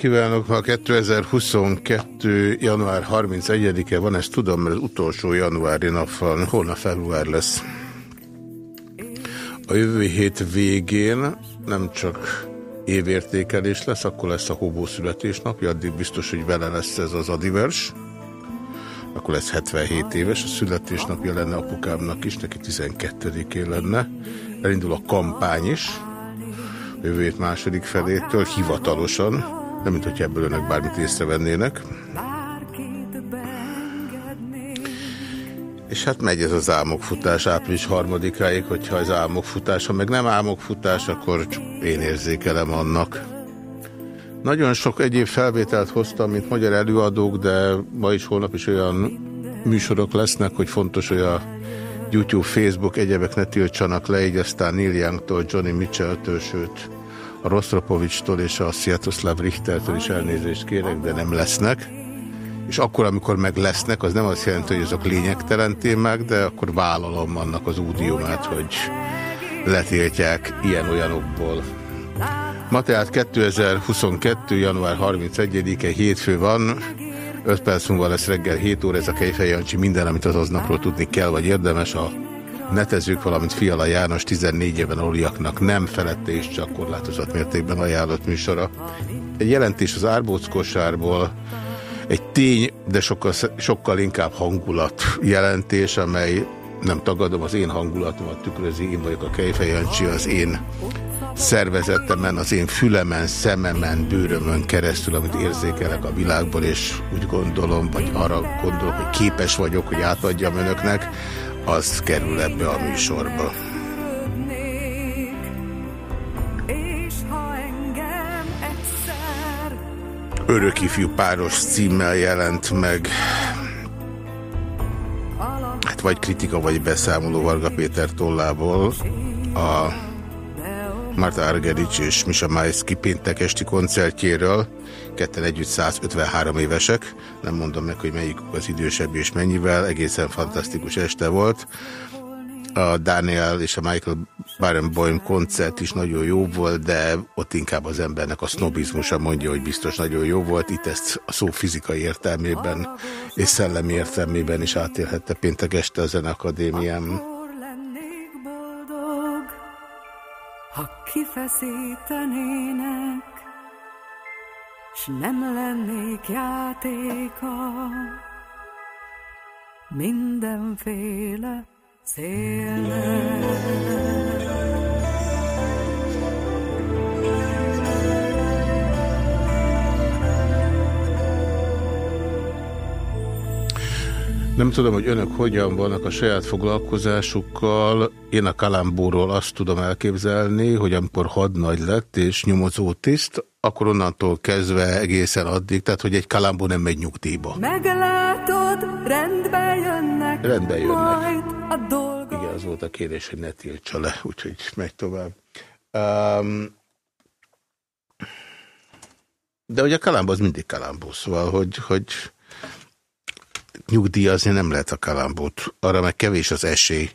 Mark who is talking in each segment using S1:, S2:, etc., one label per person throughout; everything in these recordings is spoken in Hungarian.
S1: Kívánok! Ma 2022. január 31-e van, ezt tudom, mert az utolsó januári nap van, holnap február lesz. A jövő hét végén nem csak évértékelés lesz, akkor lesz a Hobó születésnapja, addig biztos, hogy vele lesz ez az adivers. Akkor lesz 77 éves, a születésnapja lenne apukámnak is, neki 12-én lenne. Elindul a kampány is, jövő második felétől, hivatalosan, nem mint hogy ebből önök bármit észrevennének. És hát megy ez az álmokfutás április harmadikáig, hogyha az álmokfutás, ha meg nem álmokfutás, akkor csak én érzékelem annak. Nagyon sok egyéb felvételt hoztam, mint magyar előadók, de ma is, holnap is olyan műsorok lesznek, hogy fontos, hogy a YouTube, Facebook egyebek ne tiltsanak le, így aztán Neil Young-tól, Johnny Mitchell-től, sőt Rostropovics-tól és a Sziatoszláv Richtertől is elnézést kérek, de nem lesznek és akkor, amikor meg lesznek, az nem azt jelenti, hogy azok lényegtelen témák, de akkor vállalom annak az údiumát, hogy letiltják ilyen-olyanokból. Ma tehát 2022. január 31-e hétfő van, 5 perc múlva lesz reggel 7 óra, ez a Kejfej Jancsi, minden, amit az aznapról tudni kell, vagy érdemes a netezők, valamint Fiala János 14 éven oliaknak nem felette és csak korlátozott mértékben ajánlott műsora. Egy jelentés az árbóckosárból, egy tény, de sokkal, sokkal inkább hangulat jelentés, amely nem tagadom, az én hangulatomat tükrözi, én vagyok a Kejfejancsi, az én szervezetemen, az én fülemen, szememen, bőrömön keresztül, amit érzékelek a világból, és úgy gondolom, vagy arra gondolok, hogy képes vagyok, hogy átadjam önöknek, az kerül ebbe a műsorba. Örökifjú páros címmel jelent meg. Hát vagy kritika, vagy beszámoló Varga Péter tollából a Marta Argerics és Misa Majszki péntek esti koncertjéről. Ketten együtt 153 évesek. Nem mondom meg, hogy melyik az idősebb és mennyivel. Egészen fantasztikus este volt a Daniel és a Michael Barenboim koncert is nagyon jó volt, de ott inkább az embernek a sznobizmusa mondja, hogy biztos nagyon jó volt. Itt ezt a szó fizikai értelmében és szellemi értelmében is átélhette péntek este a Zeneakadémián. Ha kifeszítenének, s nem lennék játéka, mindenféle szélnek. Nem tudom, hogy önök hogyan vannak a saját foglalkozásukkal. Én a Kalambóról azt tudom elképzelni, hogy amikor hadnagy lett és nyomozó tiszt, akkor onnantól kezdve egészen addig, tehát hogy egy Kalambó nem megy nyugdíjba.
S2: Meglátod, rendbe jönnek,
S1: Rendbe jönnek.
S2: a dolga.
S1: Igen, az volt a kérdés, hogy ne tiltsa le, úgyhogy megy tovább. Um, de ugye a Kalambó az mindig Kalambó, szóval, hogy, hogy nyugdíjazni nem lehet a Kalambót. Arra meg kevés az esély,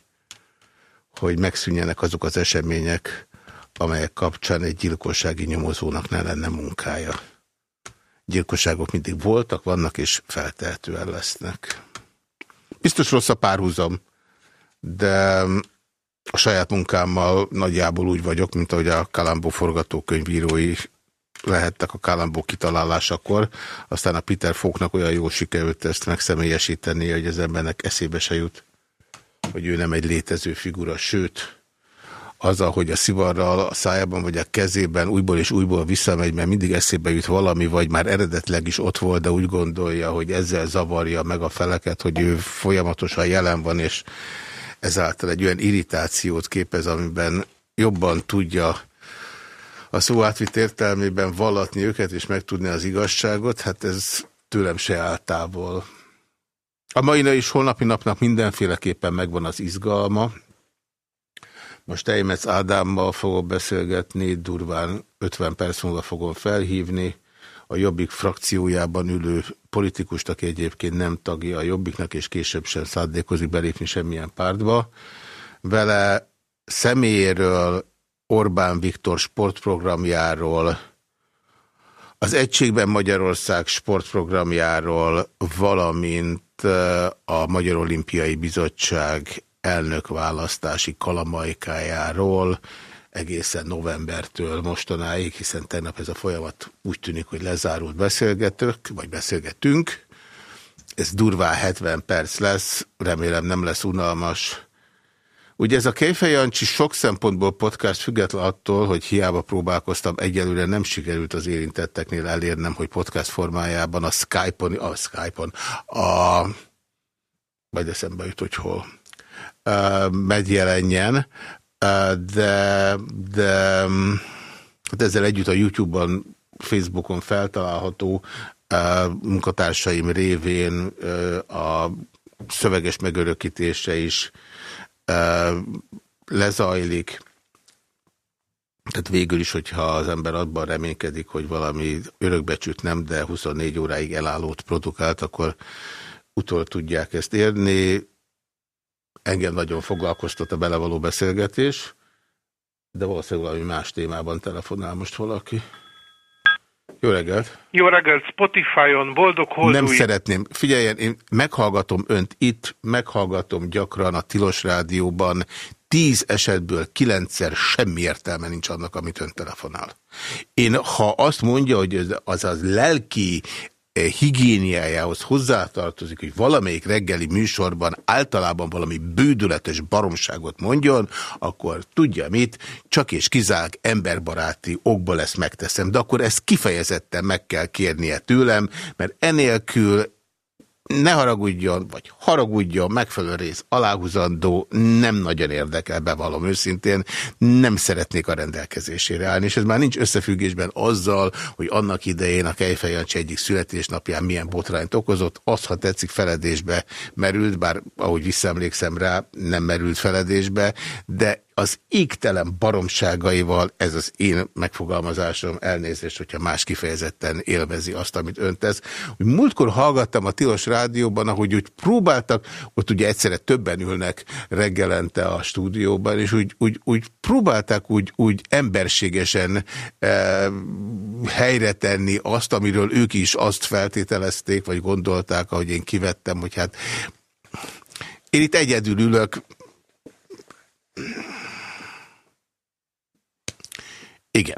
S1: hogy megszűnjenek azok az események, amelyek kapcsán egy gyilkossági nyomozónak ne lenne munkája. Gyilkosságok mindig voltak, vannak és feltehetően lesznek. Biztos rossz a párhuzam, de a saját munkámmal nagyjából úgy vagyok, mint ahogy a Kalambó forgatókönyvírói lehettek a Kalambó kitalálásakor, aztán a Peter Fóknak olyan jól sikerült ezt megszemélyesíteni, hogy az embernek eszébe se jut, hogy ő nem egy létező figura, sőt, az, hogy a szivarral a szájában vagy a kezében újból és újból visszamegy, mert mindig eszébe jut valami, vagy már eredetleg is ott volt, de úgy gondolja, hogy ezzel zavarja meg a feleket, hogy ő folyamatosan jelen van, és ezáltal egy olyan irritációt képez, amiben jobban tudja a szó átvitt értelmében vallatni őket, és megtudni az igazságot, hát ez tőlem se áll. A mai is holnapi napnak mindenféleképpen megvan az izgalma. Most Eimec Ádámmal fogok beszélgetni, durván 50 perc múlva fogom felhívni. A Jobbik frakciójában ülő politikust, aki egyébként nem tagja a Jobbiknak, és később sem szándékozik belépni semmilyen pártba. Vele személyéről, Orbán Viktor sportprogramjáról, az Egységben Magyarország sportprogramjáról, valamint a Magyar Olimpiai Bizottság elnökválasztási kalamajkájáról egészen novembertől mostanáig, hiszen tegnap ez a folyamat úgy tűnik, hogy lezárult beszélgetők, vagy beszélgetünk. Ez durván 70 perc lesz, remélem nem lesz unalmas. Ugye ez a Kejfej Jancsi sok szempontból podcast független attól, hogy hiába próbálkoztam, egyelőre nem sikerült az érintetteknél elérnem, hogy podcast formájában a Skype-on, a Skype-on, a majd eszembe jut, hogy hol uh, megjelenjen, uh, de, de hát ezzel együtt a YouTube-on, Facebookon feltalálható uh, munkatársaim révén uh, a szöveges megörökítése is lezajlik. Tehát végül is, hogyha az ember abban reménykedik, hogy valami örökbecsült nem, de 24 óráig elállót produkált, akkor utol tudják ezt érni. Engem nagyon foglalkoztat a belevaló beszélgetés, de valószínűleg valami más témában telefonál most valaki. Jó reggelt!
S3: Jó reggelt! Spotify-on boldog holdúj...
S1: Nem szeretném. Figyeljen, én meghallgatom önt itt, meghallgatom gyakran a Tilos Rádióban, tíz esetből kilencszer semmi értelme nincs annak, amit ön telefonál. Én, ha azt mondja, hogy az az lelki higiéniájához hozzátartozik, hogy valamelyik reggeli műsorban általában valami bődületes baromságot mondjon, akkor tudja mit, csak és kizák emberbaráti okból ezt megteszem. De akkor ezt kifejezetten meg kell kérnie tőlem, mert enélkül ne haragudjon, vagy haragudjon, megfelelő rész aláhúzandó, nem nagyon érdekel, bevallom őszintén, nem szeretnék a rendelkezésére állni, és ez már nincs összefüggésben azzal, hogy annak idején a Kejfejancsi egyik születésnapján milyen botrányt okozott, az, ha tetszik, feledésbe merült, bár ahogy visszaemlékszem rá, nem merült feledésbe, de az égtelen baromságaival, ez az én megfogalmazásom, elnézést, hogyha más kifejezetten élvezi azt, amit ön tesz. Úgy múltkor hallgattam a Tilos Rádióban, ahogy úgy próbáltak, ott ugye egyszerre többen ülnek reggelente a stúdióban, és úgy, úgy, úgy próbálták úgy, úgy emberségesen e, helyre tenni azt, amiről ők is azt feltételezték, vagy gondolták, ahogy én kivettem, hogy hát én itt egyedül ülök, igen.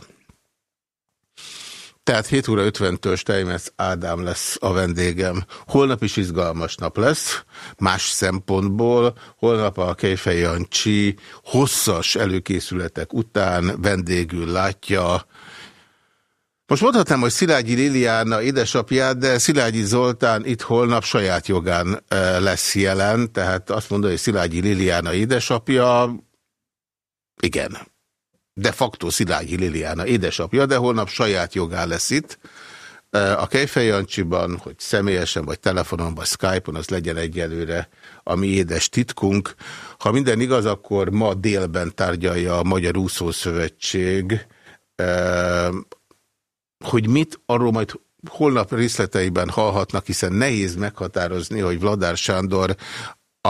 S1: Tehát 7 óra 50-től Steinmetz Ádám lesz a vendégem. Holnap is izgalmas nap lesz, más szempontból. Holnap a Kejfej Jancsi hosszas előkészületek után vendégül látja Most mondhatnám, hogy Szilágyi Liliana édesapját, de Szilágyi Zoltán itt holnap saját jogán lesz jelen, tehát azt mondja, hogy Szilágyi Liliana édesapja, igen, de facto Szilágyi Liliana édesapja, de holnap saját jogán lesz itt. A Kejfej Jancsiban, hogy személyesen, vagy telefonon, vagy Skype-on, az legyen egyelőre a mi édes titkunk. Ha minden igaz, akkor ma délben tárgyalja a Magyar Úszószövetség hogy mit, arról majd holnap részleteiben hallhatnak, hiszen nehéz meghatározni, hogy Vladár Sándor,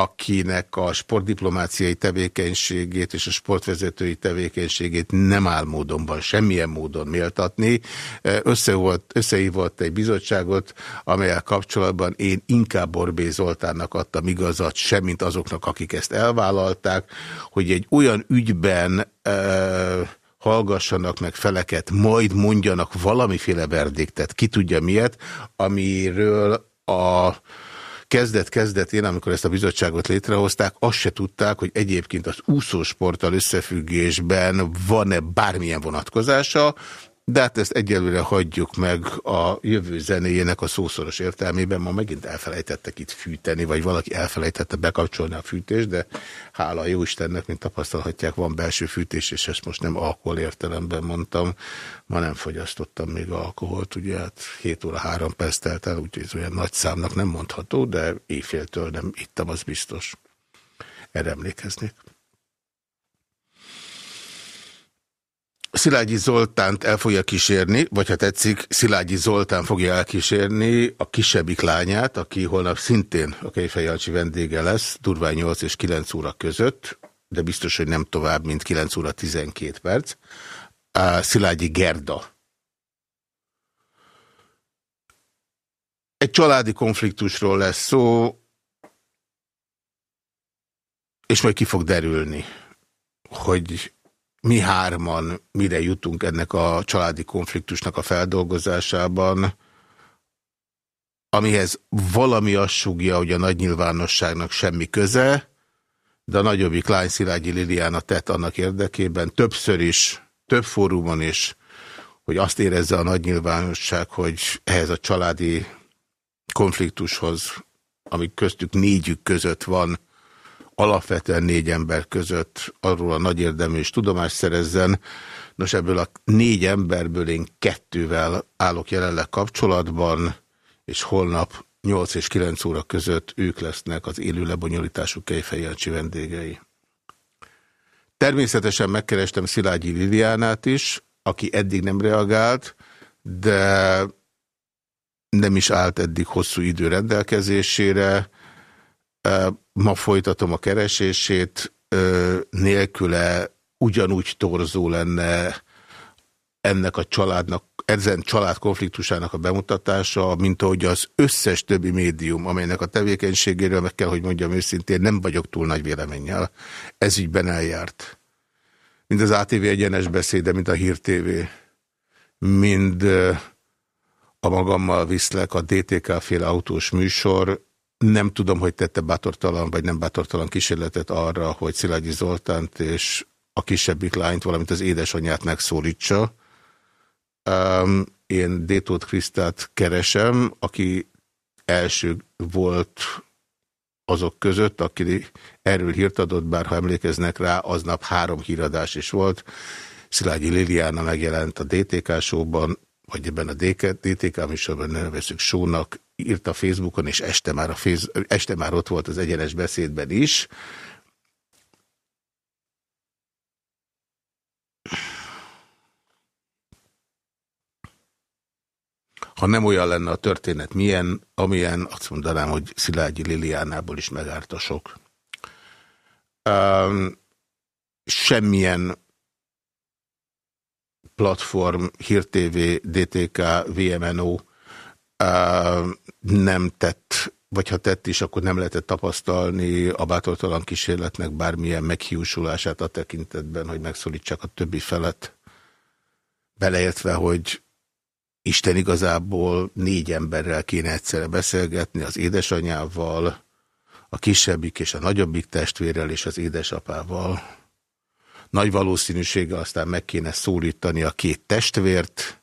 S1: akinek a sportdiplomáciai tevékenységét és a sportvezetői tevékenységét nem áll módonban, semmilyen módon méltatni. Összevolt, összehívott egy bizottságot, amelyel kapcsolatban én inkább Borbé Zoltánnak adtam igazat, semmint azoknak, akik ezt elvállalták, hogy egy olyan ügyben... Uh, hallgassanak meg feleket, majd mondjanak valamiféle verdiktet, ki tudja miért, amiről a kezdet-kezdetén, amikor ezt a bizottságot létrehozták, azt se tudták, hogy egyébként az úszósporttal összefüggésben van-e bármilyen vonatkozása, de hát ezt egyelőre hagyjuk meg a jövő zenéjének a szószoros értelmében. Ma megint elfelejtettek itt fűteni, vagy valaki elfelejtette bekapcsolni a fűtést, de hála jó Istennek, mint tapasztalhatják, van belső fűtés, és ezt most nem alkohol értelemben mondtam. Ma nem fogyasztottam még alkoholt, ugye hát 7 óra 3 perc telt el, úgyhogy ez olyan nagy számnak nem mondható, de éjféltől nem ittam, az biztos. Erre emlékeznék. Szilágyi Zoltánt el fogja kísérni, vagy ha tetszik, Szilágyi Zoltán fogja elkísérni a kisebbik lányát, aki holnap szintén a Kejfejancsi vendége lesz, durván 8 és 9 óra között, de biztos, hogy nem tovább, mint 9 óra 12 perc. Szilágyi Gerda. Egy családi konfliktusról lesz szó, és majd ki fog derülni, hogy mi hárman mire jutunk ennek a családi konfliktusnak a feldolgozásában, amihez valami azt sugja, hogy a nagy nyilvánosságnak semmi köze, de a nagyobbik lány Szilágyi Liliana tett annak érdekében többször is, több fórumon is, hogy azt érezze a nagy nyilvánosság, hogy ehhez a családi konfliktushoz, ami köztük négyük között van, alapvetően négy ember között arról a nagy érdemű és tudomást szerezzen. Nos, ebből a négy emberből én kettővel állok jelenleg kapcsolatban, és holnap 8 és 9 óra között ők lesznek az élő lebonyolítású Kejfejancsi vendégei. Természetesen megkerestem Szilágyi Liliánát is, aki eddig nem reagált, de nem is állt eddig hosszú idő rendelkezésére. Ma folytatom a keresését, nélküle ugyanúgy torzó lenne ennek a családnak, ezen család konfliktusának a bemutatása, mint ahogy az összes többi médium, amelynek a tevékenységéről meg kell, hogy mondjam őszintén, nem vagyok túl nagy véleménnyel. Ez ügyben eljárt. Mind az ATV egyenes beszéde, mint a Hír TV, mind a magammal viszlek a DTK féle autós műsor, nem tudom, hogy tette bátortalan vagy nem bátortalan kísérletet arra, hogy Szilágyi Zoltánt és a kisebbik lányt, valamint az édesanyját megszólítsa. Um, én Détót Krisztát keresem, aki első volt azok között, aki erről hírt adott, bár ha emlékeznek rá, aznap három híradás is volt. Szilágyi Liliana megjelent a DTK showban, vagy ebben a DTK műsorban nevezzük sónak, írt a Facebookon, és este már, a Face, este már ott volt az egyenes beszédben is. Ha nem olyan lenne a történet milyen, amilyen, azt mondanám, hogy Szilágyi Liliánából is megárt a sok. Um, semmilyen platform, Hír TV, DTK, VMNO nem tett, vagy ha tett is, akkor nem lehetett tapasztalni a bátortalan kísérletnek bármilyen meghiúsulását a tekintetben, hogy megszólítsák a többi felet. Beleértve, hogy Isten igazából négy emberrel kéne egyszerre beszélgetni, az édesanyával, a kisebbik és a nagyobbik testvérrel és az édesapával. Nagy valószínűséggel aztán meg kéne szólítani a két testvért,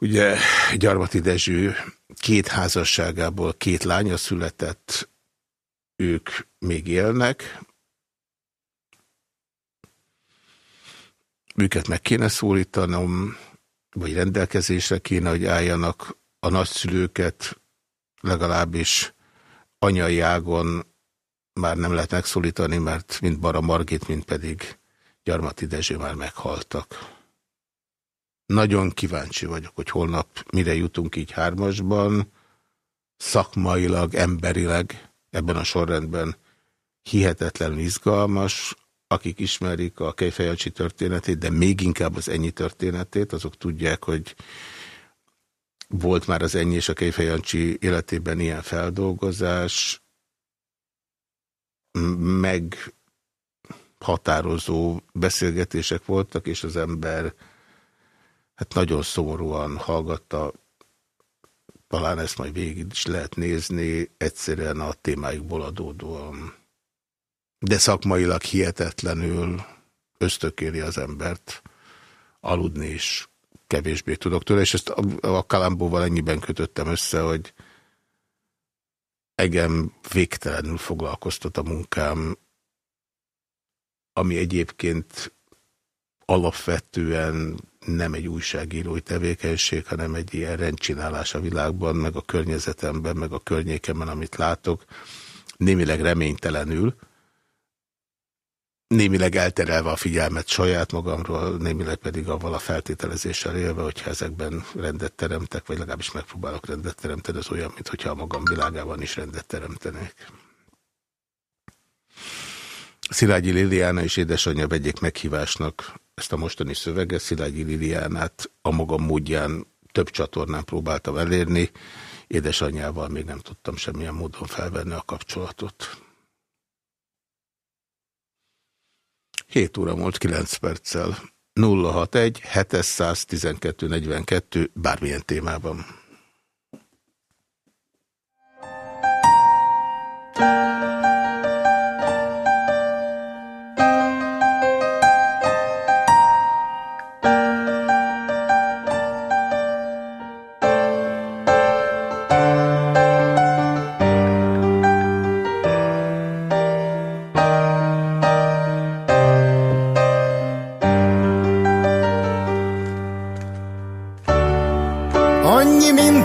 S1: Ugye Gyarmati Dezső két házasságából két lánya született, ők még élnek. Őket meg kéne szólítanom, vagy rendelkezésre kéne, hogy álljanak a nagyszülőket legalábbis anyai ágon már nem lehet megszólítani, mert mind Bara Margit, mind pedig Gyarmati Dezső már meghaltak. Nagyon kíváncsi vagyok, hogy holnap mire jutunk így hármasban, szakmailag, emberileg, ebben a sorrendben hihetetlenül izgalmas, akik ismerik a Kejfejancsi történetét, de még inkább az ennyi történetét, azok tudják, hogy volt már az ennyi és a Kejfejancsi életében ilyen feldolgozás, meg határozó beszélgetések voltak, és az ember hát nagyon szomorúan hallgatta, talán ezt majd végig is lehet nézni, egyszerűen a témáikból adódóan. De szakmailag hihetetlenül ösztökéli az embert aludni is kevésbé tudok tőle, és ezt a, a Kalambóval ennyiben kötöttem össze, hogy engem végtelenül foglalkoztat a munkám, ami egyébként alapvetően nem egy újságírói tevékenység, hanem egy ilyen rendcsinálás a világban, meg a környezetemben, meg a környékemben, amit látok, némileg reménytelenül, némileg elterelve a figyelmet saját magamról, némileg pedig avval a feltételezéssel élve, hogyha ezekben rendet teremtek, vagy legalábbis megpróbálok rendet teremteni, az olyan, mintha a magam világában is rendet teremtenék. Szilágyi Liliana és édesanyja vegyék meghívásnak ezt a mostani szöveget. Szilágyi Liliánát a magam módján több csatornán próbáltam elérni. Édesanyjával még nem tudtam semmilyen módon felvenni a kapcsolatot. 7 óra múlt 9 perccel. 061 712 42 bármilyen témában.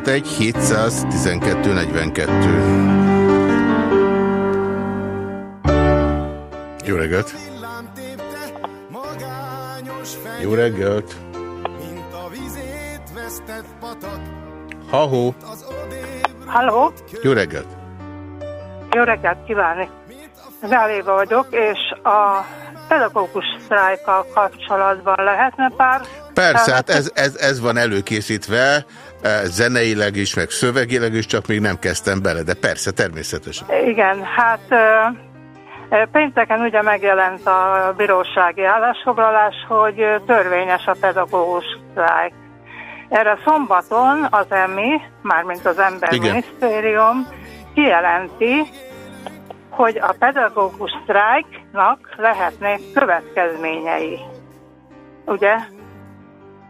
S1: 061 712 42. Jó reggelt! Jó reggelt! Ha-ho!
S4: Halló!
S1: Jó reggelt!
S4: Jó reggelt kívánni! Gáléba vagyok, és a pedagógus sztrájkkal kapcsolatban lehetne pár...
S1: Persze, hát ez, ez, ez van előkészítve, zeneileg is, meg szövegileg is, csak még nem kezdtem bele, de persze, természetesen.
S4: Igen, hát pénteken ugye megjelent a bírósági állásfoglalás, hogy törvényes a pedagógus sztrájk. Erre szombaton az EMI, mármint az Emberminisztérium kijelenti, hogy a pedagógus sztrájknak lehetnek következményei. Ugye?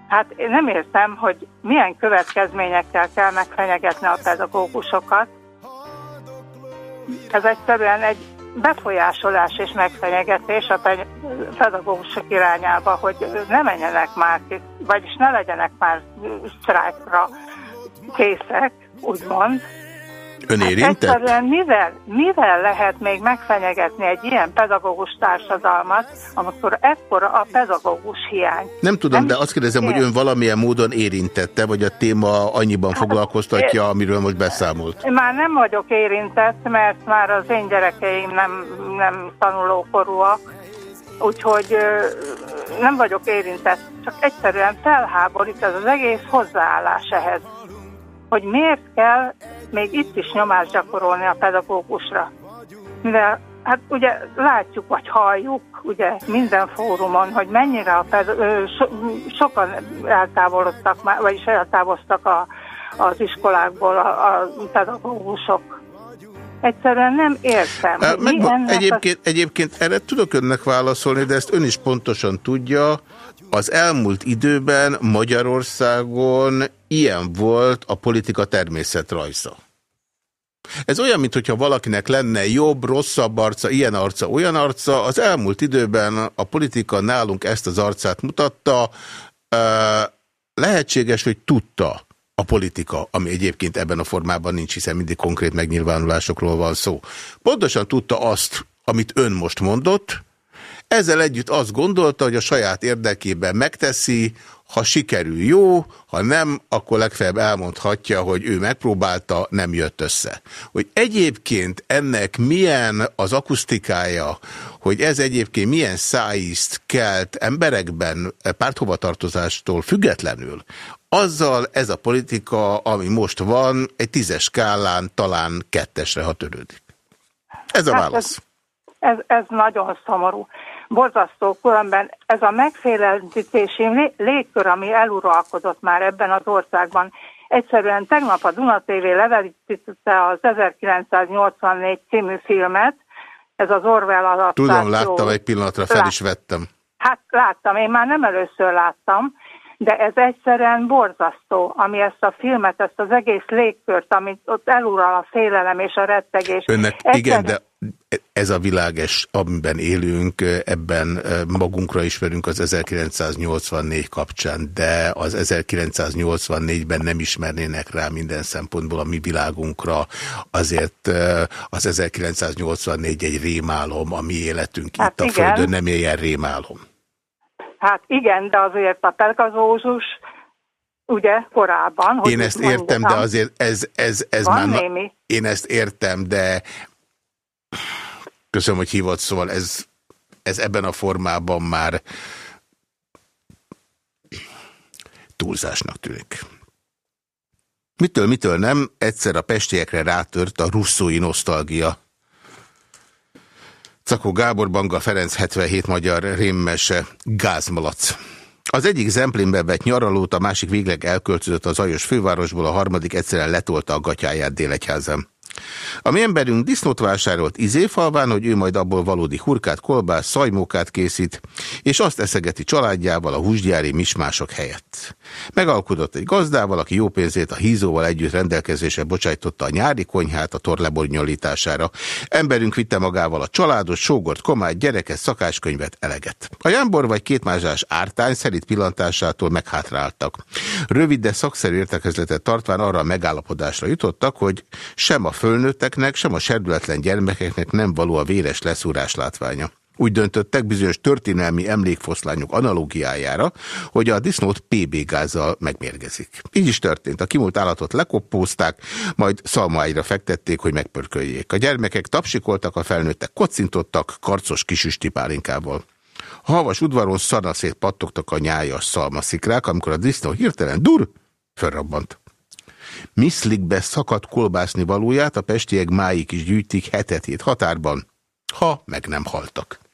S4: Hát én nem értem, hogy milyen következményekkel kell megfenyegetni a pedagógusokat. Ez egyszerűen egy befolyásolás és megfenyegetés a pedagógusok irányába, hogy ne menjenek már vagyis ne legyenek már sztrájkra készek, úgymond.
S1: Ön
S4: Hát
S1: érintett?
S4: egyszerűen mivel, mivel lehet még megfenyegetni egy ilyen pedagógus társadalmat, amikor ekkora a pedagógus hiány?
S1: Nem tudom,
S4: Nem
S1: de azt kérdezem, hogy
S4: ér-
S1: ön valamilyen módon érintette, vagy a téma annyiban
S4: Hát,
S1: foglalkoztatja, amiről most beszámolt?
S4: Én Már nem vagyok érintett, mert már az én gyerekeim nem, nem tanulókorúak, úgyhogy nem vagyok érintett, csak egyszerűen felháborít ez az egész hozzáállás ehhez, hogy miért kell még itt is nyomást gyakorolni a pedagógusra. Mivel hát ugye látjuk, vagy halljuk, ugye minden fórumon, hogy mennyire a ped- so, sokan eltávolodtak, már, vagyis eltávoztak a, az iskolákból a, a pedagógusok. Egyszerűen nem értem.
S1: Megva,
S4: ennek
S1: egyébként, egyébként erre tudok önnek válaszolni, de ezt ön is pontosan tudja. Az elmúlt időben Magyarországon ilyen volt a politika természetrajza. Ez olyan, mintha valakinek lenne jobb, rosszabb arca, ilyen arca, olyan arca. Az elmúlt időben a politika nálunk ezt az arcát mutatta. Lehetséges, hogy tudta a politika, ami egyébként ebben a formában nincs, hiszen mindig konkrét megnyilvánulásokról van szó. Pontosan tudta azt, amit ön most mondott, ezzel együtt azt gondolta, hogy a saját érdekében megteszi, ha sikerül jó, ha nem, akkor legfeljebb elmondhatja, hogy ő megpróbálta, nem jött össze. Hogy egyébként ennek milyen az akusztikája, hogy ez egyébként milyen szájízt kelt emberekben párthovatartozástól függetlenül, azzal ez a politika, ami most van, egy tízes skálán talán kettesre, ha törődik. Ez a
S4: Hát
S1: válasz.
S4: Ez, ez nagyon szomorú. Borzasztó, különben ez a megfélemlítési lé- légkör, ami eluralkodott már ebben az országban, egyszerűen tegnap a Duna TV levelítette az 1984 című filmet, ez az Orwell adaptáció.
S1: Tudom, láttam egy pillanatra, fel is vettem.
S4: Hát láttam, én már nem először láttam, de ez egyszerűen borzasztó, ami ezt a filmet, ezt az egész légkört, amit ott elural a félelem és a rettegés.
S1: Önnek
S4: Egyszerűen-
S1: igen, de ez a világes, amiben élünk, ebben magunkra ismerünk az 1984 kapcsán, de az 1984-ben nem ismernének rá minden szempontból a mi világunkra, azért az 1984 egy rémálom, a mi életünk
S4: Hát
S1: itt a
S4: igen.
S1: Földön nem ilyen rémálom.
S4: Hát igen, de azért a Pegasus, ugye korábban. hogy
S1: Én ezt értem, de azért ez, ez, ez már...
S4: némi.
S1: Én ezt értem, de köszönöm, hogy hívott, szóval ez, ez ebben a formában már túlzásnak tűnik. Mitől, mitől nem? Egyszer a pestiekre rátört a russzói nosztalgia. Cakó Gábor Banga Ferenc 77 magyar rémmese Gázmalac. Az egyik Zemplénbe vett nyaralót, a másik végleg elköltözött az Ajos fővárosból, a harmadik egyszerűen letolta a gatyáját Délegyházán. A mi emberünk disznót vásárolt izéfalván, hogy ő majd abból valódi hurkát, kolbász, szajmókát készít, és azt eszegeti családjával a húsgyári mismások helyett. Megalkodott egy gazdával, aki jó pénzét a hízóval együtt rendelkezésre bocsájtotta a nyári konyhát a torlebonyolítására. Emberünk vitte magával a családot, sógort, komát, gyereket, szakáskönyvet, eleget. A jámbor vagy kétmázsás ártány szerint pillantásától meghátráltak. Rövid, de szakszerű értekezletet tartván arra a megállapodásra jutottak, hogy sem a fölnőtteknek, sem a serdületlen gyermekeknek nem való a véres leszúrás látványa. Úgy döntöttek bizonyos történelmi emlékfoszlányok analógiájára, hogy a disznót PB gázzal megmérgezik. Így is történt. A kimúlt állatot lekoppózták, majd szalmáira fektették, hogy megpörköljék. A gyermekek tapsikoltak, a felnőttek kocintottak karcos kisüsti pálinkával. A havas udvaron szanaszét pattogtak a nyájas szalmaszikrák, amikor a disznó hirtelen dur, felrabbant. Miszlikbe szakadt kolbászni valóját a pestiek máig is gyűjtik hetet hét határban, ha meg nem haltak.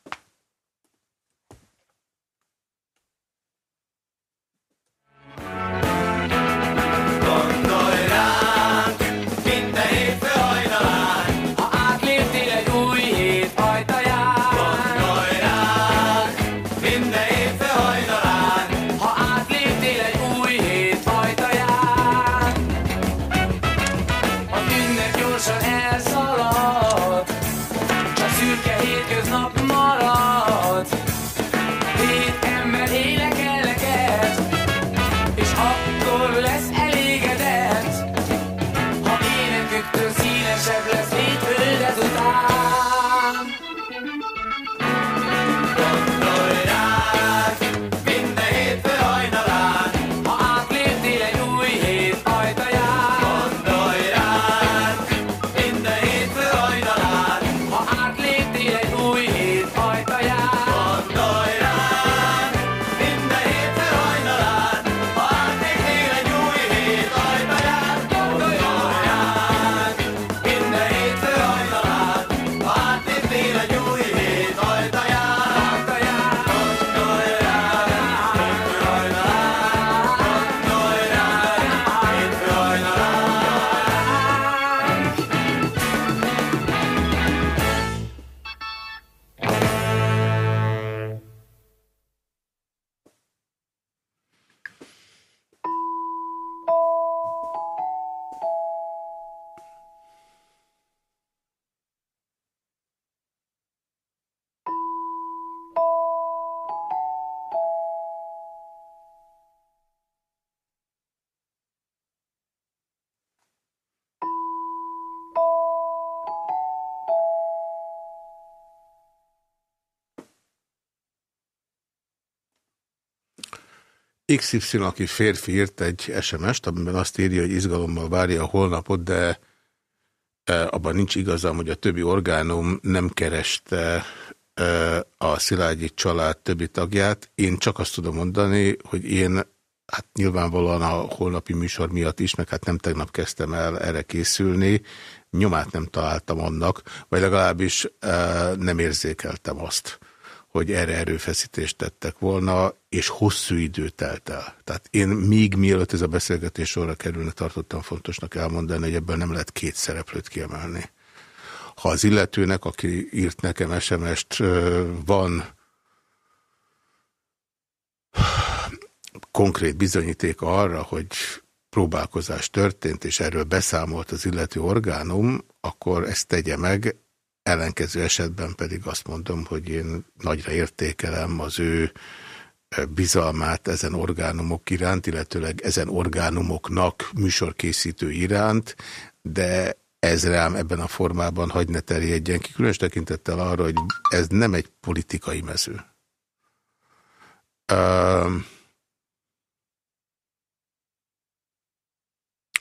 S1: XY, aki férfi írt egy SMS-t, amiben azt írja, hogy izgalommal várja a holnapot, de e, abban nincs igazam, hogy a többi orgánum nem kereste e, a Szilágyi család többi tagját. Én csak azt tudom mondani, hogy én hát nyilvánvalóan a holnapi műsor miatt is, meg hát nem tegnap kezdtem el erre készülni, nyomát nem találtam annak, vagy legalábbis e, nem érzékeltem azt hogy erre erőfeszítést tettek volna, és hosszú idő telt el. Tehát én még mielőtt ez a beszélgetés sorra kerülne, tartottam fontosnak elmondani, hogy ebből nem lehet két szereplőt kiemelni. Ha az illetőnek, aki írt nekem SMS-t, van konkrét bizonyítéka arra, hogy próbálkozás történt, és erről beszámolt az illető orgánum, akkor ezt tegye meg, Ellenkező esetben pedig azt mondom, hogy én nagyra értékelem az ő bizalmát ezen orgánumok iránt, illetőleg ezen orgánumoknak műsorkészítő iránt, de ez rám ebben a formában hagy ne terjedjen ki, különös tekintettel arra, hogy ez nem egy politikai mező. Uh,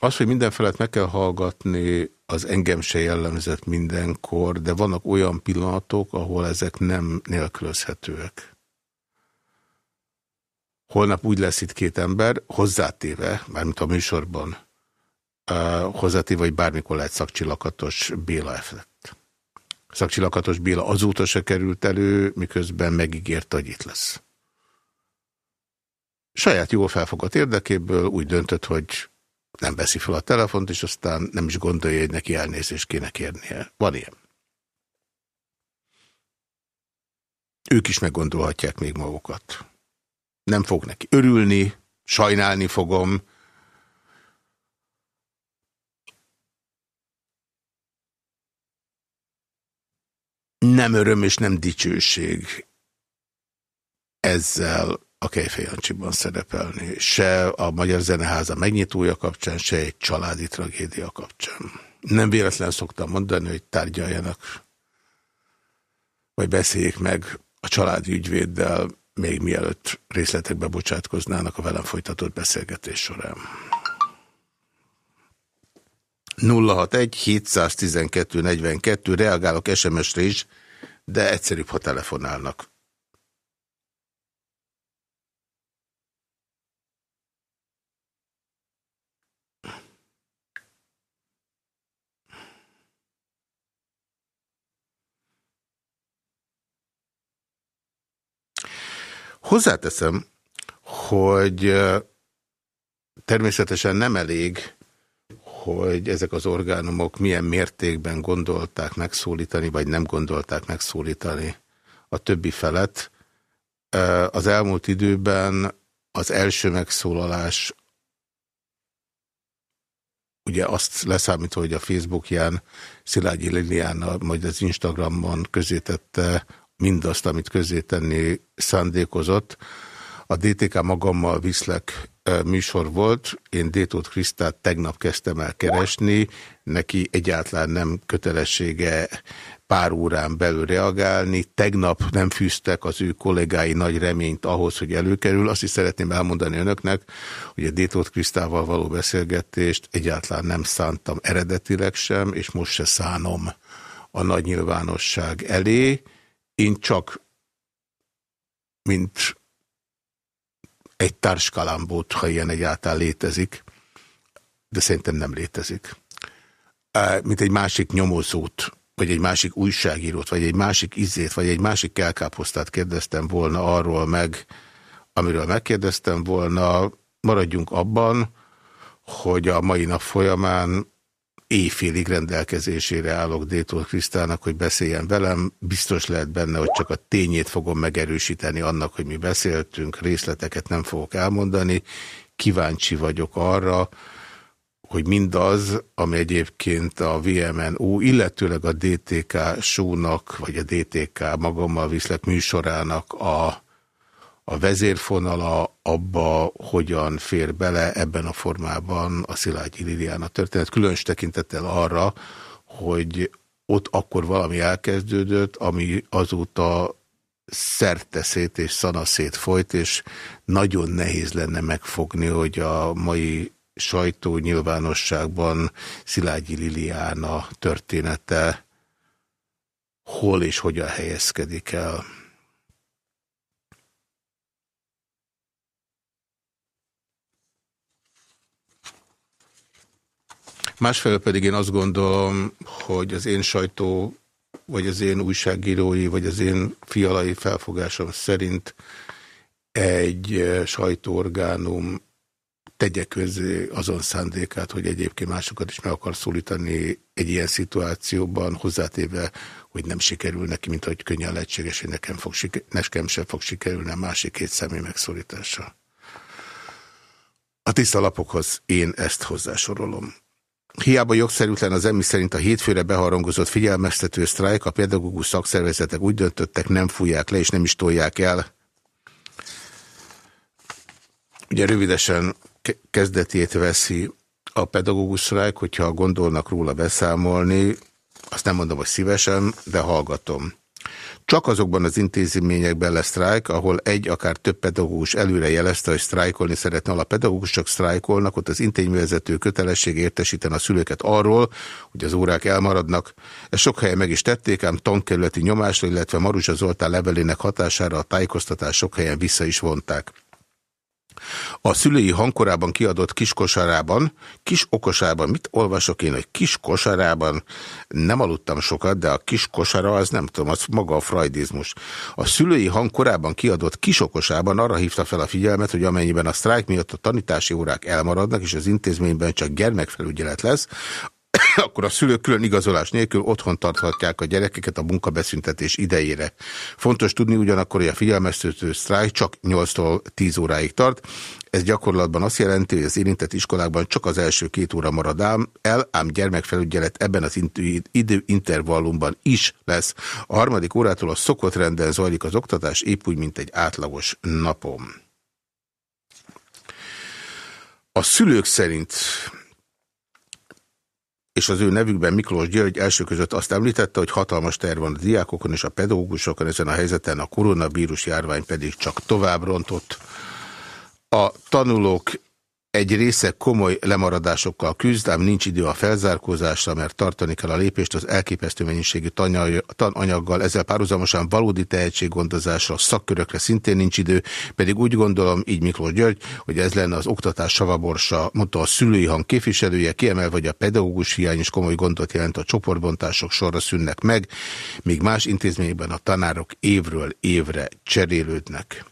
S1: Az, hogy mindenfelet meg kell hallgatni, az engem se jellemzett mindenkor, de vannak olyan pillanatok, ahol ezek nem nélkülözhetőek. Holnap úgy lesz itt két ember, hozzátéve, mármint a műsorban, uh, hozzátéve, hogy bármikor lehet szakcsillakatos Béla effekt. Szakcsillakatos Béla azóta se került elő, miközben megígérte, hogy itt lesz. Saját jól felfogott érdekéből úgy döntött, hogy nem veszi fel a telefont, és aztán nem is gondolja, hogy neki elnézést kéne kérnie. Van ilyen. Ők is meggondolhatják még magukat. Nem fog neki örülni, sajnálni fogom. Nem öröm és nem dicsőség ezzel a Kejfej Jancsiban szerepelni, se a Magyar Zeneháza megnyitója kapcsán, se egy családi tragédia kapcsán. Nem véletlen szoktam mondani, hogy tárgyaljanak, vagy beszéljék meg a családi ügyvéddel, még mielőtt részletekbe bocsátkoznának a velem folytatott beszélgetés során. 061 712 42, reagálok SMS-re is, de egyszerűbb, ha telefonálnak. Hozzáteszem, hogy természetesen nem elég, hogy ezek az orgánumok milyen mértékben gondolták megszólítani, vagy nem gondolták megszólítani a többi felet. Az elmúlt időben az első megszólalás, ugye azt leszámítva, hogy a Facebookján Szilágyi Liliana, majd az Instagramon közétette mindazt, amit tenni szándékozott. A DTK magammal viszlek műsor volt, én Détót Krisztát tegnap kezdtem el keresni, neki egyáltalán nem kötelessége pár órán belül reagálni. Tegnap nem fűztek az ő kollégái nagy reményt ahhoz, hogy előkerül. Azt is szeretném elmondani önöknek, hogy a Détót Krisztával való beszélgetést egyáltalán nem szántam eredetileg sem, és most se szánom a nagy nyilvánosság elé. Én csak, mint egy társkalambót, ha ilyen egyáltalán létezik, de szerintem nem létezik. Mint egy másik nyomozót, vagy egy másik újságírót, vagy egy másik izét, vagy egy másik kelkáposztát kérdeztem volna arról meg, amiről megkérdeztem volna, maradjunk abban, hogy a mai nap folyamán éjfélig rendelkezésére állok Détól Krisztának, hogy beszéljen velem. Biztos lehet benne, hogy csak a tényét fogom megerősíteni annak, hogy mi beszéltünk, részleteket nem fogok elmondani. Kíváncsi vagyok arra, hogy mindaz, ami egyébként a VMNO, illetőleg a DTK sónak, vagy a DTK magammal viszlek műsorának a a vezérfonala abba hogyan fér bele ebben a formában a Szilágyi Liliana történet, különös tekintettel arra, hogy ott akkor valami elkezdődött, ami azóta szerteszét és szanaszét folyt, és nagyon nehéz lenne megfogni, hogy a mai sajtó nyilvánosságban Szilágyi Liliána története hol és hogyan helyezkedik el. Másfelől pedig én azt gondolom, hogy az én sajtó, vagy az én újságírói, vagy az én fialai felfogásom szerint egy sajtóorgánum tegye közé azon szándékát, hogy egyébként másokat is meg akar szólítani egy ilyen szituációban, hozzátéve, hogy nem sikerül neki, mint ahogy könnyen lehetséges, hogy nekem, fog nekem sem fog sikerülni a másik két személy megszólítása. A tiszta lapokhoz én ezt hozzásorolom. Hiába jogszerűtlen az emi szerint a hétfőre beharangozott figyelmeztető sztrájk, a pedagógus szakszervezetek úgy döntöttek, nem fújják le és nem is tolják el. Ugye rövidesen kezdetét veszi a pedagógus sztrájk, hogyha gondolnak róla beszámolni, azt nem mondom, hogy szívesen, de hallgatom. Csak azokban az intézményekben lesz sztrájk, ahol egy, akár több pedagógus előre jelezte, hogy sztrájkolni szeretne, a pedagógusok sztrájkolnak, ott az intézményvezető kötelesség értesíten a szülőket arról, hogy az órák elmaradnak. Ezt sok helyen meg is tették, ám tankerületi nyomásra, illetve Maruzsa Zoltán levelének hatására a tájékoztatás sok helyen vissza is vonták. A szülői hangkorában kiadott kiskosarában, kis okosában, mit olvasok én, hogy kis kosarában, nem aludtam sokat, de a kis az nem tudom, az maga a freudizmus. A szülői hangkorában kiadott kis arra hívta fel a figyelmet, hogy amennyiben a sztrájk miatt a tanítási órák elmaradnak, és az intézményben csak gyermekfelügyelet lesz, akkor a szülők külön igazolás nélkül otthon tarthatják a gyerekeket a munkabeszüntetés idejére. Fontos tudni ugyanakkor, hogy a figyelmeztető sztrájk csak 8-tól 10 óráig tart. Ez gyakorlatban azt jelenti, hogy az érintett iskolákban csak az első két óra marad el, ám gyermekfelügyelet ebben az időintervallumban is lesz. A harmadik órától a szokott renden zajlik az oktatás, épp úgy, mint egy átlagos napon. A szülők szerint és az ő nevükben Miklós György első között azt említette, hogy hatalmas terv van a diákokon és a pedagógusokon ezen a helyzeten, a koronavírus járvány pedig csak tovább rontott. A tanulók egy része komoly lemaradásokkal küzd, ám nincs idő a felzárkózásra, mert tartani kell a lépést az elképesztő mennyiségű tananyaggal, ezzel párhuzamosan valódi tehetséggondozásra, szakkörökre szintén nincs idő, pedig úgy gondolom, így Miklós György, hogy ez lenne az oktatás savaborsa, mondta a szülői hang képviselője, kiemel, hogy a pedagógus hiány is komoly gondot jelent, a csoportbontások sorra szűnnek meg, míg más intézményekben a tanárok évről évre cserélődnek.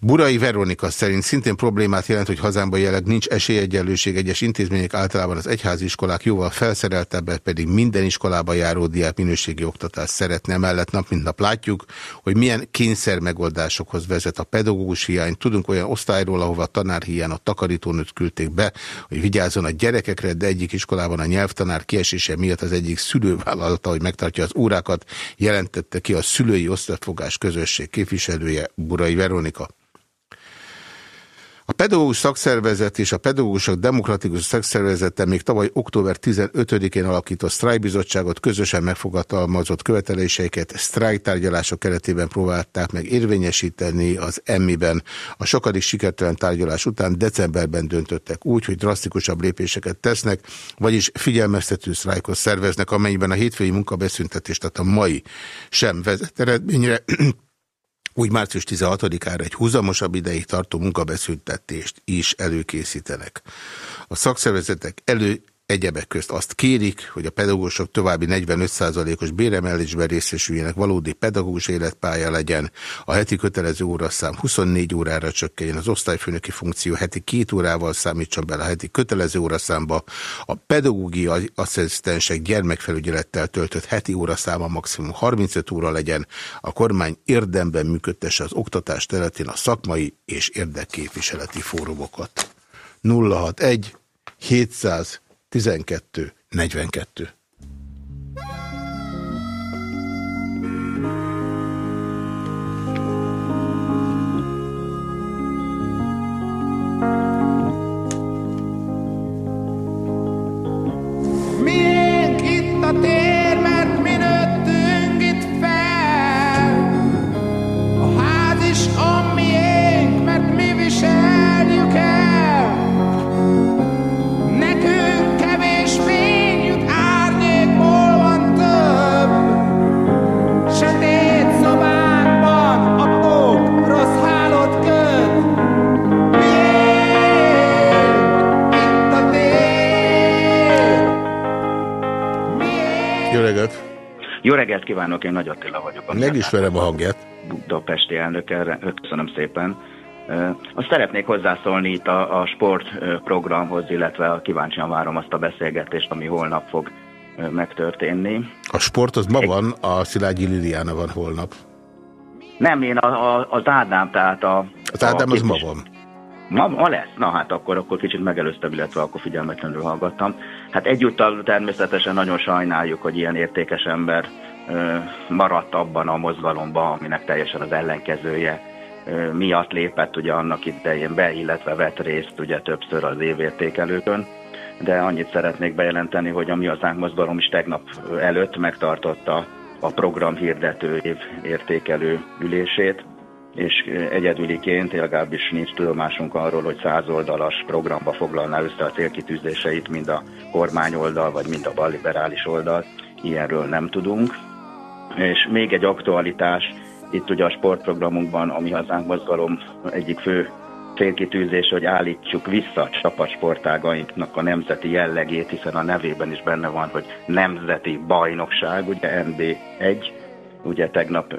S1: Burai Veronika szerint szintén problémát jelent, hogy hazámban jelenleg nincs esélyegyenlőség egyes intézmények, általában az egyházi iskolák jóval felszereltebbek, pedig minden iskolába járó diák minőségi oktatást szeretne. Mellett nap mint nap látjuk, hogy milyen kényszer megoldásokhoz vezet a pedagógus hiány. Tudunk olyan osztályról, ahova a tanárhiány a takarítónőt küldték be, hogy vigyázzon a gyerekekre, de egyik iskolában a nyelvtanár kiesése miatt az egyik szülő vállalta, hogy megtartja az órákat, jelentette ki a szülői osztalyfogás közösség képviselője Burai Veronika. A pedagógus szakszervezet és a pedagógusok demokratikus szakszervezete még tavaly október 15-én alakított sztrájbizottságot közösen megfogatalmazott követeléseiket sztrájktárgyalások keretében próbálták meg érvényesíteni az emmiben. A sokadik sikertelen tárgyalás után decemberben döntöttek úgy, hogy drasztikusabb lépéseket tesznek, vagyis figyelmeztető sztrájkot szerveznek, amelyben a hétfői munkabeszüntetést, tehát a mai sem vezet eredményre, úgy március 16-ára egy húzamosabb ideig tartó munkabeszüntetést is előkészítenek. A szakszervezetek elő Egyebek közt azt kérik, hogy a pedagógusok további 45%-os béremelésben részesüljenek, valódi pedagógus életpálya legyen, a heti kötelező óraszám 24 órára csökkenjen, az osztályfőnöki funkció heti két órával számítson bele a heti kötelező óraszámba, a pedagógiai asszisztensek gyermekfelügyelettel töltött heti óraszáma maximum 35 óra legyen, a kormány érdemben működtesse az oktatás területén a szakmai és érdekképviseleti fórumokat. 061 700 12 42.
S5: reggelt kívánok, én Nagy Attila vagyok. a
S1: Megismerem a hangját.
S5: Budapesti elnök, erre köszönöm szépen. Azt szeretnék hozzászólni itt a, a sportprogramhoz, illetve kíváncsian várom azt a beszélgetést, ami holnap fog megtörténni.
S1: A sport az ma van, a Szilágyi Liliana van holnap.
S5: Nem, én a, a, az Ádám, tehát a...
S1: Az Ádám az ma van.
S5: Ma, ma lesz? Na hát akkor, akkor kicsit megelőztem, illetve akkor figyelmetlenül hallgattam. Hát egyúttal természetesen nagyon sajnáljuk, hogy ilyen értékes ember maradt abban a mozgalomban, aminek teljesen az ellenkezője miatt lépett ugye annak idején be, illetve vett részt ugye többször az évértékelőkön. De annyit szeretnék bejelenteni, hogy a Mi Hazánk mozgalom is tegnap előtt megtartotta a program hirdető év értékelő ülését, és egyedüliként legalábbis nincs tudomásunk arról, hogy száz oldalas programba foglalná össze a célkitűzéseit, mind a kormány oldal, vagy mind a balliberális oldal. Ilyenről nem tudunk. És még egy aktualitás, itt ugye a sportprogramunkban, ami hazánk mozgalom egyik fő célkitűzés, hogy állítsuk vissza a csapatsportágainknak a nemzeti jellegét, hiszen a nevében is benne van, hogy nemzeti bajnokság, ugye NB1, ugye tegnap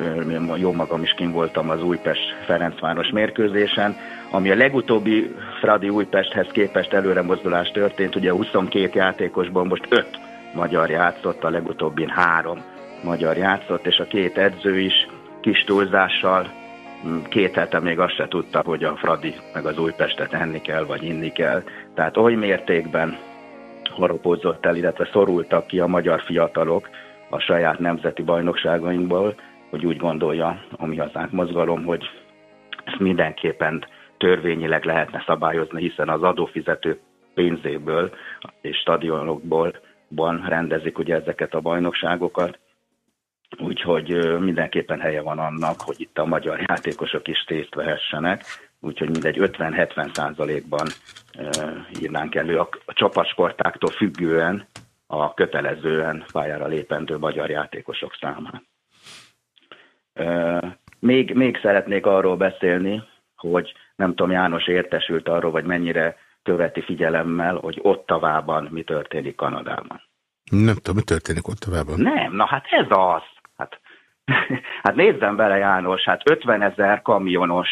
S5: jó magam is kim voltam az Újpest-Ferencváros mérkőzésen, ami a legutóbbi Fradi Újpesthez képest előre mozdulás történt, ugye 22 játékosból most 5 magyar játszott, a legutóbbin 3 magyar játszott, és a két edző is kis túlzással mm, két hete még azt se tudta, hogy a Fradi meg az Újpestet enni kell, vagy inni kell. Tehát oly mértékben harapózott el, illetve szorultak ki a magyar fiatalok a saját nemzeti bajnokságainkból, hogy úgy gondolja a mi hazánk mozgalom, hogy ezt mindenképpen törvényileg lehetne szabályozni, hiszen az adófizető pénzéből és stadionokból rendezik ugye ezeket a bajnokságokat, úgyhogy mindenképpen helye van annak, hogy itt a magyar játékosok is részt vehessenek, úgyhogy mindegy 50-70 százalékban írnánk elő a, csapatsportáktól függően a kötelezően pályára lépendő magyar játékosok számát. Ö, Még, még szeretnék arról beszélni, hogy nem tudom, János értesült arról, vagy mennyire követi figyelemmel, hogy Ottavában mi történik Kanadában.
S1: Nem tudom, mi történik ott tovább.
S5: Nem, na hát ez az. Hát, nézzem bele János, hát 50 ezer kamionos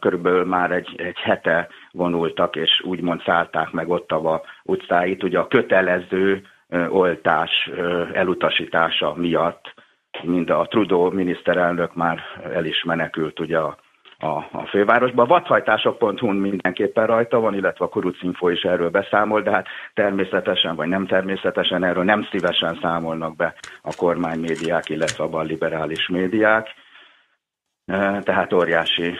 S5: körülbelül már egy, egy hete vonultak, és úgymond szállták meg Ottava utcáit, ugye a kötelező oltás elutasítása miatt, mind a Trudeau miniszterelnök már el is menekült ugye a, a, a fővárosba. A vadhajtások.hu-n mindenképpen rajta van, illetve a Kuruc Info is erről beszámol, de hát természetesen vagy nem természetesen erről nem szívesen számolnak be a kormánymédiák, illetve a balliberális médiák. Tehát óriási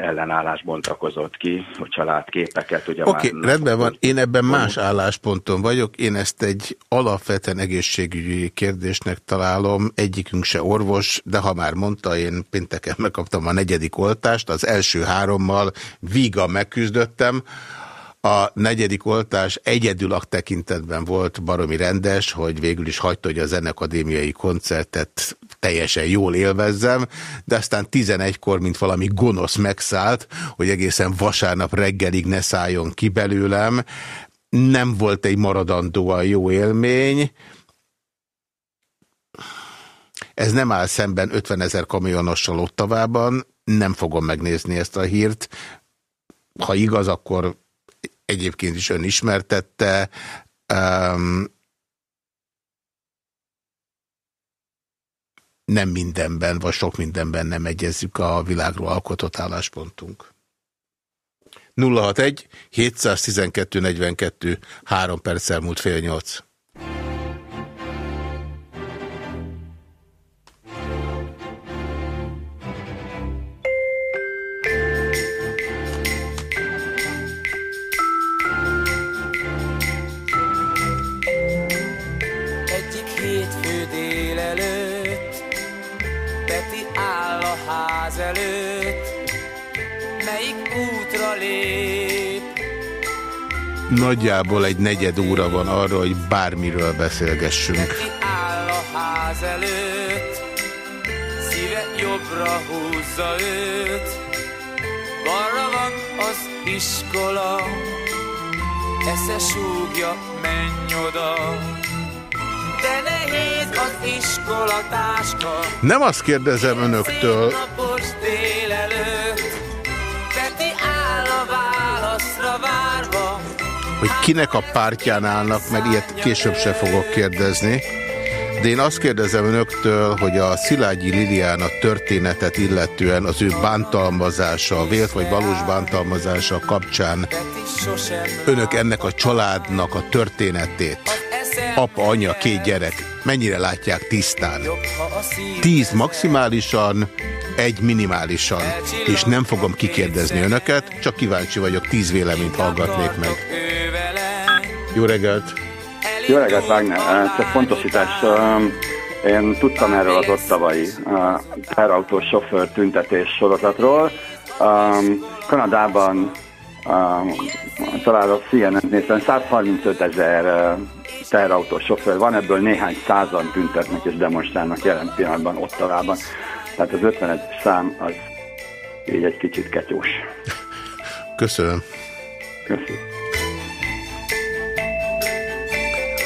S5: ellenállás bontakozott ki, hogyha lát képeket.
S1: Oké,
S5: már-
S1: okay, rendben van. Én ebben más állásponton vagyok. Én ezt egy alapvetően egészségügyi kérdésnek találom. Egyikünk se orvos, de ha már mondta, én pénteken megkaptam a negyedik oltást. Az első hárommal víga megküzdöttem. A negyedik oltás egyedül a tekintetben volt baromi rendes, hogy végül is hagyta, hogy a zenekadémiai koncertet teljesen jól élvezzem, de aztán 11-kor, mint valami gonosz megszállt, hogy egészen vasárnap reggelig ne szálljon ki belőlem. Nem volt egy maradandóan jó élmény. Ez nem áll szemben 50 ezer kamionossal Ottavában, nem fogom megnézni ezt a hírt. Ha igaz, akkor egyébként is ön ismertette. Um, nem mindenben, vagy sok mindenben nem egyezzük a világról alkotott álláspontunk. 061 712 42 3 perccel múlt fél
S6: 8.
S1: Nagyjából egy negyed óra van arra, hogy bármiről beszélgessünk.
S6: Áll a ház előtt Szíve jobbra húzza őt Balra van az iskola Esze súgja, menj oda de nehéz az iskolatáska.
S1: Nem azt kérdezem önöktől,
S6: Napos délelőtt,
S1: hogy kinek a pártján állnak, mert ilyet később se fogok kérdezni. De én azt kérdezem önöktől, hogy a Szilágyi Liliana történetet illetően az ő bántalmazása, vélt vagy valós bántalmazása kapcsán önök ennek a családnak a történetét, apa, anya, két gyerek, mennyire látják tisztán?
S6: a
S1: Tíz maximálisan, egy minimálisan, és nem fogom kikérdezni önöket, csak kíváncsi vagyok, tíz véleményt hallgatnék meg. Jó reggelt!
S7: Jó reggelt, Wagner! Eh, Csak pontosítás. um, Én tudtam erről az ottavai uh, terautós sofőr tüntetés sorozatról. Um, Kanadában talán a CNN néztem, 135 ezer uh, teherautós sofőr van, ebből néhány százan tüntetnek és demonstrálnak jelen pillanatban Ottavában. Tehát az 51 szám az így egy kicsit ketyós.
S1: Köszönöm.
S7: Köszönöm.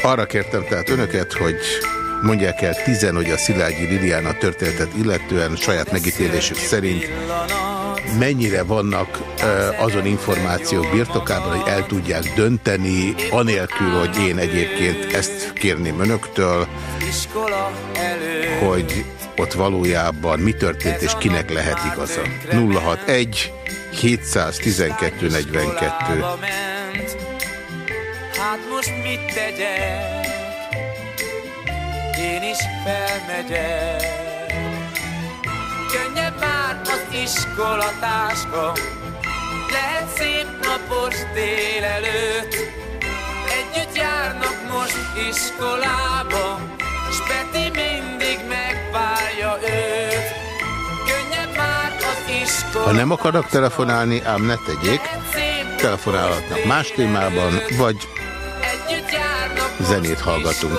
S1: Arra kértem tehát önöket, hogy mondják el tizen, hogy a Szilágyi Liliana történetet illetően saját megítélésük szerint mennyire vannak azon információk birtokában, hogy el tudják dönteni, anélkül, hogy én egyébként ezt kérném önöktől, hogy ott valójában mi történt és kinek lehet igaza. 061 712 42
S6: Iskolába ment. Hát most mit tegyek? Én is felmegyek. Könnyebb már az iskolatáska, lehet szép napos délelőtt. Együtt járnak most iskolába, s Peti mindig megvárja őt. Könnyebb már az iskola.
S1: Ha nem akarnak telefonálni, ám ne tegyék, telefonálhatnak más témában, vagy zenét hallgatunk.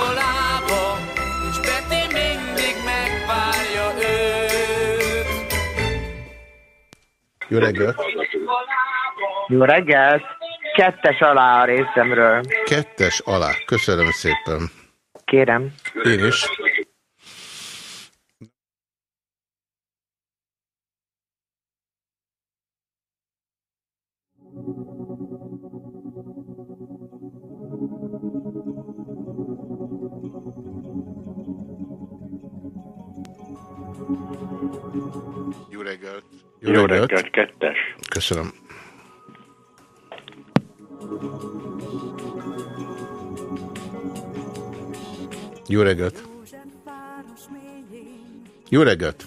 S1: Jó reggelt!
S8: Jó reggelt! Kettes alá a részemről.
S1: Kettes alá. Köszönöm szépen.
S8: Kérem.
S1: Én is. Jó reggelt!
S9: Jó reggelt, kettes.
S1: Köszönöm. Jó reggelt! Jó reggelt!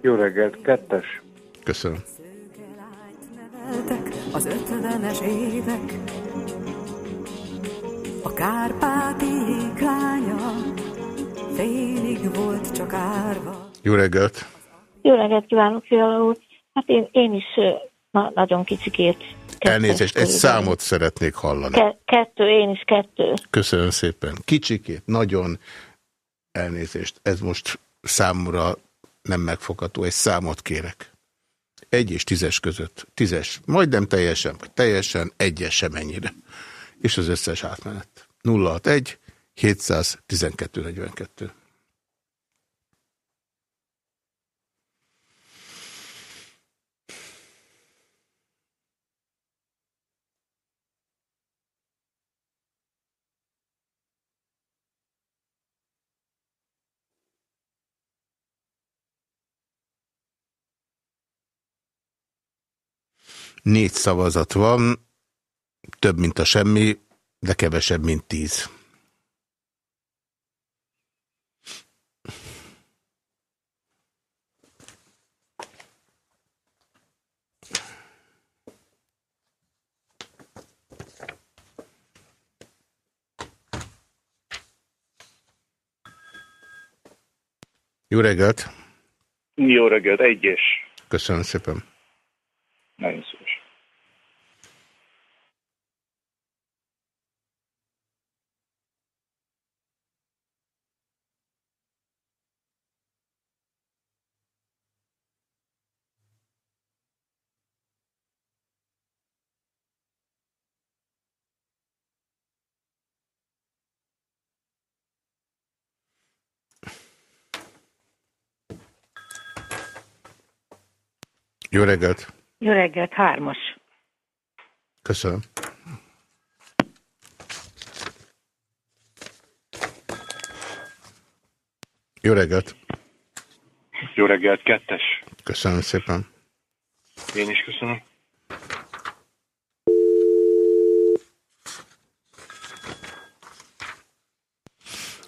S9: Jó reggelt, kettes.
S1: Köszönöm.
S2: neveltek az ötvenes évek. A Kárpáti lánya félig volt csak árva.
S1: Jó reggelt!
S10: Jó reggelt kívánok, Fiala úr. Hát én, én is na, nagyon kicsikét.
S1: Elnézést, egy számot szeretnék hallani.
S10: Ke- kettő, én is kettő.
S1: Köszönöm szépen. Kicsikét, nagyon elnézést. Ez most számomra nem megfogható. Egy számot kérek. Egy és tízes között. Tízes, majdnem teljesen, vagy teljesen, egyes sem ennyire. És az összes átmenet. 061 712 42. Négy szavazat van, több, mint a semmi, de kevesebb, mint tíz. Jó reggelt!
S9: Jó reggelt, egyes.
S1: Köszönöm szépen.
S9: Nagyon szíves.
S1: Jó reggelt!
S11: Jó reggelt, hármas.
S1: Köszönöm. Jó reggelt!
S9: Jó reggelt, kettes.
S1: Köszönöm szépen.
S9: Én is köszönöm.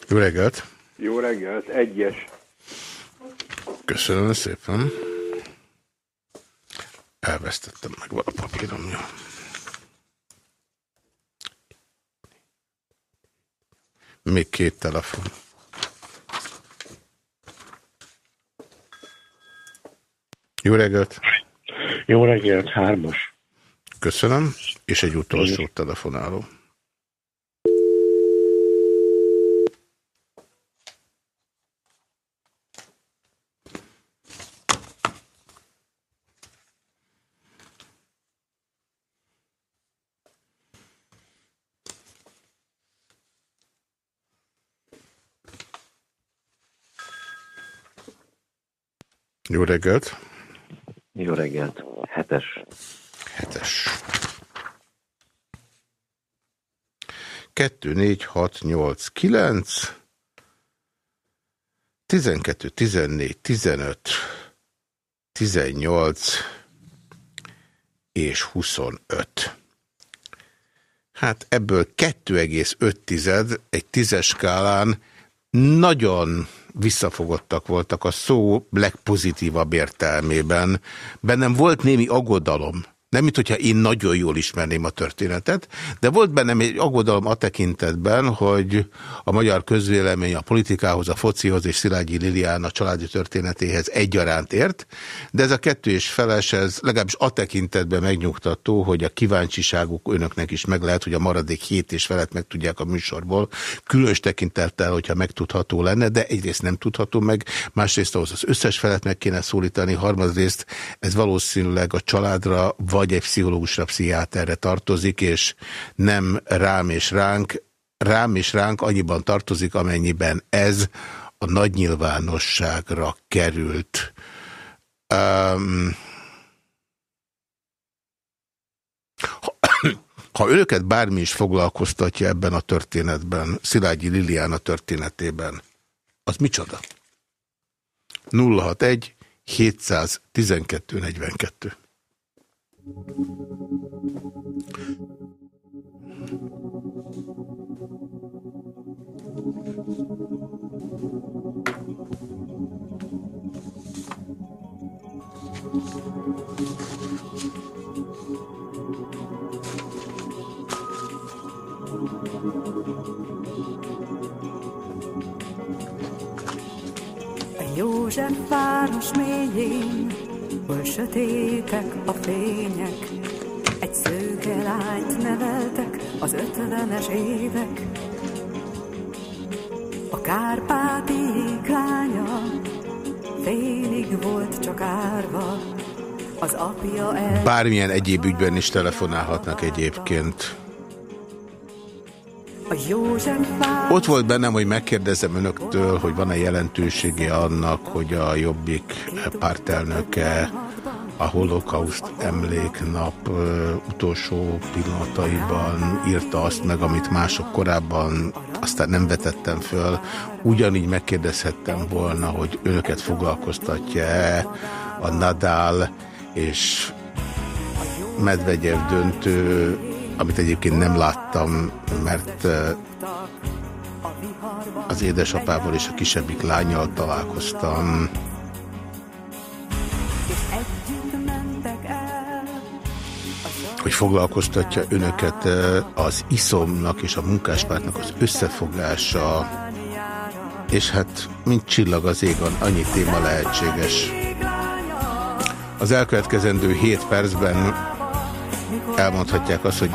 S1: Jó reggelt!
S9: Jó reggelt, egyes.
S1: Köszönöm szépen. Elvesztettem meg vala papírom. Jó. Még két telefon. Jó reggelt!
S9: Jó reggelt, hármas.
S1: Köszönöm. És egy utolsó telefonáló. Jó reggelt!
S12: Jó reggelt. Hetes.
S1: Hetes. 2, 4, 6, 8, 9, 12, 14, 15, 18 és 25. Hát ebből 2,5 egy tízes skálán nagyon visszafogottak voltak a szó legpozitívabb értelmében. Bennem volt némi aggodalom, nem, mint hogyha én nagyon jól ismerném a történetet, de volt bennem egy aggodalom a tekintetben, hogy a magyar közvélemény a politikához, a focihoz és Szilágyi Lilián a családi történetéhez egyaránt ért, de ez a kettő és feles, ez legalábbis a tekintetben megnyugtató, hogy a kíváncsiságuk önöknek is meg lehet, hogy a maradék hét és felett meg tudják a műsorból, különös tekintettel, hogyha megtudható lenne, de egyrészt nem tudható meg, másrészt ahhoz az összes felett meg kéne szólítani, harmadrészt ez valószínűleg a családra vagy vagy egy pszichológusra, pszichiáterre tartozik, és nem rám és ránk, rám és ránk annyiban tartozik, amennyiben ez a nagy nyilvánosságra került. Um, ha, önöket bármi is foglalkoztatja ebben a történetben, Szilágyi Liliana történetében, az micsoda? 061 712 42
S2: József város mélyén hol sötétek a fények. Egy szőke lányt neveltek az ötvenes évek. A Kárpáti lánya félig volt csak árva, az apja el...
S1: Bármilyen egyéb ügyben is telefonálhatnak egyébként. Ott volt bennem, hogy megkérdezem önöktől, hogy van-e jelentősége annak, hogy a Jobbik pártelnöke a holokauszt emléknap utolsó pillanataiban írta azt meg, amit mások korábban aztán nem vetettem föl. Ugyanígy megkérdezhettem volna, hogy önöket foglalkoztatja-e a Nadal és Medvegyev döntő amit egyébként nem láttam, mert az édesapával és a kisebbik lányjal találkoztam. Hogy foglalkoztatja önöket az iszomnak és a munkáspártnak az összefogása, és hát mint csillag az égon, annyi téma lehetséges. Az elkövetkezendő 7 percben elmondhatják azt, hogy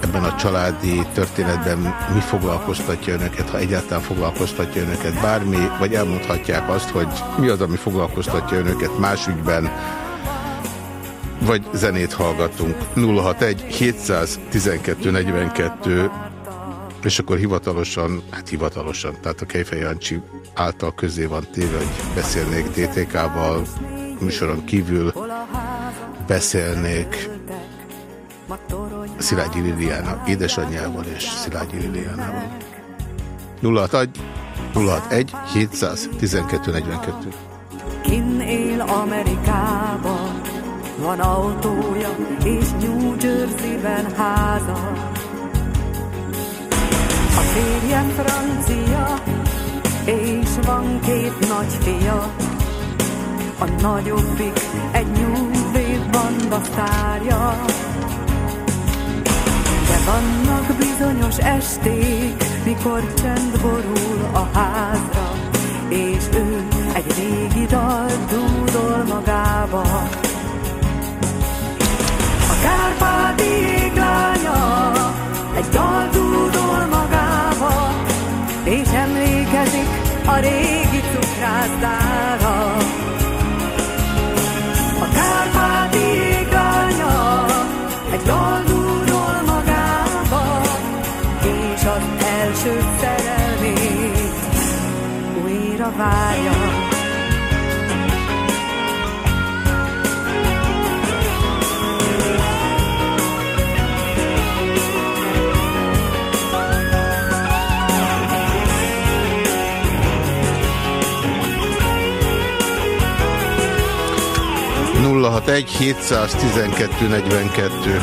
S1: ebben a családi történetben mi foglalkoztatja önöket, ha egyáltalán foglalkoztatja önöket bármi, vagy elmondhatják azt, hogy mi az, ami foglalkoztatja önöket más ügyben, vagy zenét hallgatunk. 061 712 42 és akkor hivatalosan, hát hivatalosan, tehát a Kejfej Jancsi által közé van téve, hogy beszélnék DTK-val műsoron kívül beszélnék Szilágyi Liliana édesanyjával és Szilágyi Lilianával. 061 061 712 42
S2: Kin él Amerikában, van autója és New Jersey-ben háza. A férje francia, és van két nagyfia. A nagyobbik egy Wave basztárja. Vannak bizonyos esték, mikor csend borul a házra, és ő egy régi dal dúdol magába. A kárpáti églánya egy dal dúdol magába, és emlékezik a régi
S1: 061 712 42.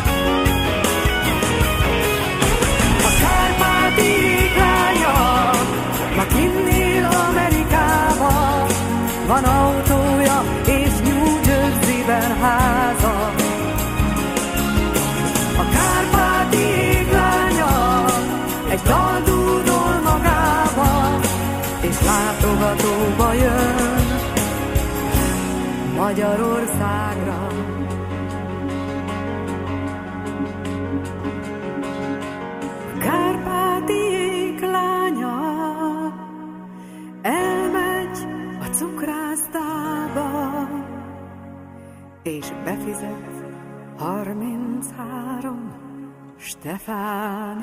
S2: Van autója és New Jersey-ben háza. A kárpáti églánya egy dal dúdol magába, és látogatóba jön. Magyarországra. A Kárpáti éklánya elmegy a cukrászdába, és befizet 33 Stefániára.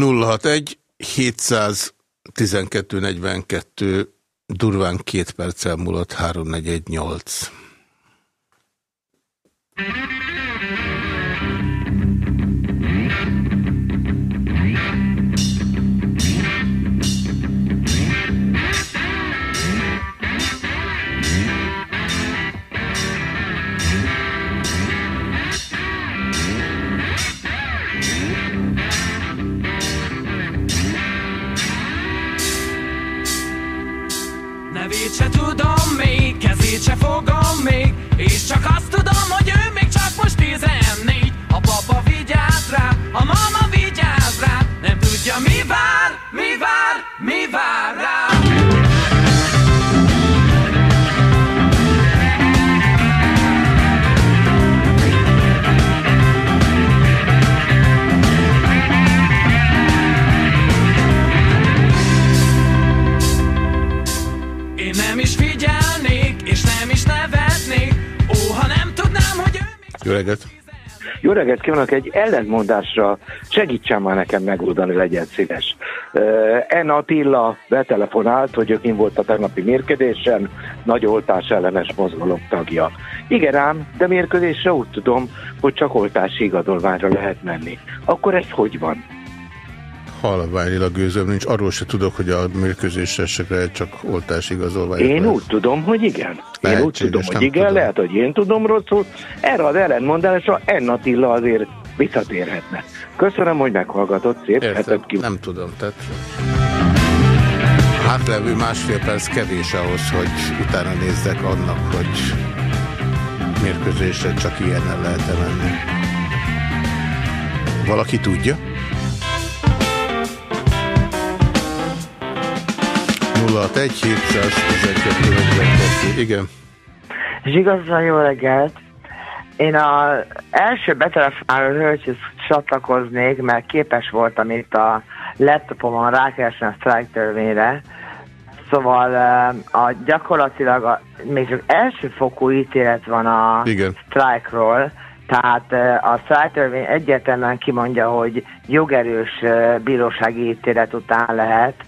S1: 061 712 42 durván két perccel múlott 3418.
S6: kezét se fogom még És csak azt tudom, hogy ő még csak most 14 A papa vigyáz rá, a mama vigyáz
S1: Jó reggelt!
S11: Jó reggelt kívánok, egy ellentmondásra segítsen már nekem megoldani, legyen szíves. En Attila betelefonált, hogy ők én volt a tegnapi mérkedésen, nagy oltás ellenes mozgalom tagja. Igen ám, de mérkedésre úgy tudom, hogy csak oltási igazolványra lehet menni. Akkor ez hogy van?
S1: Halványilag gőzöm nincs, arról se tudok, hogy a mérkőzésekre csak oltás igazolvány.
S11: Én úgy tudom, hogy igen. Én úgy
S1: Lehetséges,
S11: tudom, hogy igen,
S1: tudom.
S11: lehet, hogy én tudom rosszul. Erre az ellentmondásra En Attila azért visszatérhetne. Köszönöm, hogy meghallgatott, szép
S1: Értem,
S11: hetet ki.
S1: nem tudom, tehát hátlevő másfél perc kevés ahhoz, hogy utána nézzek annak, hogy mérkőzésre csak ilyennel lehet-e menni. Valaki tudja? 061 712 42. Igen.
S8: Zsigazra jó reggelt! Én az első betelefonáló hölgyhöz csatlakoznék, mert képes voltam itt a laptopomon rákeresni a strike törvényre. Szóval eh, a, gyakorlatilag a, még csak elsőfokú ítélet van a
S1: Igen.
S8: strike-ról, tehát eh, a strike törvény egyértelműen kimondja, hogy jogerős eh, bírósági ítélet után lehet, Eh,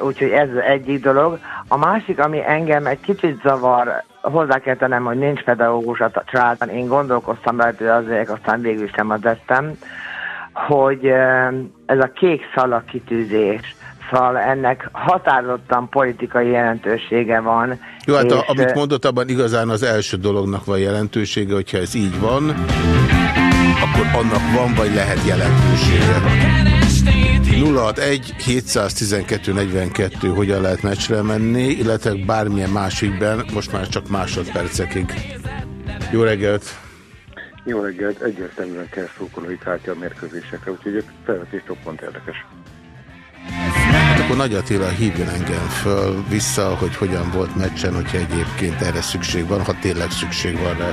S8: Úgyhogy ez egyik dolog. A másik, ami engem egy kicsit zavar, hozzá kell tennem, hogy nincs pedagógus a családban, én gondolkoztam rajta, de azért aztán végül is nem tettem, hogy eh, ez a kék szalag kitűzés, szóval ennek határozottan politikai jelentősége van.
S1: Jó, hát a,
S8: és,
S1: amit
S8: eh,
S1: mondott, abban igazán az első dolognak van jelentősége, hogyha ez így van, akkor annak van vagy lehet jelentősége. 061 712 42 hogyan lehet meccsre menni, illetve bármilyen másikben, most már csak másodpercekig. Jó reggelt!
S9: Jó reggelt, egyértelműen kell szurkolói kártya a mérkőzésekre, úgyhogy felvetés pont érdekes.
S1: Hát akkor Nagy Attila hívjon engem föl vissza, hogy hogyan volt meccsen, hogyha egyébként erre szükség van, ha tényleg szükség van rá.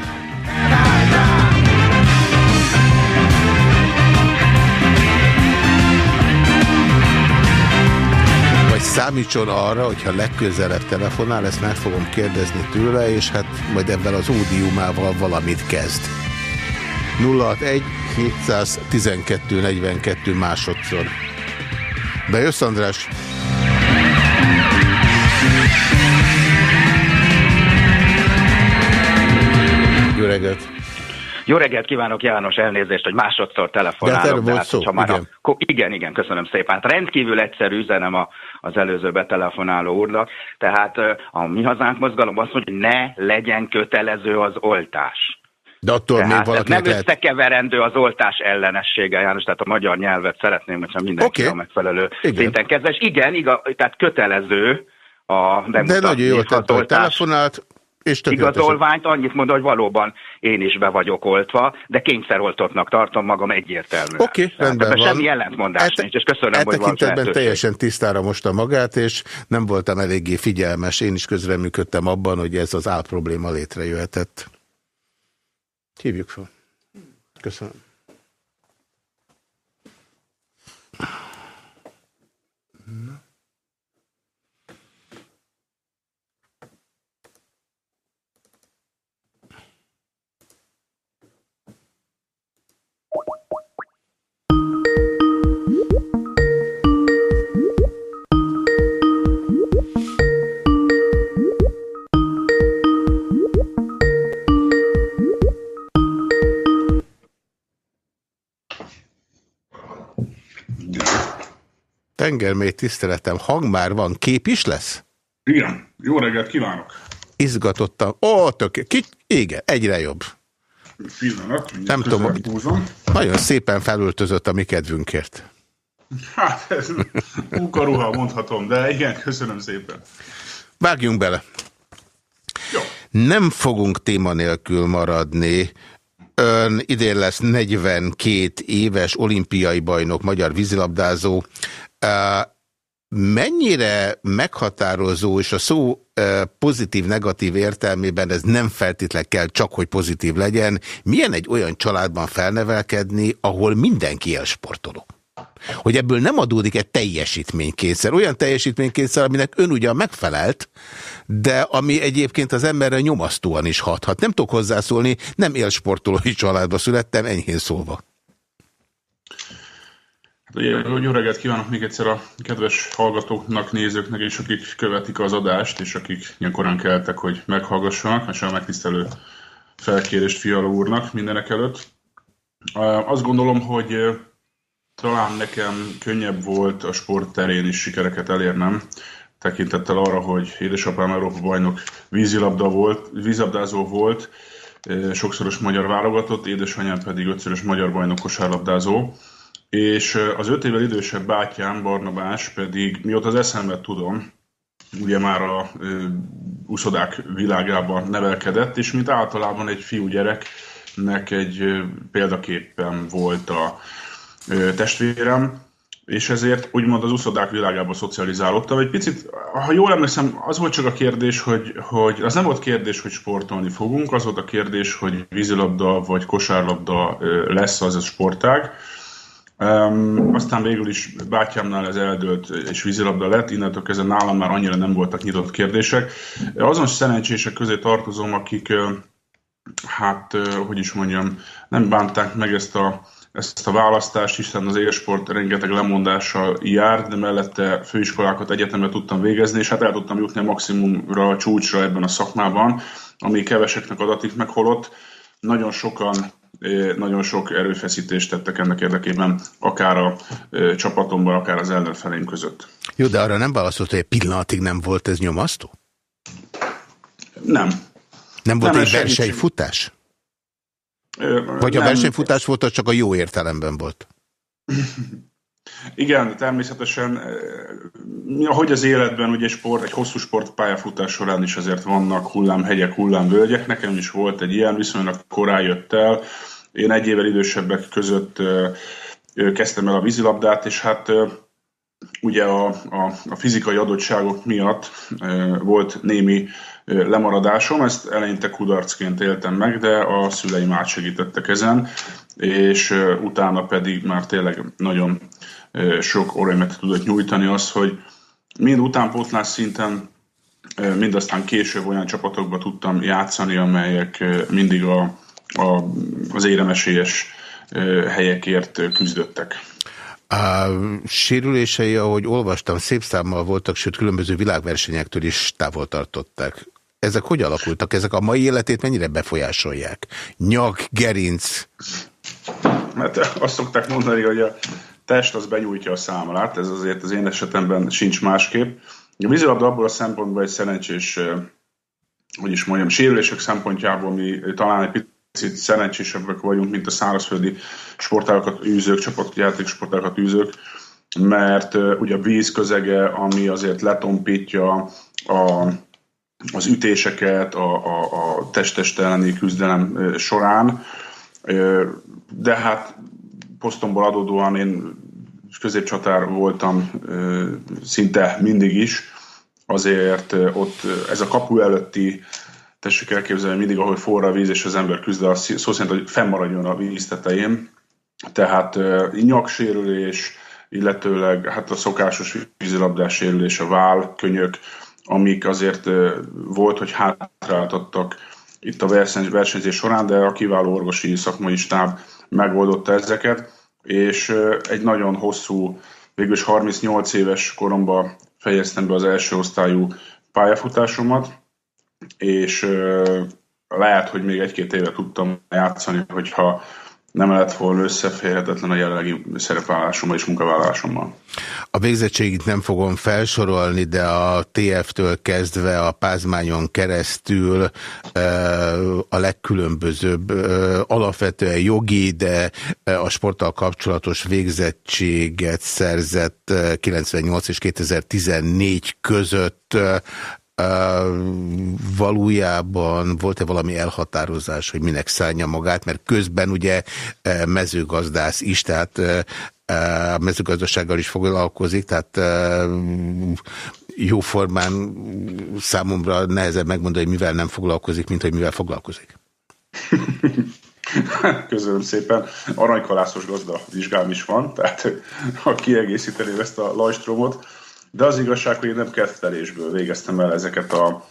S1: Számítson arra, hogyha legközelebb telefonál, ezt meg fogom kérdezni tőle, és hát majd ebben az ódiumával valamit kezd. 061 712 42 másodszor. Bejössz, András? Jó reggelt!
S5: Jó reggelt kívánok, János, elnézést, hogy másodszor
S1: De
S5: telefonálok.
S1: volt
S5: hát,
S1: szó,
S5: már
S1: igen.
S5: A, igen, igen, köszönöm szépen. Hát rendkívül egyszerű üzenem a, az előző betelefonáló úrnak. Tehát a Mi Hazánk mozgalom azt mondja, hogy ne legyen kötelező az oltás.
S1: De attól még
S5: Tehát ez
S1: valakinek
S5: nem
S1: lehet...
S5: összekeverendő az oltás ellenessége, János, tehát a magyar nyelvet szeretném, hogyha mindenki
S1: Oké.
S5: a megfelelő
S1: Igen.
S5: szinten kezdve. És igen, igaz, tehát kötelező a
S1: De nagyon jól tette, hogy telefonált, és
S5: igazolványt, annyit mondta, hogy valóban én is be vagyok oltva, de kényszeroltottnak tartom magam egyértelműen.
S1: Oké, okay, rendben van.
S5: semmi ellentmondás
S1: E-
S5: nincs, és köszönöm,
S1: e
S5: hogy van
S1: tekintetben teljesen tisztára mosta magát, és nem voltam eléggé figyelmes. Én is közreműködtem abban, hogy ez az álprobléma létrejöhetett. Hívjuk fel. Köszönöm. Tengermély tiszteletem, hang már van, kép is lesz?
S13: Igen, jó reggelt kívánok!
S1: Izgatottam. Ó, tök, ki, igen, egyre jobb.
S13: Pillanat,
S1: Nem tudom,
S13: húzom.
S1: nagyon szépen felöltözött a mi kedvünkért.
S13: Hát ez munkaruha mondhatom, de igen, köszönöm szépen.
S1: Vágjunk bele. Nem fogunk téma nélkül maradni. Ön idén lesz 42 éves olimpiai bajnok, magyar vízilabdázó. Mennyire meghatározó, és a szó pozitív-negatív értelmében ez nem feltétlen kell csak, hogy pozitív legyen, milyen egy olyan családban felnevelkedni, ahol mindenki elsportoló? hogy ebből nem adódik egy teljesítménykényszer. Olyan teljesítménykényszer, aminek ön ugyan megfelelt, de ami egyébként az emberre nyomasztóan is hathat. Nem tudok hozzászólni, nem élsportolói családba születtem, enyhén szólva.
S13: Hát, Jó reggelt kívánok még egyszer a kedves hallgatóknak, nézőknek és akik követik az adást, és akik ilyen korán keltek, hogy meghallgassanak, és a megtisztelő felkérést Fiala úrnak mindenek előtt. Azt gondolom, hogy talán nekem könnyebb volt a sport terén is sikereket elérnem, tekintettel arra, hogy édesapám Európa bajnok vízilabda volt, vízilabdázó volt, sokszoros magyar válogatott, édesanyám pedig ötszörös magyar bajnok kosárlabdázó. És az öt évvel idősebb bátyám, Barnabás pedig, mióta az eszemet tudom, ugye már a ö, uszodák világában nevelkedett, és mint általában egy fiúgyereknek egy példaképpen volt a testvérem, és ezért úgymond az uszodák világába szocializálódtam. Egy picit, ha jól emlékszem, az volt csak a kérdés, hogy, hogy az nem volt kérdés, hogy sportolni fogunk, az volt a kérdés, hogy vízilabda vagy kosárlabda lesz az a sportág. Um, aztán végül is bátyámnál ez eldőlt, és vízilabda lett, innentől kezdve nálam már annyira nem voltak nyitott kérdések. Azon szerencsések közé tartozom, akik, hát, hogy is mondjam, nem bánták meg ezt a ezt a választást, hiszen az élsport rengeteg lemondással jár, de mellette főiskolákat, egyetemre tudtam végezni, és hát el tudtam jutni a maximumra, a csúcsra ebben a szakmában, ami keveseknek adatik meg, holott nagyon sokan nagyon sok erőfeszítést tettek ennek érdekében, akár a e, csapatomban, akár az ellenfeleim között.
S1: Jó, de arra nem válaszolt, hogy egy pillanatig nem volt ez nyomasztó?
S13: Nem.
S1: Nem volt nem egy versenyfutás? Vagy a versenyfutás volt, az csak a jó értelemben volt?
S13: Igen, természetesen, ahogy az életben ugye sport, egy hosszú sportpályafutás során is azért vannak hullámhegyek, hullámvölgyek. Nekem is volt egy ilyen, viszonylag korán jött el. Én egy évvel idősebbek között kezdtem el a vízilabdát, és hát ugye a, a, a fizikai adottságok miatt volt némi lemaradásom, ezt eleinte kudarcként éltem meg, de a szüleim átsegítettek ezen, és utána pedig már tényleg nagyon sok örömet tudott nyújtani az, hogy mind utánpótlás szinten, mind aztán később olyan csapatokba tudtam játszani, amelyek mindig a, a, az éremesélyes helyekért küzdöttek.
S1: A sérülései, ahogy olvastam, szép számmal voltak, sőt különböző világversenyektől is távol tartották. Ezek hogy alakultak? Ezek a mai életét mennyire befolyásolják? Nyak, gerinc?
S13: Hát azt szokták mondani, hogy a test az benyújtja a számlát, ez azért az én esetemben sincs másképp. A vízilabda abból a szempontból egy szerencsés, hogy is mondjam, sérülések szempontjából mi talán egy picit szerencsésebbek vagyunk, mint a szárazföldi sportágokat űzők, csapatjáték sportágokat űzők, mert ugye a víz közege, ami azért letompítja a, az ütéseket a, a, a testest elleni küzdelem során, de hát posztomból adódóan én középcsatár voltam szinte mindig is, azért ott ez a kapu előtti tessék elképzelni, mindig ahol forra a víz és az ember küzd, az szó szerint, hogy fennmaradjon a víz tetején. Tehát nyaksérülés, illetőleg hát a szokásos vízilabdás sérülés, a váll, könyök, amik azért volt, hogy hátráltattak itt a versenyzés során, de a kiváló orvosi szakmai stáb megoldotta ezeket, és egy nagyon hosszú, végül 38 éves koromban fejeztem be az első osztályú pályafutásomat, és lehet, hogy még egy-két éve tudtam játszani, hogyha nem lett volna összeférhetetlen a jelenlegi szerepvállásommal és munkavállalásommal.
S1: A végzettségit nem fogom felsorolni, de a TF-től kezdve a pázmányon keresztül a legkülönbözőbb, alapvetően jogi, de a sporttal kapcsolatos végzettséget szerzett 98 és 2014 között valójában volt-e valami elhatározás, hogy minek szállja magát, mert közben ugye mezőgazdász is, tehát a mezőgazdasággal is foglalkozik, tehát jóformán számomra nehezebb megmondani, hogy mivel nem foglalkozik, mint hogy mivel foglalkozik.
S13: Köszönöm szépen. Aranykalászos gazda vizsgám is van, tehát ha kiegészíteném ezt a lajstromot, de az igazság, hogy én nem kettelésből végeztem el ezeket a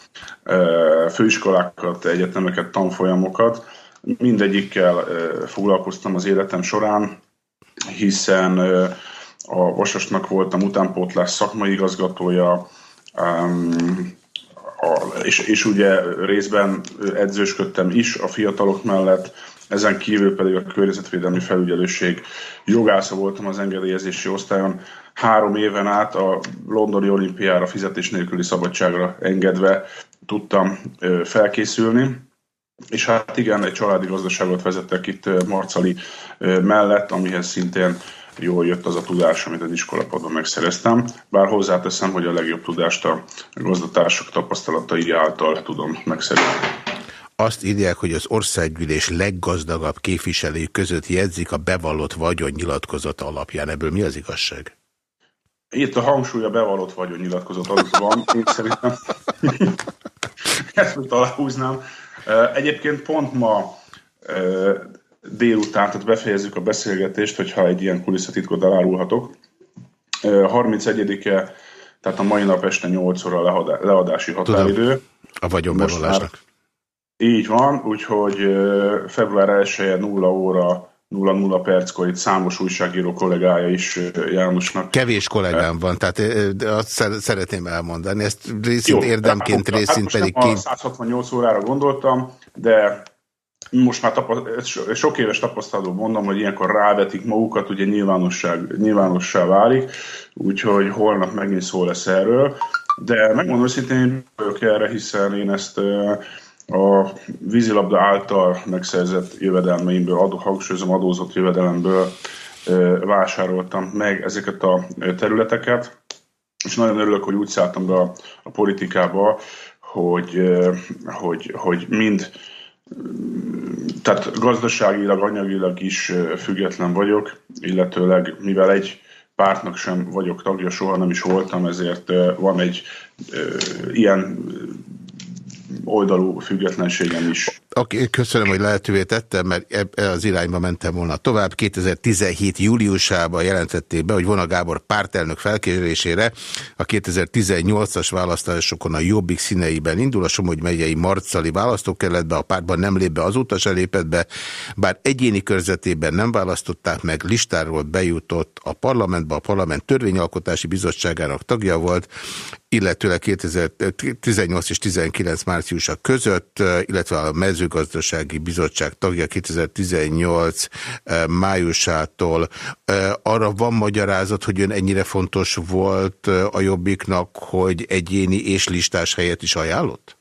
S13: főiskolákat, egyetemeket, tanfolyamokat. Mindegyikkel foglalkoztam az életem során, hiszen a Vasasnak voltam utánpótlás szakmai igazgatója, és, és ugye részben edzősködtem is a fiatalok mellett, ezen kívül pedig a környezetvédelmi felügyelőség jogásza voltam az engedélyezési osztályon. Három éven át a londoni olimpiára fizetés nélküli szabadságra engedve tudtam felkészülni. És hát igen, egy családi gazdaságot vezettek itt Marcali mellett, amihez szintén jól jött az a tudás, amit az iskolapadon megszereztem. Bár hozzáteszem, hogy a legjobb tudást a gazdatársak tapasztalatai által tudom megszerezni.
S1: Azt írják, hogy az országgyűlés leggazdagabb képviselői között jegyzik a bevallott vagyon nyilatkozata alapján. Ebből mi az igazság?
S13: Itt a hangsúly a bevallott vagyon nyilatkozat alatt van. Én szerintem ezt aláhúznám. Egyébként pont ma délután, tehát befejezzük a beszélgetést, hogyha egy ilyen kulisszatitkot elárulhatok. 31-e, tehát a mai nap este 8 óra leadási határidő.
S1: A vagyonbevallásnak.
S13: Így van, úgyhogy február 1 0 óra 0-0 perckor itt számos újságíró kollégája is Jánosnak.
S1: Kevés kollégám van, tehát azt szeretném elmondani. Ezt részint Jó, érdemként, részint hát pedig
S13: kint. 168 órára gondoltam, de most már sok éves tapasztalatból mondom, hogy ilyenkor rávetik magukat, ugye nyilvánosság, nyilvánossá válik, úgyhogy holnap megint szó lesz erről. De megmondom őszintén, én erre, hiszen én ezt a vízilabda által megszerzett jövedelmeimből, adó, hangsúlyozom adózott jövedelemből vásároltam meg ezeket a területeket, és nagyon örülök, hogy úgy szálltam be a, a politikába, hogy, hogy, hogy mind tehát gazdaságilag, anyagilag is független vagyok, illetőleg mivel egy pártnak sem vagyok tagja, soha nem is voltam, ezért van egy ilyen oldalú függetlenségem is.
S1: Okay, köszönöm, hogy lehetővé tettem, mert ebbe az irányba mentem volna tovább. 2017. júliusában jelentették be, hogy Vona Gábor pártelnök felkérésére a 2018-as választásokon a Jobbik színeiben indul, a Somogy megyei Marcali választókerületbe, a pártban nem lép be, azóta se lépett be, bár egyéni körzetében nem választották meg, listáról bejutott a parlamentbe, a parlament törvényalkotási bizottságának tagja volt, illetőleg 2018 és 19 márciusa között, illetve a mezőgazdasági bizottság tagja 2018 májusától. Arra van magyarázat, hogy ön ennyire fontos volt a Jobbiknak, hogy egyéni és listás helyet is ajánlott?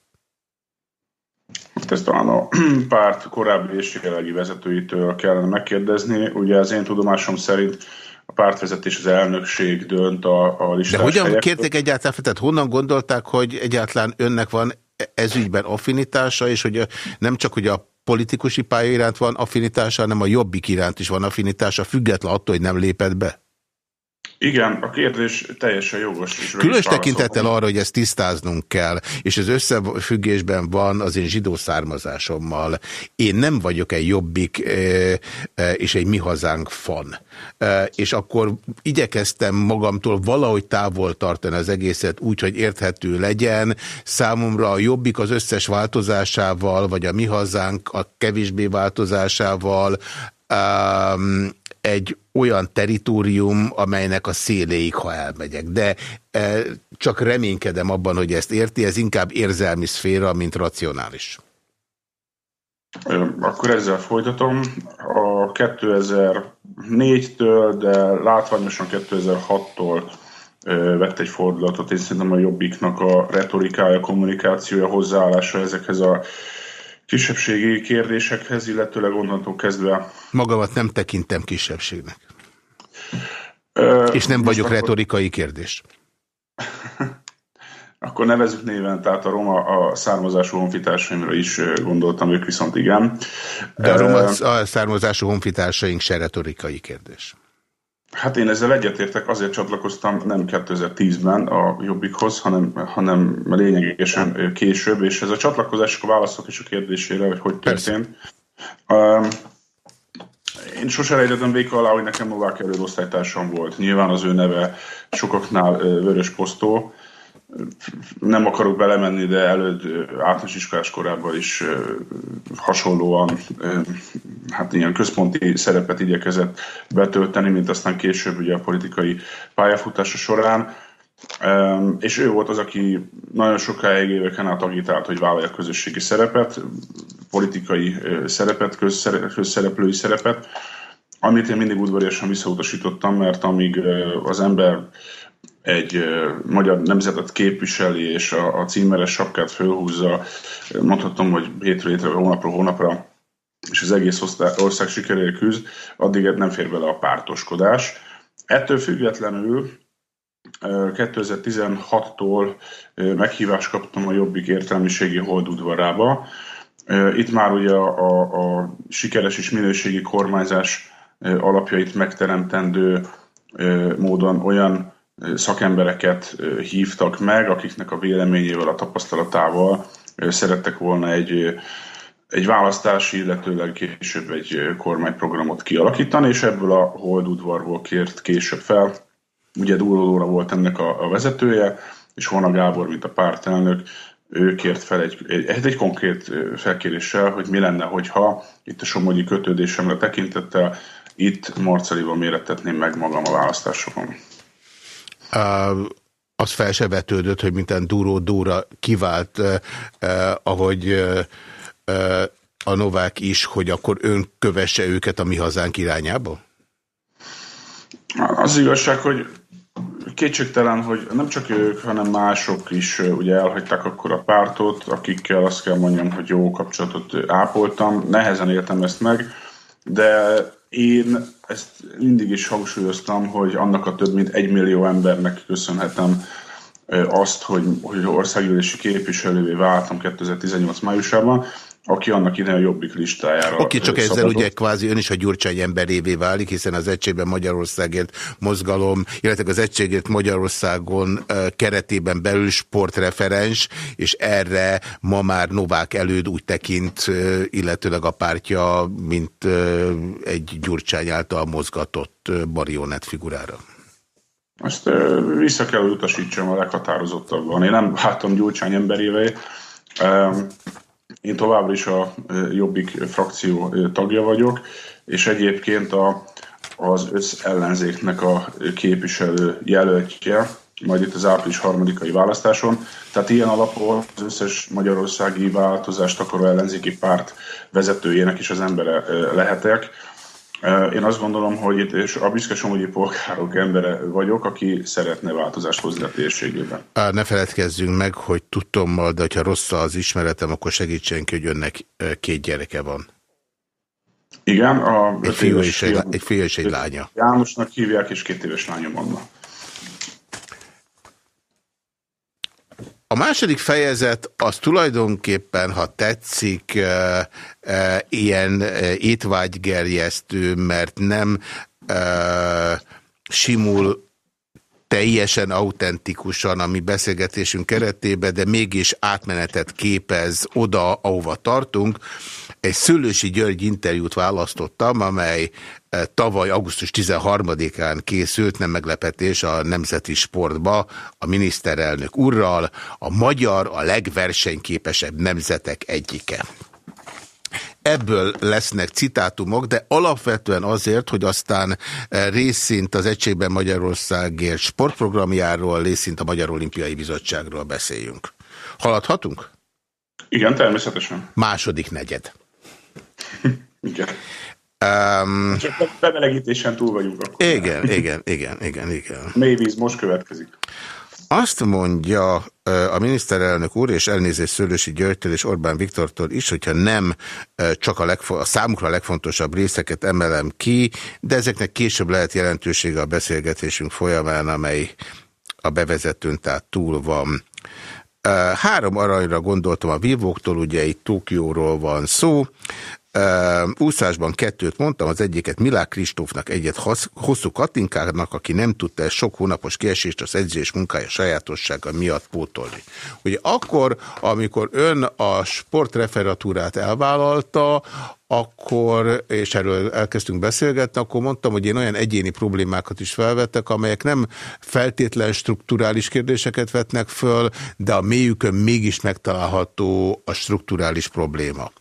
S13: Ezt talán a párt korábbi és jelenlegi vezetőitől kellene megkérdezni. Ugye az én tudomásom szerint a pártvezetés, az elnökség dönt a, a listás
S1: De hogyan
S13: helyekről.
S1: kérték egyáltalán, tehát honnan gondolták, hogy egyáltalán önnek van ezügyben affinitása, és hogy nem csak, hogy a politikusi pálya iránt van affinitása, hanem a jobbik iránt is van affinitása, független attól, hogy nem lépett be?
S13: Igen, a kérdés teljesen jogos. És
S1: Különös tekintettel arra, hogy ezt tisztáznunk kell, és az összefüggésben van az én zsidó származásommal. Én nem vagyok egy jobbik és egy mi hazánk fan. És akkor igyekeztem magamtól valahogy távol tartani az egészet úgy, hogy érthető legyen. Számomra a jobbik az összes változásával, vagy a mi hazánk a kevésbé változásával egy olyan teritorium, amelynek a széléig, ha elmegyek. De e, csak reménykedem abban, hogy ezt érti, ez inkább érzelmi szféra, mint racionális.
S13: Akkor ezzel folytatom. A 2004-től, de látványosan 2006-tól vett egy fordulatot, és szerintem a Jobbiknak a retorikája, kommunikációja, hozzáállása ezekhez a kisebbségi kérdésekhez, illetőleg onnantól kezdve...
S1: Magamat nem tekintem kisebbségnek. Ö, És nem vagyok akkor... retorikai kérdés.
S13: akkor nevezük néven, tehát a roma a származású honfitársaimra is gondoltam, ők viszont igen.
S1: De a roma a származású honfitársaink se retorikai kérdés.
S13: Hát én ezzel egyetértek, azért csatlakoztam nem 2010-ben a Jobbikhoz, hanem, hanem lényegesen később, és ez a csatlakozások a válaszok és a kérdésére, hogy hogy történt. Um, én sose rejtettem véka alá, hogy nekem Novák Erőd osztálytársam volt. Nyilván az ő neve sokaknál vörös posztó, nem akarok belemenni, de előtt általános iskolás korában is hasonlóan hát ilyen központi szerepet igyekezett betölteni, mint aztán később ugye a politikai pályafutása során. És ő volt az, aki nagyon sokáig éveken át agitált, hogy vállalja közösségi szerepet, politikai szerepet, közszereplői szerepet, amit én mindig udvariasan visszautasítottam, mert amíg az ember egy magyar nemzetet képviseli, és a, a címeres sapkát fölhúzza, mondhatom, hogy hétről hétre, hónapról hónapra, és az egész ország sikerére küzd, addig nem fér bele a pártoskodás. Ettől függetlenül 2016-tól meghívást kaptam a Jobbik értelmiségi holdudvarába. Itt már ugye a, a, a sikeres és minőségi kormányzás alapjait megteremtendő módon olyan szakembereket hívtak meg, akiknek a véleményével, a tapasztalatával szerettek volna egy, egy választási, illetőleg később egy kormányprogramot kialakítani, és ebből a Holdudvarból kért később fel. Ugye Dúró volt ennek a, a vezetője, és Vona Gábor, mint a pártelnök, ő kért fel egy, egy, egy konkrét felkéréssel, hogy mi lenne, hogyha itt a somogyi kötődésemre tekintettel itt Marcelival méretetném meg magam a választásokon.
S1: Az fel se vetődött, hogy mintán Dúró Dúra kivált, uh, ahogy a Novák is, hogy akkor ön kövesse őket a mi hazánk irányába?
S13: Az igazság, hogy kétségtelen, hogy nem csak ők, hanem mások is ugye elhagyták akkor a pártot, akikkel azt kell mondjam, hogy jó kapcsolatot ápoltam. Nehezen éltem ezt meg, de én ezt mindig is hangsúlyoztam, hogy annak a több mint egy millió embernek köszönhetem azt, hogy, hogy országgyűlési képviselővé váltam 2018 májusában, aki annak idején a jobbik listájára
S1: Oké, csak szabadott. ezzel ugye kvázi ön is a Gyurcsány emberévé válik, hiszen az Egységben Magyarországért mozgalom, illetve az Egységért Magyarországon keretében belül sportreferens, és erre ma már Novák előd úgy tekint, illetőleg a pártja, mint egy Gyurcsány által mozgatott marionett figurára.
S13: Ezt vissza kell utasítsam a leghatározottabban. Én nem váltam Gyurcsány emberévé. Én továbbra is a Jobbik frakció tagja vagyok, és egyébként a, az összellenzéknek a képviselő jelöltje, majd itt az április harmadikai választáson. Tehát ilyen alapon az összes magyarországi változást akaró ellenzéki párt vezetőjének is az embere lehetek. Én azt gondolom, hogy itt és a büszkesomogyi polgárok embere vagyok, aki szeretne változást hozni a térségében.
S1: Ne feledkezzünk meg, hogy tudtommal, de ha rossz az ismeretem, akkor segítsen ki, hogy önnek két gyereke van.
S13: Igen, a
S1: egy fiú, és egy, egy fiú és egy lánya.
S13: Jánosnak hívják, és két éves lányom van.
S1: A második fejezet az tulajdonképpen, ha tetszik, ilyen étvágygerjesztő, mert nem simul teljesen autentikusan a mi beszélgetésünk keretében, de mégis átmenetet képez oda, ahova tartunk. Egy Szőlősi György interjút választottam, amely tavaly augusztus 13-án készült, nem meglepetés a Nemzeti Sportba a miniszterelnök urral, a magyar a legversenyképesebb nemzetek egyike. Ebből lesznek citátumok, de alapvetően azért, hogy aztán e, részint az Egységben Magyarországért sportprogramjáról, részint a Magyar Olimpiai Bizottságról beszéljünk. Haladhatunk?
S13: Igen, természetesen.
S1: Második negyed.
S13: Igen. Um, Csak bemelegítésen túl vagyunk akkor.
S1: Igen, igen, igen, igen, igen.
S13: Mélyvíz most következik.
S1: Azt mondja a miniszterelnök úr, és elnézést Szőlősi Györgytől és Orbán Viktortól is, hogyha nem csak a, a számukra a legfontosabb részeket emelem ki, de ezeknek később lehet jelentősége a beszélgetésünk folyamán, amely a bevezetőn tehát túl van. Három aranyra gondoltam a vívóktól, ugye itt Tokióról van szó. Úszásban kettőt mondtam, az egyiket Milák Kristófnak, egyet hosszú Katinkának, aki nem tudta ezt sok hónapos kiesést az edzés munkája sajátossága miatt pótolni. Ugye akkor, amikor ön a sportreferatúrát elvállalta, akkor, és erről elkezdtünk beszélgetni, akkor mondtam, hogy én olyan egyéni problémákat is felvettek, amelyek nem feltétlen strukturális kérdéseket vetnek föl, de a mélyükön mégis megtalálható a strukturális probléma.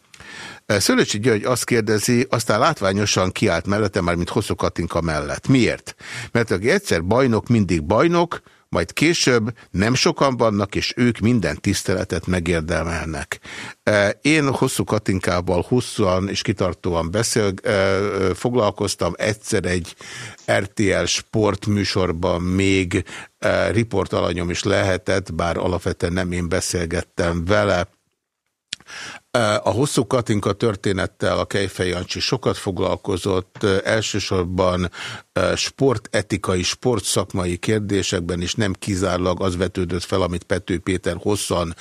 S1: Szőlőcsi György azt kérdezi, aztán látványosan kiállt mellette, már mint Hosszú Katinka mellett. Miért? Mert aki egyszer bajnok, mindig bajnok, majd később nem sokan vannak, és ők minden tiszteletet megérdemelnek. Én hosszú Katinkával hosszúan és kitartóan beszél, foglalkoztam egyszer egy RTL sportműsorban még riportalanyom is lehetett, bár alapvetően nem én beszélgettem vele, a hosszú Katinka történettel a Kejfej Jancsi sokat foglalkozott, elsősorban sportetikai, sportszakmai kérdésekben is nem kizárólag az vetődött fel, amit Pető Péter hosszan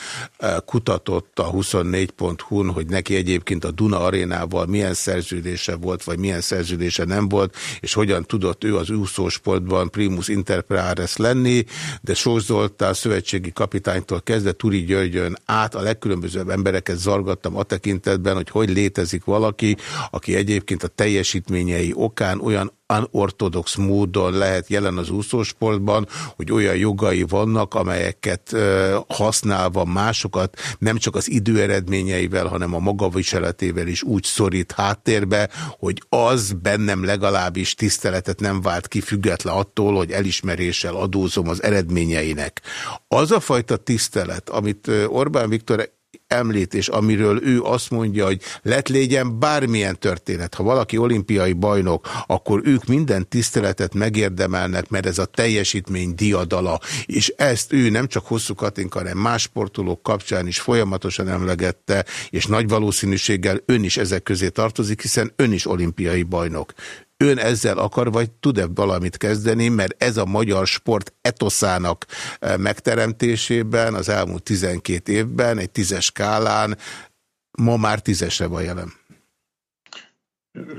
S1: kutatott a 24.hu-n, hogy neki egyébként a Duna arénával milyen szerződése volt, vagy milyen szerződése nem volt, és hogyan tudott ő az úszósportban primus inter pares lenni, de Sós Zoltán szövetségi kapitánytól kezdve Turi Györgyön át a legkülönbözőbb embereket zargattam a tekintetben, hogy hogy létezik valaki, aki egyébként a teljesítményei okán olyan unortodox módon lehet jelen az úszósportban, hogy olyan jogai vannak, amelyeket használva másokat nem csak az idő eredményeivel, hanem a magaviseletével is úgy szorít háttérbe, hogy az bennem legalábbis tiszteletet nem vált ki független attól, hogy elismeréssel adózom az eredményeinek. Az a fajta tisztelet, amit Orbán Viktor említés, amiről ő azt mondja, hogy lett légyen bármilyen történet. Ha valaki olimpiai bajnok, akkor ők minden tiszteletet megérdemelnek, mert ez a teljesítmény diadala, és ezt ő nem csak hosszú Katinka, hanem más sportolók kapcsán is folyamatosan emlegette, és nagy valószínűséggel ön is ezek közé tartozik, hiszen ön is olimpiai bajnok. Ön ezzel akar, vagy tud-e valamit kezdeni, mert ez a magyar sport etoszának eh, megteremtésében az elmúlt 12 évben egy tízes skálán ma már tízesre van jelen.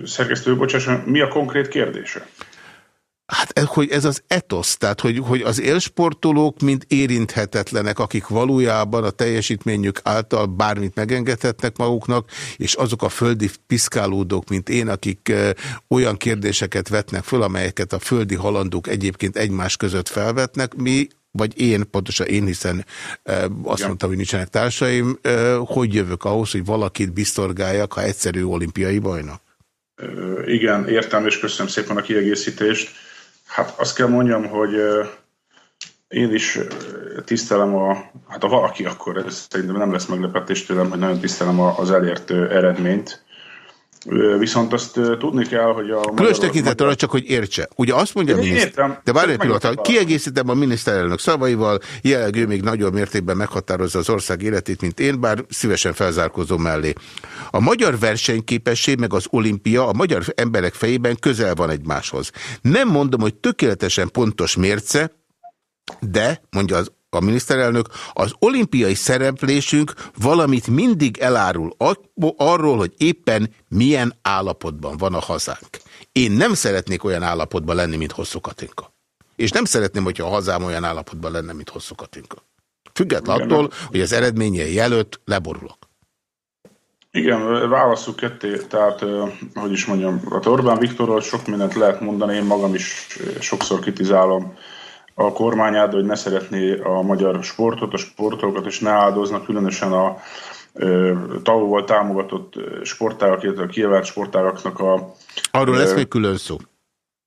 S13: Szerkesztő, bocsásson, mi a konkrét kérdése?
S1: Hát, hogy ez az etosz, tehát hogy, hogy az élsportolók mind érinthetetlenek, akik valójában a teljesítményük által bármit megengedhetnek maguknak, és azok a földi piszkálódók, mint én, akik ö, olyan kérdéseket vetnek föl, amelyeket a földi halandók egyébként egymás között felvetnek, mi vagy én, pontosan én, hiszen e, azt Igen. mondtam, hogy nincsenek társaim, e, hogy jövök ahhoz, hogy valakit biztorgáljak, ha egyszerű olimpiai bajnak?
S13: Igen, értem, és köszönöm szépen a kiegészítést. Hát azt kell mondjam, hogy én is tisztelem a, hát a valaki akkor, ez szerintem nem lesz meglepetés tőlem, hogy nagyon tisztelem az elért eredményt. Viszont azt tudni kell, hogy a...
S1: Különös tekintet arra csak, hogy értse. Ugye azt mondja a miniszter... De várj egy pillanat, kiegészítem a miniszterelnök szavaival, jelenleg ő még nagyobb mértékben meghatározza az ország életét, mint én, bár szívesen felzárkozom mellé. A magyar versenyképesség meg az olimpia a magyar emberek fejében közel van egymáshoz. Nem mondom, hogy tökéletesen pontos mérce, de, mondja az a miniszterelnök, az olimpiai szereplésünk valamit mindig elárul arról, hogy éppen milyen állapotban van a hazánk. Én nem szeretnék olyan állapotban lenni, mint Hosszú Katinka. És nem szeretném, hogyha a hazám olyan állapotban lenne, mint Hosszú Katinka. Független attól, hogy az eredményei előtt leborulok.
S13: Igen, válaszuk ketté, tehát, hogy is mondjam, a Orbán Viktorról sok mindent lehet mondani, én magam is sokszor kritizálom a kormányát, hogy ne szeretné a magyar sportot, a sportolókat, és ne áldoznak különösen a tau támogatott sportágak, illetve a kievelt sportágaknak a...
S1: Arról lesz még külön szó.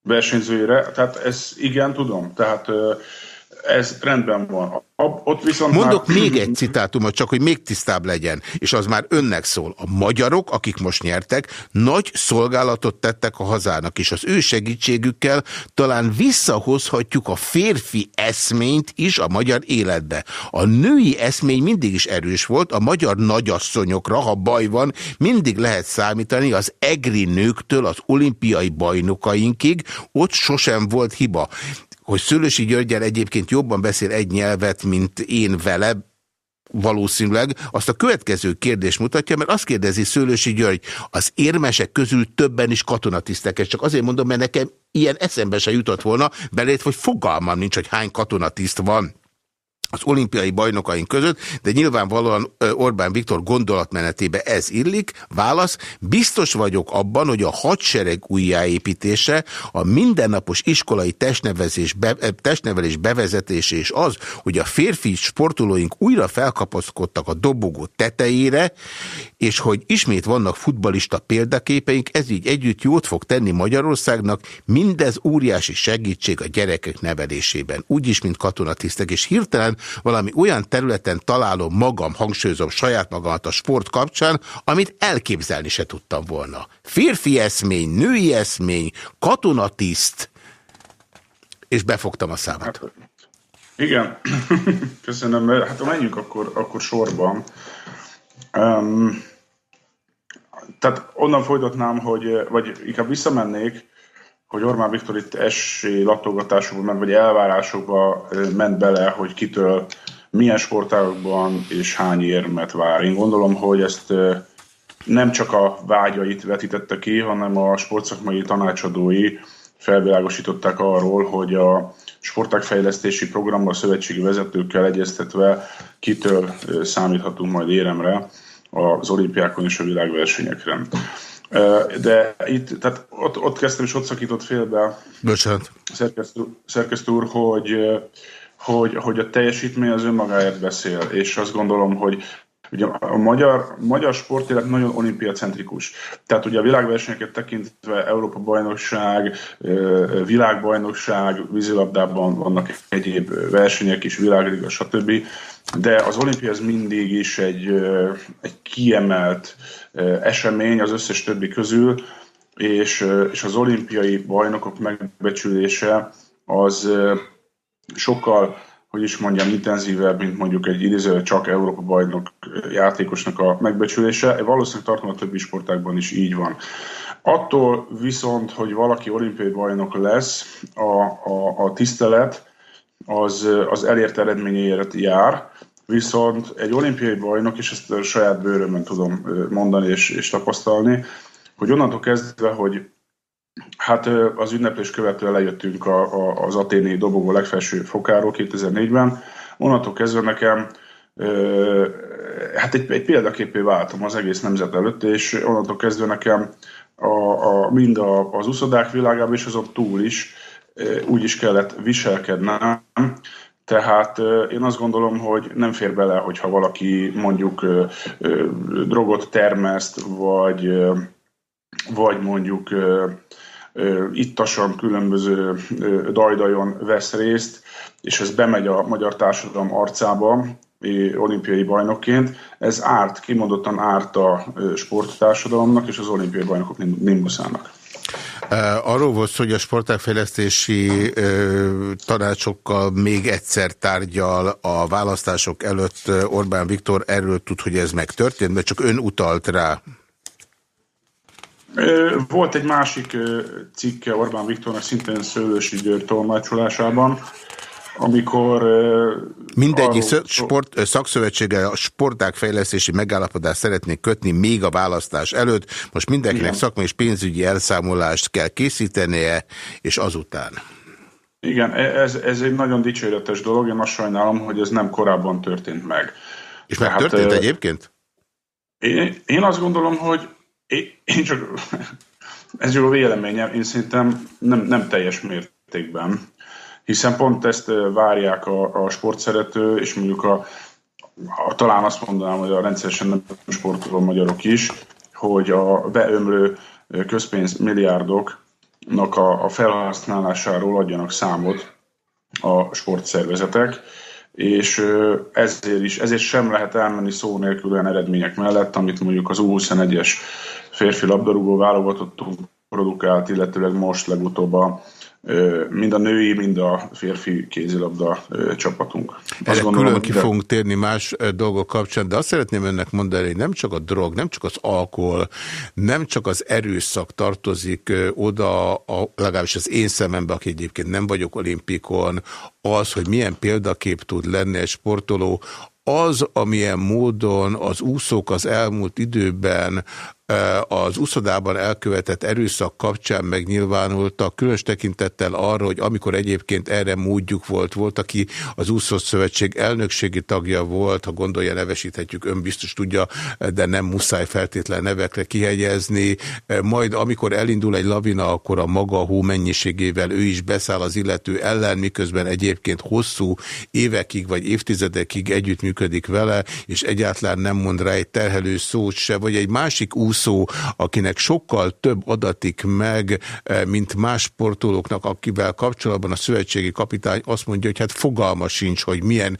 S13: Versenyzőire. Tehát ez igen, tudom. Tehát ez rendben van. Ott viszont
S1: Mondok
S13: már...
S1: még egy citátumot, csak hogy még tisztább legyen, és az már önnek szól. A magyarok, akik most nyertek, nagy szolgálatot tettek a hazának, és az ő segítségükkel talán visszahozhatjuk a férfi eszményt is a magyar életbe. A női eszmény mindig is erős volt, a magyar nagyasszonyokra, ha baj van, mindig lehet számítani az egri nőktől az olimpiai bajnokainkig, ott sosem volt hiba hogy Szőlősi Györgyel egyébként jobban beszél egy nyelvet, mint én vele, valószínűleg, azt a következő kérdés mutatja, mert azt kérdezi Szőlősi György, az érmesek közül többen is katonatisztek, csak azért mondom, mert nekem ilyen eszembe se jutott volna, belét, hogy fogalmam nincs, hogy hány katonatiszt van az olimpiai bajnokaink között, de nyilvánvalóan Orbán Viktor gondolatmenetébe ez illik. Válasz, biztos vagyok abban, hogy a hadsereg újjáépítése, a mindennapos iskolai testnevezés, be, testnevelés bevezetése és az, hogy a férfi sportolóink újra felkapaszkodtak a dobogó tetejére, és hogy ismét vannak futbalista példaképeink, ez így együtt jót fog tenni Magyarországnak, mindez óriási segítség a gyerekek nevelésében, úgyis, mint katonatisztek, és hirtelen valami olyan területen találom magam, hangsúlyozom saját magamat a sport kapcsán, amit elképzelni se tudtam volna. Férfi eszmény, női eszmény, katonatiszt, és befogtam a számát. Hát,
S13: igen, köszönöm. Hát menjünk akkor, akkor sorban. Um, tehát onnan folytatnám, hogy, vagy inkább visszamennék, hogy Orbán Viktor itt esély latolgatásokban, vagy elvárásokba ment bele, hogy kitől milyen sportágokban és hány érmet vár. Én gondolom, hogy ezt nem csak a vágyait vetítette ki, hanem a sportszakmai tanácsadói felvilágosították arról, hogy a sportágfejlesztési programban a szövetségi vezetőkkel egyeztetve kitől számíthatunk majd éremre az olimpiákon és a világversenyekre. De itt, tehát ott, ott kezdtem, és ott szakított félbe
S1: Bocsánat.
S13: Szerkesztő, szerkesztő úr, hogy, hogy, hogy a teljesítmény az önmagáért beszél, és azt gondolom, hogy Ugye a magyar, magyar sportélet nagyon olimpiacentrikus. Tehát ugye a világversenyeket tekintve Európa bajnokság, világbajnokság, vízilabdában vannak egyéb versenyek is, világliga, stb. De az olimpia az mindig is egy, egy kiemelt esemény az összes többi közül, és, és az olimpiai bajnokok megbecsülése az sokkal hogy is mondjam, intenzívebb, mint mondjuk egy idéző csak Európa bajnok játékosnak a megbecsülése. Valószínűleg tartom a többi sportákban is így van. Attól viszont, hogy valaki olimpiai bajnok lesz, a, a, a tisztelet az, az elért eredményéért jár, viszont egy olimpiai bajnok, és ezt a saját bőrömön tudom mondani és, és tapasztalni, hogy onnantól kezdve, hogy Hát az ünneplés követően lejöttünk a, a, az aténi dobogó legfelső fokáról 2004-ben. Onnantól kezdve nekem hát egy, egy példaképé váltam az egész nemzet előtt, és onnantól kezdve nekem a, a, mind a, az uszodák világában és azon túl is úgy is kellett viselkednem, tehát én azt gondolom, hogy nem fér bele, hogyha valaki mondjuk drogot termeszt, vagy, vagy mondjuk ittasan különböző dajdajon vesz részt, és ez bemegy a magyar társadalom arcába olimpiai bajnokként. Ez árt, kimondottan árt a sporttársadalomnak és az olimpiai bajnokok nimbuszának.
S1: Arról volt hogy a sportágfejlesztési tanácsokkal még egyszer tárgyal a választások előtt Orbán Viktor. Erről tud, hogy ez megtörtént, mert csak ön utalt rá.
S13: Volt egy másik cikke Orbán Viktornak szintén Szőlősi György tolmácsolásában, amikor...
S1: Mindegyik arról... sport, szakszövetsége a sporták fejlesztési megállapodást szeretnék kötni még a választás előtt. Most mindenkinek Igen. szakmai és pénzügyi elszámolást kell készítenie, és azután.
S13: Igen, e- ez, ez egy nagyon dicséretes dolog. Én azt sajnálom, hogy ez nem korábban történt meg.
S1: És meg történt egyébként?
S13: Én, én azt gondolom, hogy én csak, ez jó véleményem, én szerintem nem, nem teljes mértékben, hiszen pont ezt várják a, a sportszerető, és mondjuk a, a, talán azt mondanám, hogy a rendszeresen nem sportoló magyarok is, hogy a beömlő közpénz milliárdoknak a, a felhasználásáról adjanak számot a sportszervezetek, és ezért is, ezért sem lehet elmenni szó nélkül olyan eredmények mellett, amit mondjuk az U21-es férfi labdarúgó válogatottunk produkált, illetőleg most legutóbb a mind a női, mind a férfi kézilabda csapatunk.
S1: Erre gondolom, külön ki de... fogunk térni más dolgok kapcsán, de azt szeretném önnek mondani, hogy nem csak a drog, nem csak az alkohol, nem csak az erőszak tartozik oda, a, legalábbis az én szemembe, aki egyébként nem vagyok olimpikon, az, hogy milyen példakép tud lenni egy sportoló, az, amilyen módon az úszók az elmúlt időben az úszodában elkövetett erőszak kapcsán megnyilvánultak, különös tekintettel arra, hogy amikor egyébként erre módjuk volt, volt, aki az úszószövetség elnökségi tagja volt, ha gondolja, nevesíthetjük, ön biztos tudja, de nem muszáj feltétlen nevekre kihegyezni. Majd amikor elindul egy lavina, akkor a maga hó mennyiségével ő is beszáll az illető ellen, miközben egyébként hosszú évekig vagy évtizedekig együttműködik vele, és egyáltalán nem mond rá egy terhelő szót se, vagy egy másik úszó úszó, akinek sokkal több adatik meg, eh, mint más sportolóknak, akivel kapcsolatban a szövetségi kapitány azt mondja, hogy hát fogalma sincs, hogy milyen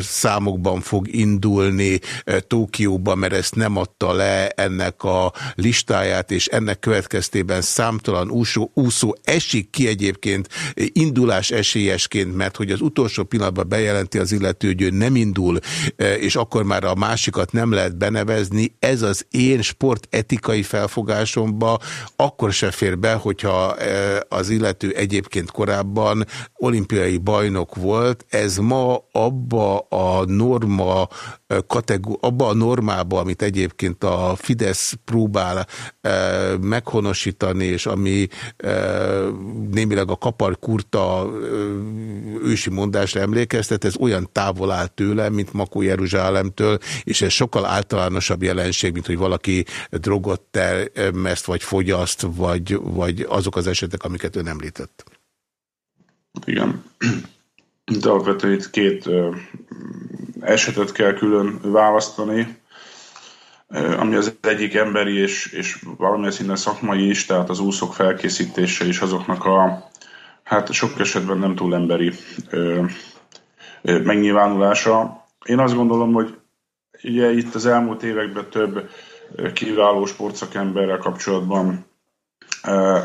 S1: számokban fog indulni Tókióba, mert ezt nem adta le ennek a listáját, és ennek következtében számtalan úszó, úszó esik ki egyébként indulás esélyesként, mert hogy az utolsó pillanatban bejelenti az illető, hogy ő nem indul, és akkor már a másikat nem lehet benevezni. Ez az én sportetikai felfogásomba akkor se fér be, hogyha e, az illető egyébként korábban olimpiai bajnok volt. Ez ma abba a norma e, abba a normába, amit egyébként a Fidesz próbál e, meghonosítani, és ami némileg a kaparkurta ősi mondásra emlékeztet, ez olyan távol áll tőle, mint Makó Jeruzsálemtől, és ez sokkal általánosabb jelenség, mint hogy valaki drogot termeszt, vagy fogyaszt, vagy, vagy azok az esetek, amiket ön említett.
S13: Igen. De alapvetően itt két esetet kell külön választani, ami az egyik emberi és, és valamilyen szinten szakmai is, tehát az úszók felkészítése és azoknak a hát sok esetben nem túl emberi ö, ö, megnyilvánulása. Én azt gondolom, hogy ugye itt az elmúlt években több kiváló sportszakemberrel kapcsolatban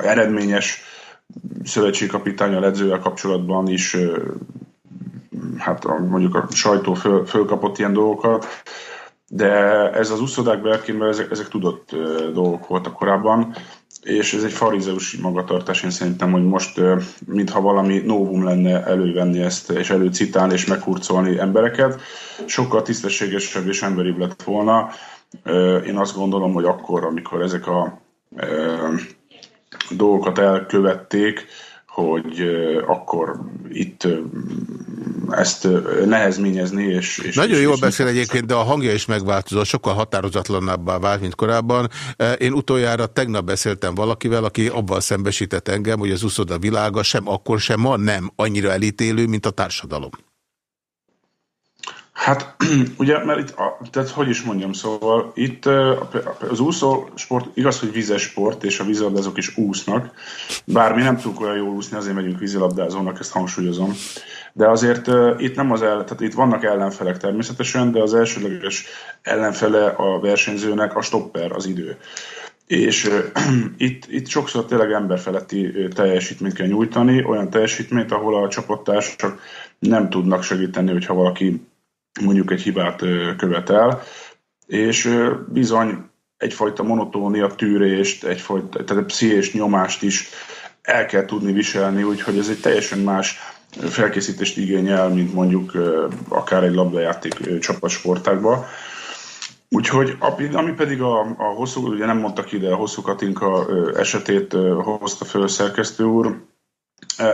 S13: eredményes szövetségkapitánya edzővel kapcsolatban is hát mondjuk a sajtó föl, fölkapott ilyen dolgokat, de ez az úszodák belkében ezek, ezek tudott dolgok voltak korábban, és ez egy farizeus magatartás, én szerintem, hogy most mintha valami novum lenne elővenni ezt, és előcitálni, és meghurcolni embereket, sokkal tisztességesebb és emberibb lett volna. Én azt gondolom, hogy akkor, amikor ezek a dolgokat elkövették, hogy akkor itt ezt nehezményezni. És, és
S1: Nagyon
S13: és,
S1: jól
S13: és
S1: beszél egyébként, de a hangja is megváltozott, sokkal határozatlanabbá vált, mint korábban. Én utoljára tegnap beszéltem valakivel, aki abban szembesített engem, hogy az uszoda világa sem akkor, sem ma nem annyira elítélő, mint a társadalom.
S13: Hát ugye, mert itt, tehát hogy is mondjam, szóval itt az úszó sport, igaz, hogy vizes sport, és a vízilabdázók is úsznak, bár mi nem tudunk olyan jól úszni, azért megyünk vízilabdázónak, ezt hangsúlyozom. De azért itt nem az ellen, tehát itt vannak ellenfelek természetesen, de az elsőleges ellenfele a versenyzőnek a stopper, az idő. És itt, itt sokszor tényleg emberfeletti teljesítményt kell nyújtani, olyan teljesítményt, ahol a csapattársak nem tudnak segíteni, hogyha valaki mondjuk egy hibát követel, és bizony egyfajta monotónia, tűrést, egyfajta, tehát pszichés nyomást is el kell tudni viselni, úgyhogy ez egy teljesen más felkészítést igényel, mint mondjuk akár egy labdajáték csapatsportákban. Úgyhogy ami pedig a, a hosszú, ugye nem mondtak ide, a hosszú Katinka esetét hozta föl szerkesztő úr,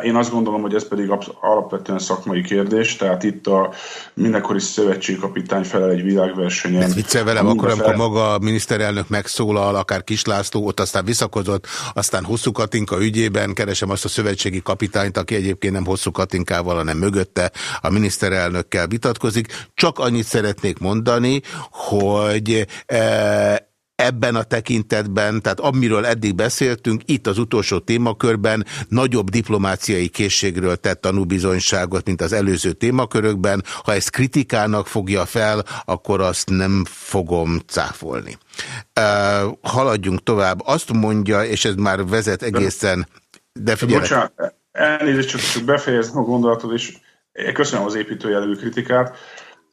S13: én azt gondolom, hogy ez pedig alapvetően szakmai kérdés, tehát itt a mindenkori szövetségkapitány felel egy világversenyen. Ez
S1: viccel velem, akkor amikor fel... maga a miniszterelnök megszólal, akár Kislászló, ott aztán visszakozott, aztán Hosszú Katinka ügyében keresem azt a szövetségi kapitányt, aki egyébként nem Hosszú Katinkával, hanem mögötte a miniszterelnökkel vitatkozik. Csak annyit szeretnék mondani, hogy e ebben a tekintetben, tehát amiről eddig beszéltünk, itt az utolsó témakörben nagyobb diplomáciai készségről tett tanúbizonyságot, mint az előző témakörökben. Ha ezt kritikának fogja fel, akkor azt nem fogom cáfolni. Uh, haladjunk tovább. Azt mondja, és ez már vezet egészen... De figyelj.
S13: Bocsánat, elnézést, csak, csak befejezem a gondolatot, és köszönöm az építőjelű kritikát.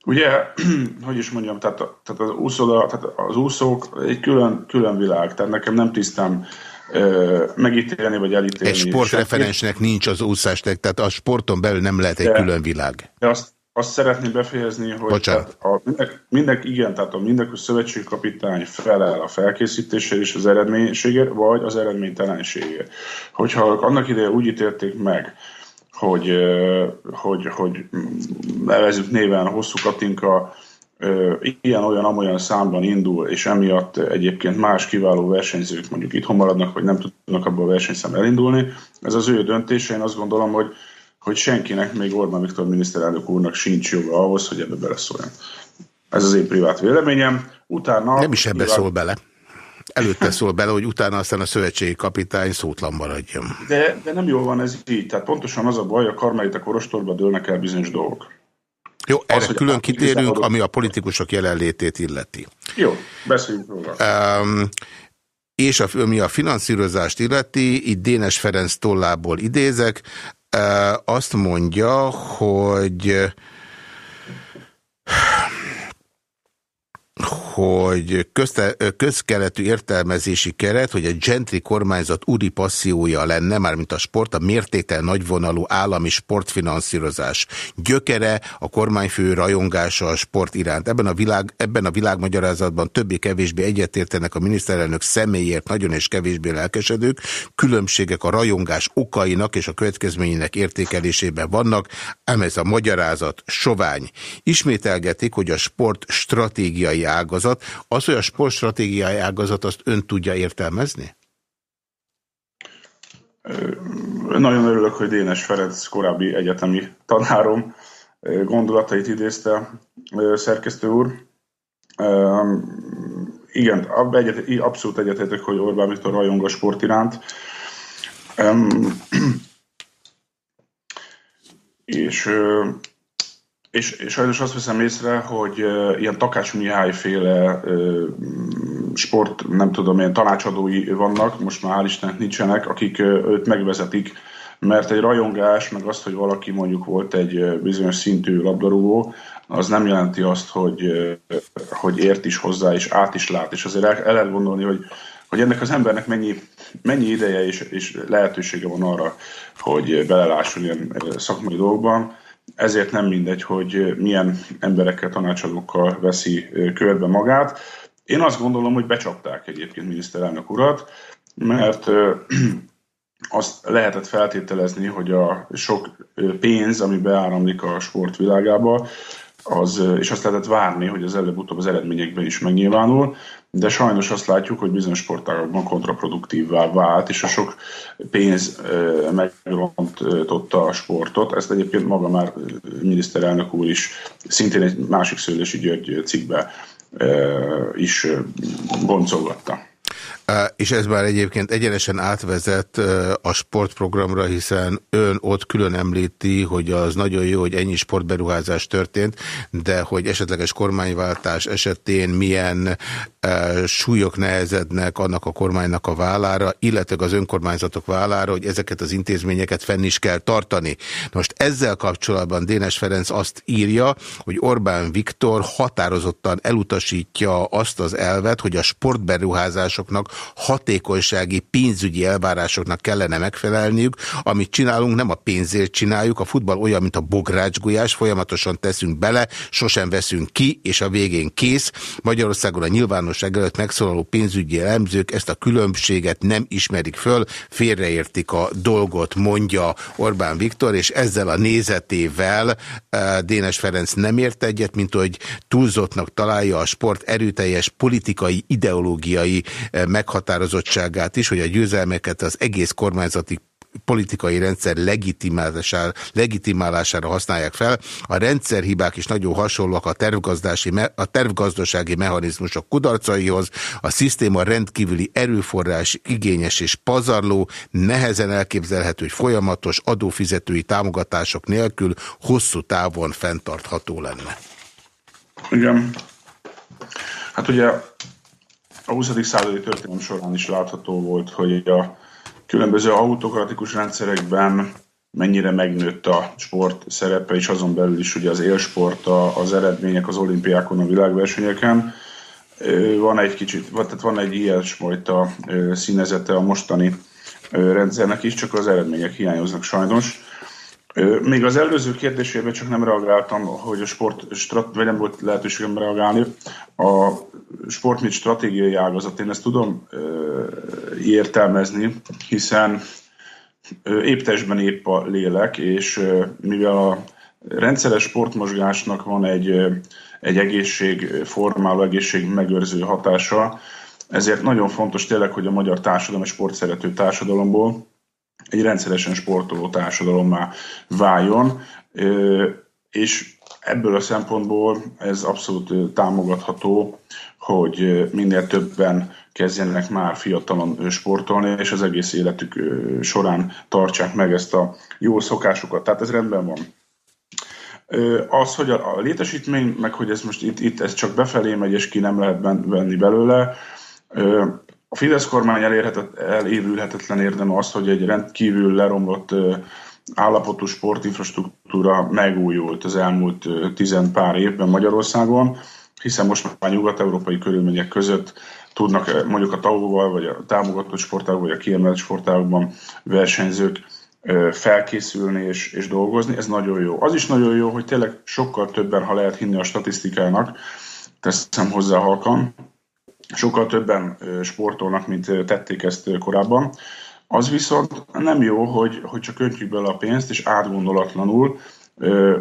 S13: Ugye, hogy is mondjam, tehát, tehát az, úszoda, tehát az úszók egy külön, külön világ, tehát nekem nem tisztám ö, megítélni vagy elítélni.
S1: Egy sportreferensnek nincs az úszás, tehát a sporton belül nem lehet egy de, külön világ.
S13: De azt, azt szeretném befejezni, hogy tehát a mindenk, mindenk, igen, tehát a mindenki szövetségkapitány felel a felkészítésért és az eredménységért, vagy az eredménytelenségért. Hogyha annak ideje úgy ítélték meg, hogy, hogy, hogy nevezük néven hosszú Katinka ilyen-olyan-amolyan számban indul, és emiatt egyébként más kiváló versenyzők mondjuk itthon maradnak, vagy nem tudnak abból a versenyszám elindulni. Ez az ő döntése, én azt gondolom, hogy, hogy senkinek, még Orbán Viktor miniszterelnök úrnak sincs joga ahhoz, hogy ebbe beleszóljon. Ez az én privát véleményem. Utána...
S1: Nem is ebbe szól bele. Előtte szól bele, hogy utána aztán a szövetségi kapitány szótlan maradjon.
S13: De, de nem jól van ez így. Tehát pontosan az a baj, a karmelita korostorba dőlnek el bizonyos dolgok.
S1: Jó, erre az, külön kitérünk, ami a politikusok jelenlétét illeti.
S13: Jó, beszéljünk róla. Um,
S1: és a, ami a finanszírozást illeti, itt Dénes Ferenc tollából idézek, uh, azt mondja, hogy hogy közkeletű értelmezési keret, hogy a gentry kormányzat úri passziója lenne, mármint a sport, a mértéktel nagyvonalú állami sportfinanszírozás. Gyökere a kormányfő rajongása a sport iránt. Ebben a, világ, ebben a világmagyarázatban többé-kevésbé egyetértenek a miniszterelnök személyért nagyon és kevésbé lelkesedők, különbségek a rajongás okainak és a következményének értékelésében vannak, ám ez a magyarázat sovány. Ismételgetik, hogy a sport stratégiai ágazat. Az, hogy a sport stratégiai ágazat, azt ön tudja értelmezni?
S13: Nagyon örülök, hogy Dénes Ferenc korábbi egyetemi tanárom gondolatait idézte szerkesztő úr. Igen, abszolút egyetértek, hogy Orbán Viktor rajong a sport iránt. És és, és sajnos azt veszem észre, hogy uh, ilyen Takács Mihály féle uh, sport, nem tudom, ilyen tanácsadói vannak, most már hál' Istennek nincsenek, akik uh, őt megvezetik, mert egy rajongás, meg azt, hogy valaki mondjuk volt egy bizonyos szintű labdarúgó, az nem jelenti azt, hogy, hogy ért is hozzá, és át is lát, és azért el, el lehet gondolni, hogy, hogy ennek az embernek mennyi, mennyi ideje és, és lehetősége van arra, hogy belelásson ilyen szakmai dolgokban, ezért nem mindegy, hogy milyen emberekkel, tanácsadókkal veszi körbe magát. Én azt gondolom, hogy becsapták egyébként miniszterelnök urat, mert azt lehetett feltételezni, hogy a sok pénz, ami beáramlik a sportvilágába, az, és azt lehetett várni, hogy az előbb-utóbb az eredményekben is megnyilvánul, de sajnos azt látjuk, hogy bizonyos sportágokban kontraproduktívvá vált, és a sok pénz megrontotta a sportot. Ezt egyébként maga már miniszterelnök úr is szintén egy másik Szőlési György cikkbe is boncolgatta.
S1: És ez már egyébként egyenesen átvezet a sportprogramra, hiszen ön ott külön említi, hogy az nagyon jó, hogy ennyi sportberuházás történt, de hogy esetleges kormányváltás esetén milyen súlyok nehezednek annak a kormánynak a vállára, illetve az önkormányzatok vállára, hogy ezeket az intézményeket fenn is kell tartani. Most ezzel kapcsolatban Dénes Ferenc azt írja, hogy Orbán Viktor határozottan elutasítja azt az elvet, hogy a sportberuházásoknak hatékonysági pénzügyi elvárásoknak kellene megfelelniük. Amit csinálunk, nem a pénzért csináljuk. A futball olyan, mint a bográcsgulyás, folyamatosan teszünk bele, sosem veszünk ki, és a végén kész. Magyarországon a nyilvánosság előtt megszólaló pénzügyi elemzők ezt a különbséget nem ismerik föl, félreértik a dolgot, mondja Orbán Viktor, és ezzel a nézetével eh, Dénes Ferenc nem ért egyet, mint hogy túlzottnak találja a sport erőteljes politikai, ideológiai meg eh, meghatározottságát is, hogy a győzelmeket az egész kormányzati politikai rendszer legitimálására, legitimálására használják fel. A rendszerhibák is nagyon hasonlóak a, a tervgazdasági mechanizmusok kudarcaihoz. A szisztéma rendkívüli erőforrás igényes és pazarló, nehezen elképzelhető, hogy folyamatos adófizetői támogatások nélkül hosszú távon fenntartható lenne.
S13: Igen. Hát ugye a 20. századi történelem során is látható volt, hogy a különböző autokratikus rendszerekben mennyire megnőtt a sport szerepe, és azon belül is ugye az élsport, az eredmények az olimpiákon, a világversenyeken. Van egy kicsit, tehát van egy ilyesfajta színezete a mostani rendszernek is, csak az eredmények hiányoznak sajnos. Még az előző kérdésében csak nem reagáltam, hogy a sport, strat, vagy nem volt lehetőségem reagálni. A sport, mint stratégiai ágazat, én ezt tudom értelmezni, hiszen épp testben épp a lélek, és mivel a rendszeres sportmozgásnak van egy, egy egészségformáló, egészség megőrző hatása, ezért nagyon fontos tényleg, hogy a magyar társadalom egy sportszerető társadalomból egy rendszeresen sportoló társadalommá váljon, és ebből a szempontból ez abszolút támogatható, hogy minél többen kezdjenek már fiatalon sportolni, és az egész életük során tartsák meg ezt a jó szokásukat. Tehát ez rendben van. Az, hogy a létesítmény, meg hogy ez most itt, itt ez csak befelé megy, és ki nem lehet venni belőle, a Fidesz kormány elévülhetetlen érdeme az, hogy egy rendkívül leromlott állapotú sportinfrastruktúra megújult az elmúlt tizen pár évben Magyarországon, hiszen most már nyugat-európai körülmények között tudnak mondjuk a tavóval, vagy a támogatott sportágban, vagy a kiemelt sportágban versenyzők felkészülni és, és dolgozni, ez nagyon jó. Az is nagyon jó, hogy tényleg sokkal többen, ha lehet hinni a statisztikának, teszem hozzá halkan, sokkal többen sportolnak, mint tették ezt korábban. Az viszont nem jó, hogy, hogy csak öntjük bele a pénzt, és átgondolatlanul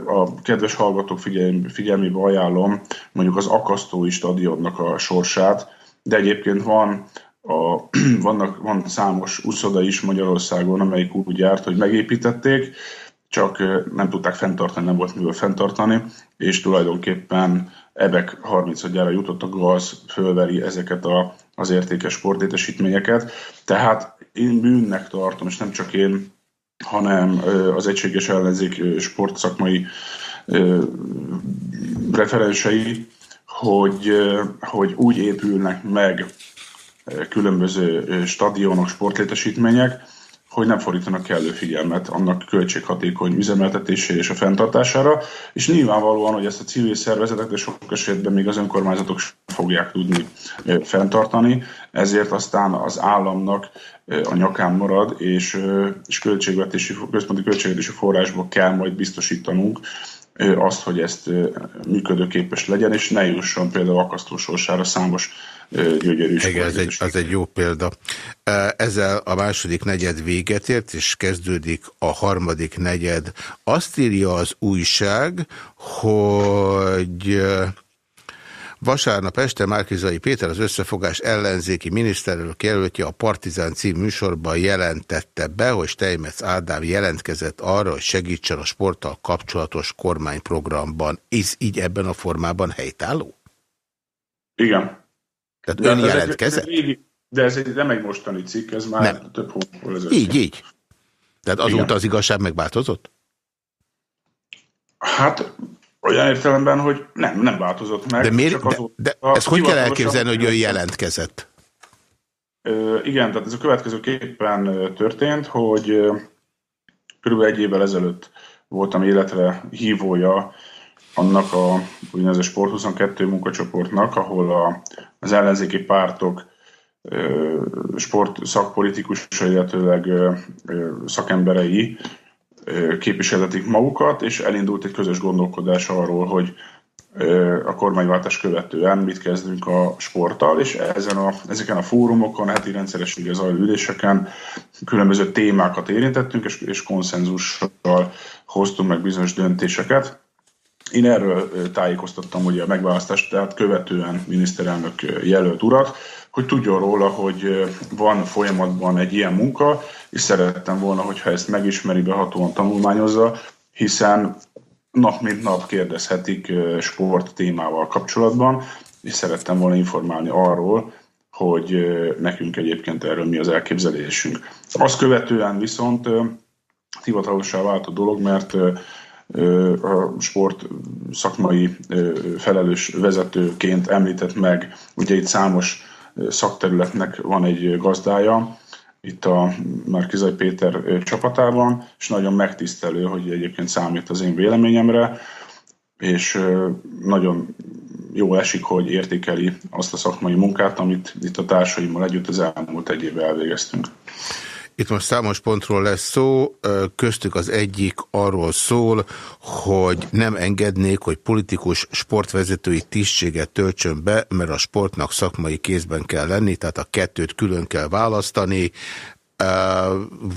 S13: a kedves hallgatók figyelmébe ajánlom mondjuk az akasztói stadionnak a sorsát, de egyébként van a, vannak, van számos úszoda is Magyarországon, amelyik úgy járt, hogy megépítették, csak nem tudták fenntartani, nem volt mivel fenntartani, és tulajdonképpen ebek 30 gyára jutott a gaz, fölveri ezeket a, az értékes sportétesítményeket. Tehát én bűnnek tartom, és nem csak én, hanem az egységes ellenzék sportszakmai referensei, hogy, hogy úgy épülnek meg különböző stadionok, sportlétesítmények, hogy nem fordítanak kellő figyelmet annak költséghatékony üzemeltetésére és a fenntartására, és nyilvánvalóan, hogy ezt a civil szervezetek, de sok esetben még az önkormányzatok fogják tudni fenntartani, ezért aztán az államnak a nyakán marad, és, és költségvetési, központi költségvetési forrásból kell majd biztosítanunk azt, hogy ezt működőképes legyen, és ne jusson például akasztó sorsára számos gyönyörű
S1: Igen, ez egy, az egy jó példa. Ezzel a második negyed véget ért, és kezdődik a harmadik negyed. Azt írja az újság, hogy Vasárnap este Márkizai Péter az összefogás ellenzéki miniszterelnök jelöltje a Partizán cím műsorban jelentette be, hogy Steinmetz Ádám jelentkezett arra, hogy segítsen a sporttal kapcsolatos kormányprogramban. Ez így ebben a formában helytálló?
S13: Igen.
S1: Tehát de ön ez jelentkezett?
S13: Egy, ez egy, de ez egy, nem egy mostani cikk, ez már nem. több hónapból ezelőtt.
S1: Így, így. Tehát azóta Igen. az igazság megváltozott?
S13: Hát olyan értelemben, hogy nem, nem változott meg.
S1: De miért? Csak azóta, de, de ezt hogy kell elképzelni, hogy ő jelentkezett?
S13: Igen, tehát ez a következőképpen történt, hogy körülbelül egy évvel ezelőtt voltam életre hívója annak a úgynevezett Sport 22 munkacsoportnak, ahol a, az ellenzéki pártok sport szakpolitikusai, illetőleg szakemberei képviseltetik magukat, és elindult egy közös gondolkodás arról, hogy a kormányváltás követően mit kezdünk a sporttal, és ezen a, ezeken a fórumokon, heti rendszerességgel zajló üléseken különböző témákat érintettünk, és, és konszenzussal hoztunk meg bizonyos döntéseket. Én erről tájékoztattam ugye a megválasztást, tehát követően miniszterelnök jelölt urat, hogy tudjon róla, hogy van folyamatban egy ilyen munka, és szerettem volna, hogyha ezt megismeri, behatóan tanulmányozza, hiszen nap mint nap kérdezhetik sport témával kapcsolatban, és szerettem volna informálni arról, hogy nekünk egyébként erről mi az elképzelésünk. Azt követően viszont hivatalossá vált a dolog, mert a sport szakmai felelős vezetőként említett meg, ugye itt számos szakterületnek van egy gazdája, itt a Márkizai Péter csapatában, és nagyon megtisztelő, hogy egyébként számít az én véleményemre, és nagyon jó esik, hogy értékeli azt a szakmai munkát, amit itt a társaimmal együtt az elmúlt egy évvel elvégeztünk.
S1: Itt most számos pontról lesz szó, köztük az egyik arról szól, hogy nem engednék, hogy politikus sportvezetői tisztséget töltsön be, mert a sportnak szakmai kézben kell lenni, tehát a kettőt külön kell választani,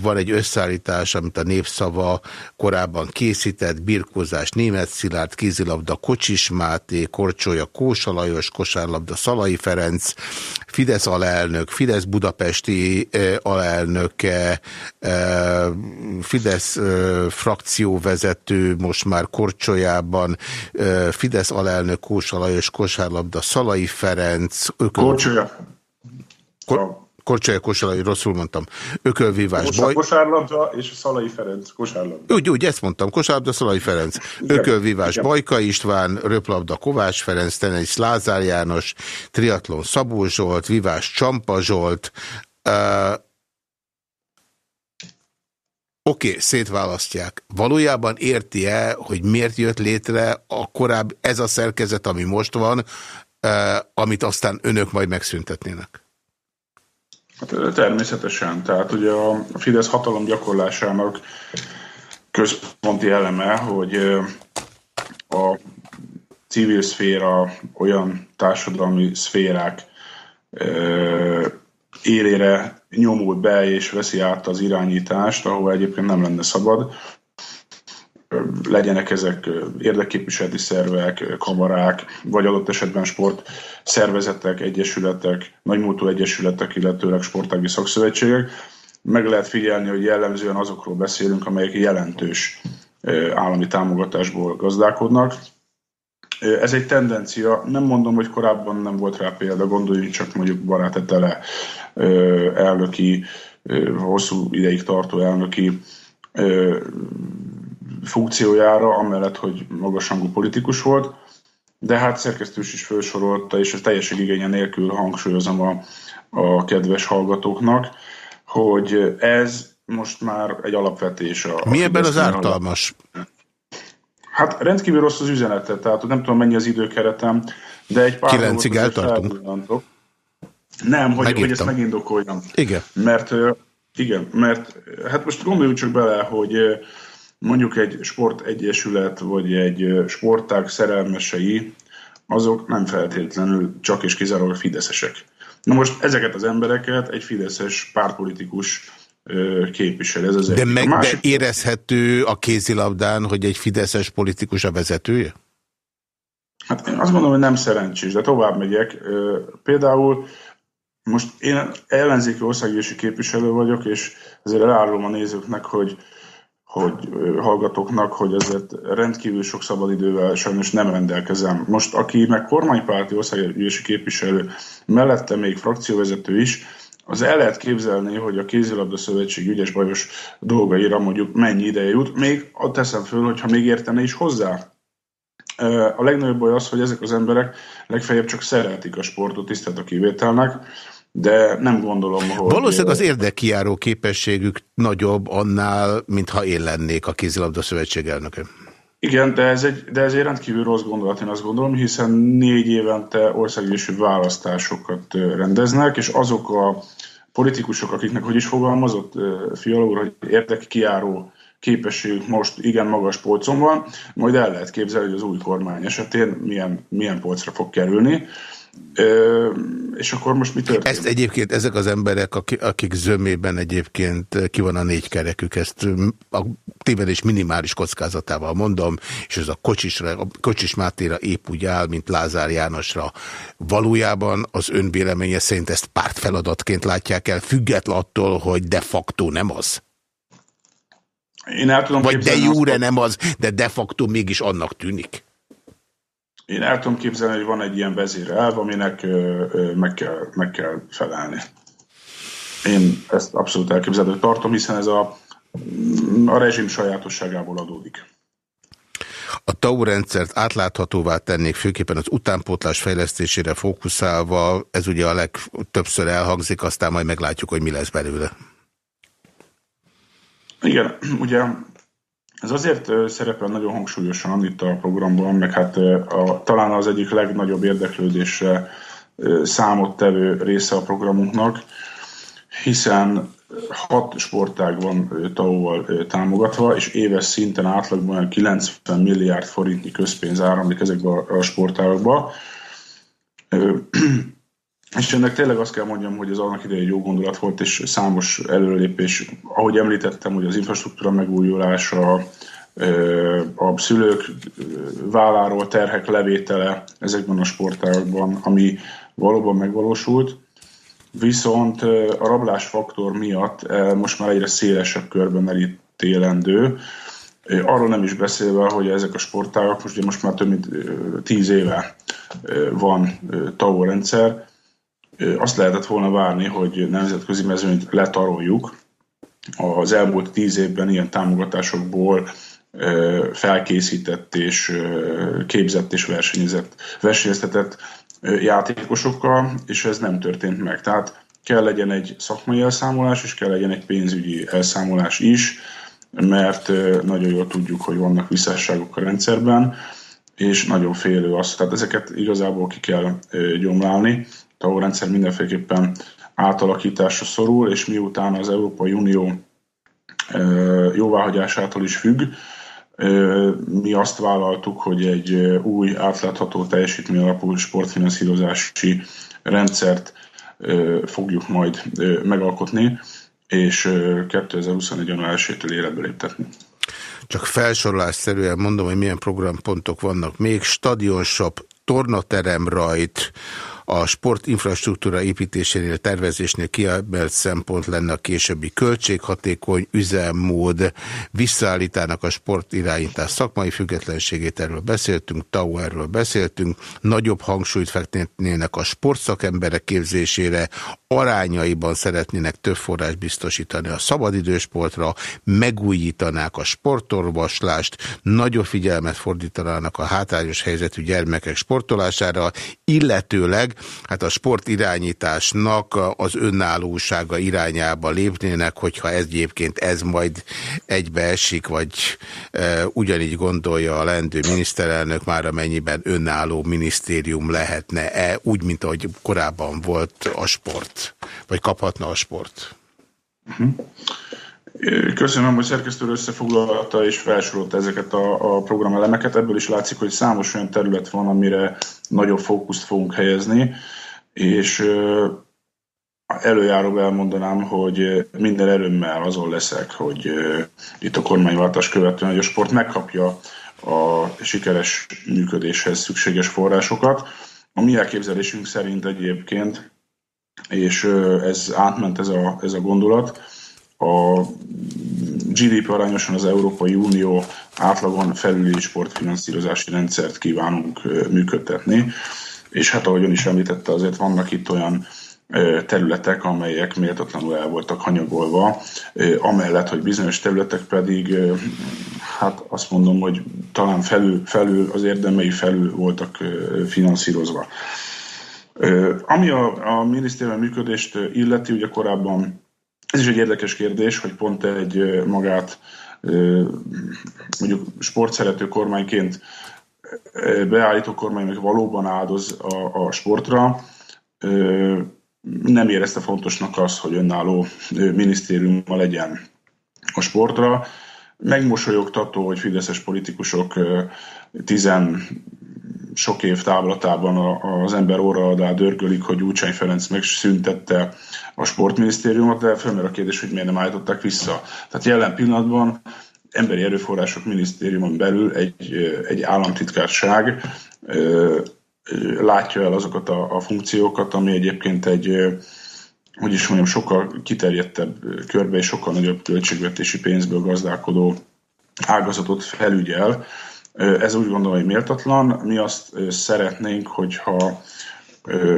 S1: van egy összeállítás, amit a Népszava korábban készített, birkózás német Szilárd, kézilabda Kocsis Máté, Korcsolya Kósa Lajos, kosárlabda Szalai Ferenc, Fidesz alelnök, Fidesz budapesti alelnöke, Fidesz frakcióvezető most már Korcsolyában, Fidesz alelnök Kósa Lajos, kosárlabda Szalai Ferenc.
S13: Korcsolya.
S1: Kor Korcsolya Kosálai, rosszul mondtam. Ökölvívás baj.
S13: Kosárlabda és Szalai Ferenc kosárlabda.
S1: Úgy, úgy, ezt mondtam. Kosárlabda, Szalai Ferenc. Ökölvívás Igen. Bajka István, röplabda Kovács Ferenc, tenisz Lázár János, triatlon Szabó Zsolt, vívás Csampa Zsolt, uh, Oké, okay, szétválasztják. Valójában érti-e, hogy miért jött létre a korábbi ez a szerkezet, ami most van, eh, amit aztán önök majd megszüntetnének?
S13: Hát természetesen. Tehát ugye a Fidesz hatalom gyakorlásának központi eleme, hogy a civil szféra olyan társadalmi szférák élére nyomul be és veszi át az irányítást, ahol egyébként nem lenne szabad. Legyenek ezek érdekképviseleti szervek, kamarák, vagy adott esetben sport szervezetek, egyesületek, nagymúltú egyesületek, illetőleg sportági szakszövetségek. Meg lehet figyelni, hogy jellemzően azokról beszélünk, amelyek jelentős állami támogatásból gazdálkodnak. Ez egy tendencia, nem mondom, hogy korábban nem volt rá példa, gondoljunk csak mondjuk barátetele elnöki, hosszú ideig tartó elnöki funkciójára, amellett, hogy magasrangú politikus volt, de hát szerkesztős is felsorolta, és ez teljesen igénye nélkül hangsúlyozom a, a kedves hallgatóknak, hogy ez most már egy alapvetés. A,
S1: Mi ebben az ártalmas?
S13: Hát rendkívül rossz az üzenete, tehát nem tudom mennyi az időkeretem, de egy pár
S1: Kilencig eltartunk.
S13: Nem, hogy, hogy ezt megindokoljam.
S1: Igen.
S13: Mert, igen, mert hát most gondoljunk csak bele, hogy mondjuk egy sportegyesület, vagy egy sportág szerelmesei, azok nem feltétlenül csak és kizárólag fideszesek. Na most ezeket az embereket egy fideszes pártpolitikus képvisel. Ez az
S1: de, meg,
S13: másik...
S1: de érezhető a kézilabdán, hogy egy fideszes politikus a vezetője?
S13: Hát én azt gondolom, hogy nem szerencsés, de tovább megyek. Például most én ellenzéki országgyűlési képviselő vagyok, és ezért elárulom a nézőknek, hogy hogy hallgatóknak, hogy ezért rendkívül sok szabadidővel sajnos nem rendelkezem. Most aki meg kormánypárti országgyűlési képviselő, mellette még frakcióvezető is, az el lehet képzelni, hogy a kézilabda szövetség ügyes bajos dolgaira mondjuk mennyi ideje jut, még ott teszem föl, hogyha még értene is hozzá. A legnagyobb baj az, hogy ezek az emberek legfeljebb csak szeretik a sportot, tisztelt a kivételnek, de nem gondolom, hogy...
S1: Valószínűleg az érdekkiáró képességük nagyobb annál, mintha én lennék a kézilabda szövetség elnöke.
S13: Igen, de ez, egy, de ez egy rendkívül rossz gondolat, én azt gondolom, hiszen négy évente országgyűlési választásokat rendeznek, és azok a politikusok, akiknek hogy is fogalmazott Fiala úr, hogy érdekkiáró képességük most igen magas polcon van, majd el lehet képzelni, hogy az új kormány esetén milyen, milyen polcra fog kerülni. Ö, és akkor most mi történik?
S1: Ezt egyébként ezek az emberek, akik zömében egyébként ki van a négy kerekük, ezt a tévedés minimális kockázatával mondom, és ez a kocsisra, a kocsis Mátéra épp úgy áll, mint Lázár Jánosra. Valójában az ön véleménye szerint ezt pártfeladatként látják el, független attól, hogy de facto nem az?
S13: Én el tudom
S1: Vagy de jóre nem az, de de facto mégis annak tűnik?
S13: Én el tudom képzelni, hogy van egy ilyen vezérelv, aminek ö, ö, meg, kell, meg kell felelni. Én ezt abszolút elképzelhető tartom, hiszen ez a, a rezsim sajátosságából adódik.
S1: A TAU rendszert átláthatóvá tennék, főképpen az utánpótlás fejlesztésére fókuszálva, ez ugye a legtöbbször elhangzik, aztán majd meglátjuk, hogy mi lesz belőle.
S13: Igen, ugye ez azért szerepel nagyon hangsúlyosan itt a programban, meg hát a, talán az egyik legnagyobb érdeklődésre számot tevő része a programunknak, hiszen hat sportág van TAO-val támogatva, és éves szinten átlagban 90 milliárd forintnyi közpénz áramlik ezekbe a sportágokba. És ennek tényleg azt kell mondjam, hogy ez annak idején jó gondolat volt, és számos előrelépés, ahogy említettem, hogy az infrastruktúra megújulása, a szülők válláról terhek levétele ezekben a sportágokban, ami valóban megvalósult, viszont a rablás faktor miatt most már egyre szélesebb körben elítélendő, Arról nem is beszélve, hogy ezek a sportágak, most, most már több mint tíz éve van TAO rendszer, azt lehetett volna várni, hogy nemzetközi mezőnyt letaroljuk. Az elmúlt tíz évben ilyen támogatásokból felkészített és képzett és versenyezett, versenyeztetett játékosokkal, és ez nem történt meg. Tehát kell legyen egy szakmai elszámolás, és kell legyen egy pénzügyi elszámolás is. mert nagyon jól tudjuk, hogy vannak visszásságok a rendszerben, és nagyon félő az. Tehát ezeket igazából ki kell gyomlálni. A rendszer mindenféleképpen átalakításra szorul, és miután az Európai Unió jóváhagyásától is függ, mi azt vállaltuk, hogy egy új átlátható teljesítmény alapú sportfinanszírozási rendszert fogjuk majd megalkotni, és 2021. január 1-től életbe léptetni.
S1: Csak felsorolásszerűen mondom, hogy milyen programpontok vannak még. Stadionshop, tornaterem rajt, a sportinfrastruktúra építésénél, tervezésnél kiemelt szempont lenne a későbbi költséghatékony üzemmód, visszaállítának a sportirányítás szakmai függetlenségét, erről beszéltünk, TAU erről beszéltünk, nagyobb hangsúlyt fektetnének a sportszakemberek képzésére, arányaiban szeretnének több forrás biztosítani a szabadidősportra, megújítanák a sportorvoslást, nagyobb figyelmet fordítanának a hátrányos helyzetű gyermekek sportolására, illetőleg hát a sportirányításnak az önállósága irányába lépnének, hogyha ez egyébként ez majd egybeesik, vagy e, ugyanígy gondolja a lendő miniszterelnök már amennyiben önálló minisztérium lehetne-e, úgy, mint ahogy korábban volt a sport, vagy kaphatna a sport.
S13: Köszönöm, hogy szerkesztő összefoglalta és felsorolta ezeket a, a programelemeket. Ebből is látszik, hogy számos olyan terület van, amire nagyobb fókuszt fogunk helyezni, és előjáróban elmondanám, hogy minden erőmmel azon leszek, hogy itt a kormányváltás követően, hogy a sport megkapja a sikeres működéshez szükséges forrásokat. A mi elképzelésünk szerint egyébként, és ez átment ez a, ez a gondolat, a GDP arányosan az Európai Unió átlagon felüli sportfinanszírozási rendszert kívánunk működtetni, és hát ahogy ön is említette, azért vannak itt olyan területek, amelyek méltatlanul el voltak hanyagolva, amellett, hogy bizonyos területek pedig, hát azt mondom, hogy talán felül, felül az érdemei felül voltak finanszírozva. Ami a, a minisztérium működést illeti, ugye korábban ez is egy érdekes kérdés, hogy pont egy magát mondjuk sportszerető kormányként beállító kormány meg valóban áldoz a, a sportra, nem érezte fontosnak az, hogy önálló minisztériuma legyen a sportra. Megmosolyogtató, hogy fideszes politikusok tizen sok év távlatában az ember óra alá dörgölik, hogy Úcsány Ferenc megszüntette a sportminisztériumot, de felmerül a kérdés, hogy miért nem állították vissza. Tehát jelen pillanatban emberi erőforrások minisztériumon belül egy, egy államtitkárság látja el azokat a, a funkciókat, ami egyébként egy, hogy is mondjam, sokkal kiterjedtebb körbe és sokkal nagyobb költségvetési pénzből gazdálkodó ágazatot felügyel. Ez úgy gondolom, hogy méltatlan. Mi azt szeretnénk, hogyha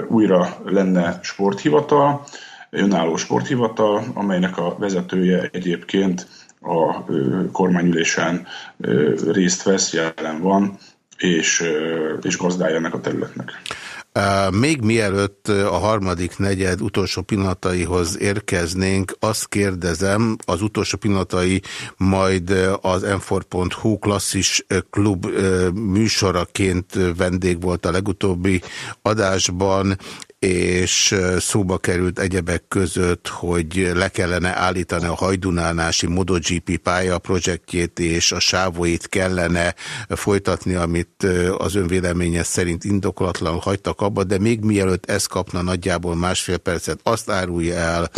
S13: újra lenne sporthivatal, önálló sporthivatal, amelynek a vezetője egyébként a kormányülésen részt vesz, jelen van, és, és gazdája ennek a területnek.
S1: Még mielőtt a harmadik negyed utolsó pillanataihoz érkeznénk, azt kérdezem, az utolsó pillanatai majd az m klasszis klub műsoraként vendég volt a legutóbbi adásban, és szóba került egyebek között, hogy le kellene állítani a hajdunánási MotoGP pálya projektjét, és a sávóit kellene folytatni, amit az önvéleménye szerint indokolatlan hagytak abba, de még mielőtt ez kapna nagyjából másfél percet, azt árulja el,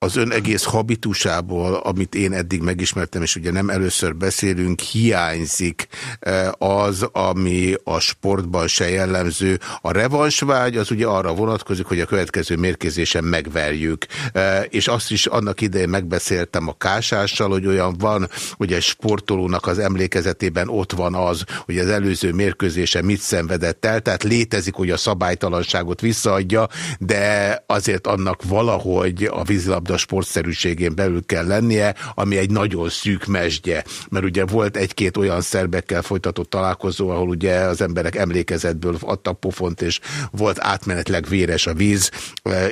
S1: az ön egész habitusából, amit én eddig megismertem, és ugye nem először beszélünk, hiányzik eh, az, ami a sportban se jellemző. A revansvágy az ugye arra vonatkozik, hogy a következő mérkőzésen megverjük. Eh, és azt is annak idején megbeszéltem a kásással, hogy olyan van, hogy egy sportolónak az emlékezetében ott van az, hogy az előző mérkőzésen mit szenvedett el, tehát létezik, hogy a szabálytalanságot visszaadja, de azért annak valahogy a vízilabda vízilabda sportszerűségén belül kell lennie, ami egy nagyon szűk mesdje. Mert ugye volt egy-két olyan szerbekkel folytatott találkozó, ahol ugye az emberek emlékezetből adtak pofont, és volt átmenetleg véres a víz.